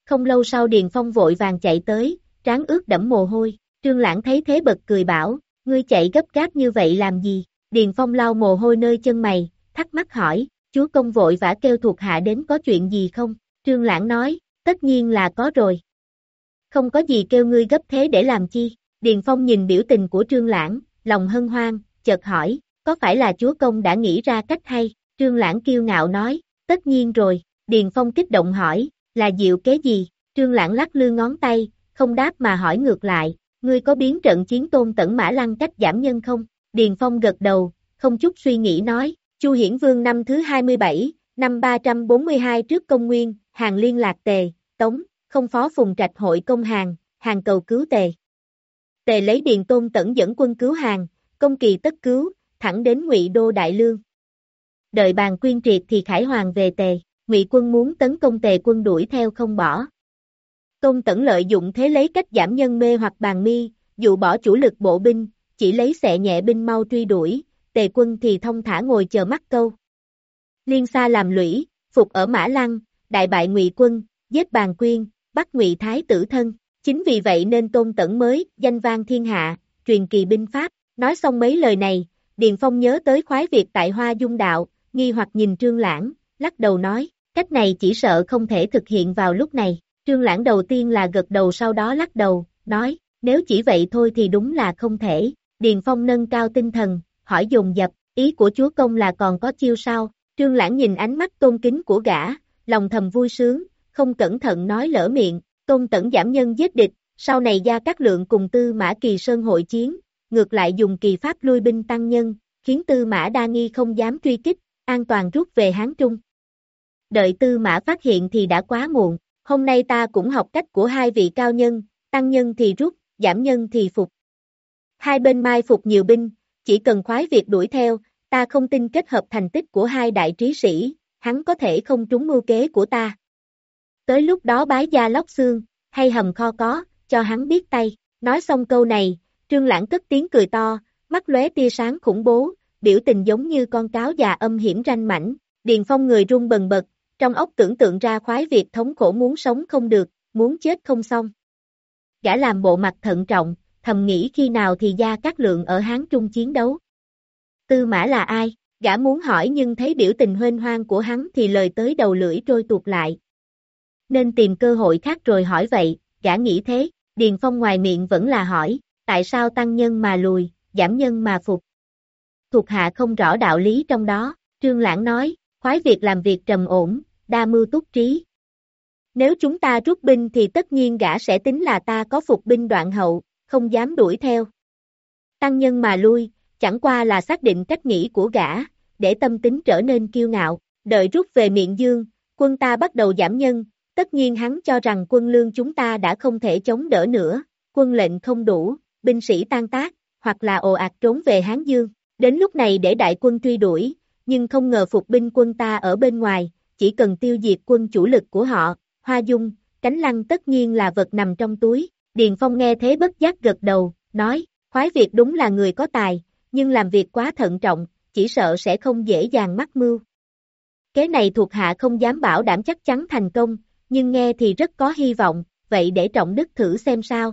Không lâu sau Điền Phong vội vàng chạy tới, trán ướt đẫm mồ hôi. Trương Lãng thấy thế bật cười bảo, ngươi chạy gấp gáp như vậy làm gì? Điền Phong lau mồ hôi nơi chân mày, thắc mắc hỏi, chúa công vội vã kêu thuộc hạ đến có chuyện gì không? Trương Lãng nói, tất nhiên là có rồi không có gì kêu ngươi gấp thế để làm chi. Điền Phong nhìn biểu tình của Trương Lãng, lòng hân hoan, chợt hỏi, có phải là chúa công đã nghĩ ra cách hay? Trương Lãng kiêu ngạo nói, tất nhiên rồi. Điền Phong kích động hỏi, là diệu kế gì? Trương Lãng lắc lư ngón tay, không đáp mà hỏi ngược lại, ngươi có biến trận chiến tôn tẩn mã lăng cách giảm nhân không? Điền Phong gật đầu, không chút suy nghĩ nói, Chu Hiển Vương năm thứ 27, năm 342 trước công nguyên, hàng liên lạc tề, tống, không phó phùng trạch hội công hàng, hàng cầu cứu tề. Tề lấy điền tôn tẩn dẫn quân cứu hàng, công kỳ tất cứu, thẳng đến ngụy đô đại lương. Đợi bàn quyên triệt thì khải hoàng về tề, ngụy quân muốn tấn công tề quân đuổi theo không bỏ. Tôn tẩn lợi dụng thế lấy cách giảm nhân mê hoặc bàn mi, dụ bỏ chủ lực bộ binh, chỉ lấy xẹ nhẹ binh mau truy đuổi, tề quân thì thông thả ngồi chờ mắt câu. Liên xa làm lũy, phục ở Mã Lăng, đại bại ngụy quân, giết bàn quyên, bắt ngụy thái tử thân. Chính vì vậy nên tôn tẩn mới, danh vang thiên hạ, truyền kỳ binh pháp. Nói xong mấy lời này, Điền Phong nhớ tới khoái việc tại Hoa Dung Đạo, nghi hoặc nhìn Trương Lãng, lắc đầu nói, cách này chỉ sợ không thể thực hiện vào lúc này. Trương Lãng đầu tiên là gật đầu sau đó lắc đầu, nói, nếu chỉ vậy thôi thì đúng là không thể. Điền Phong nâng cao tinh thần, hỏi dồn dập, ý của chúa công là còn có chiêu sao? Trương Lãng nhìn ánh mắt tôn kính của gã, lòng thầm vui sướng, không cẩn thận nói lỡ miệng, tôn tẩn giảm nhân giết địch, sau này gia các lượng cùng tư mã kỳ sơn hội chiến, ngược lại dùng kỳ pháp lui binh tăng nhân, khiến tư mã đa nghi không dám truy kích, an toàn rút về Hán Trung. Đợi tư mã phát hiện thì đã quá muộn, hôm nay ta cũng học cách của hai vị cao nhân, tăng nhân thì rút, giảm nhân thì phục. Hai bên mai phục nhiều binh, chỉ cần khoái việc đuổi theo, ta không tin kết hợp thành tích của hai đại trí sĩ, hắn có thể không trúng mưu kế của ta. Tới lúc đó bái gia lóc xương, hay hầm kho có, cho hắn biết tay. Nói xong câu này, trương lãng cất tiếng cười to, mắt lóe tia sáng khủng bố, biểu tình giống như con cáo già âm hiểm ranh mảnh, Điền Phong người run bần bật, trong óc tưởng tượng ra khoái việc thống khổ muốn sống không được, muốn chết không xong. Gã làm bộ mặt thận trọng, thầm nghĩ khi nào thì gia các lượng ở Hán Trung chiến đấu. Tư mã là ai? Gã muốn hỏi nhưng thấy biểu tình huyên hoang của hắn thì lời tới đầu lưỡi trôi tuột lại. Nên tìm cơ hội khác rồi hỏi vậy, gã nghĩ thế, Điền Phong ngoài miệng vẫn là hỏi, tại sao tăng nhân mà lùi, giảm nhân mà phục. Thuộc hạ không rõ đạo lý trong đó, Trương Lãng nói, khoái việc làm việc trầm ổn, đa mưu túc trí. Nếu chúng ta rút binh thì tất nhiên gã sẽ tính là ta có phục binh đoạn hậu, không dám đuổi theo. Tăng nhân mà lui, chẳng qua là xác định cách nghĩ của gã, để tâm tính trở nên kiêu ngạo, đợi rút về miệng dương, quân ta bắt đầu giảm nhân, tất nhiên hắn cho rằng quân lương chúng ta đã không thể chống đỡ nữa, quân lệnh không đủ, binh sĩ tan tác, hoặc là ồ ạt trốn về Hán Dương, đến lúc này để đại quân truy đuổi, nhưng không ngờ phục binh quân ta ở bên ngoài, chỉ cần tiêu diệt quân chủ lực của họ, Hoa Dung, cánh lăng tất nhiên là vật nằm trong túi, Điền Phong nghe thế bất giác gật đầu, nói, khoái việc đúng là người có tài, nhưng làm việc quá thận trọng, chỉ sợ sẽ không dễ dàng mắc mưu. Kế này thuộc hạ không dám bảo đảm chắc chắn thành công, nhưng nghe thì rất có hy vọng, vậy để trọng đức thử xem sao.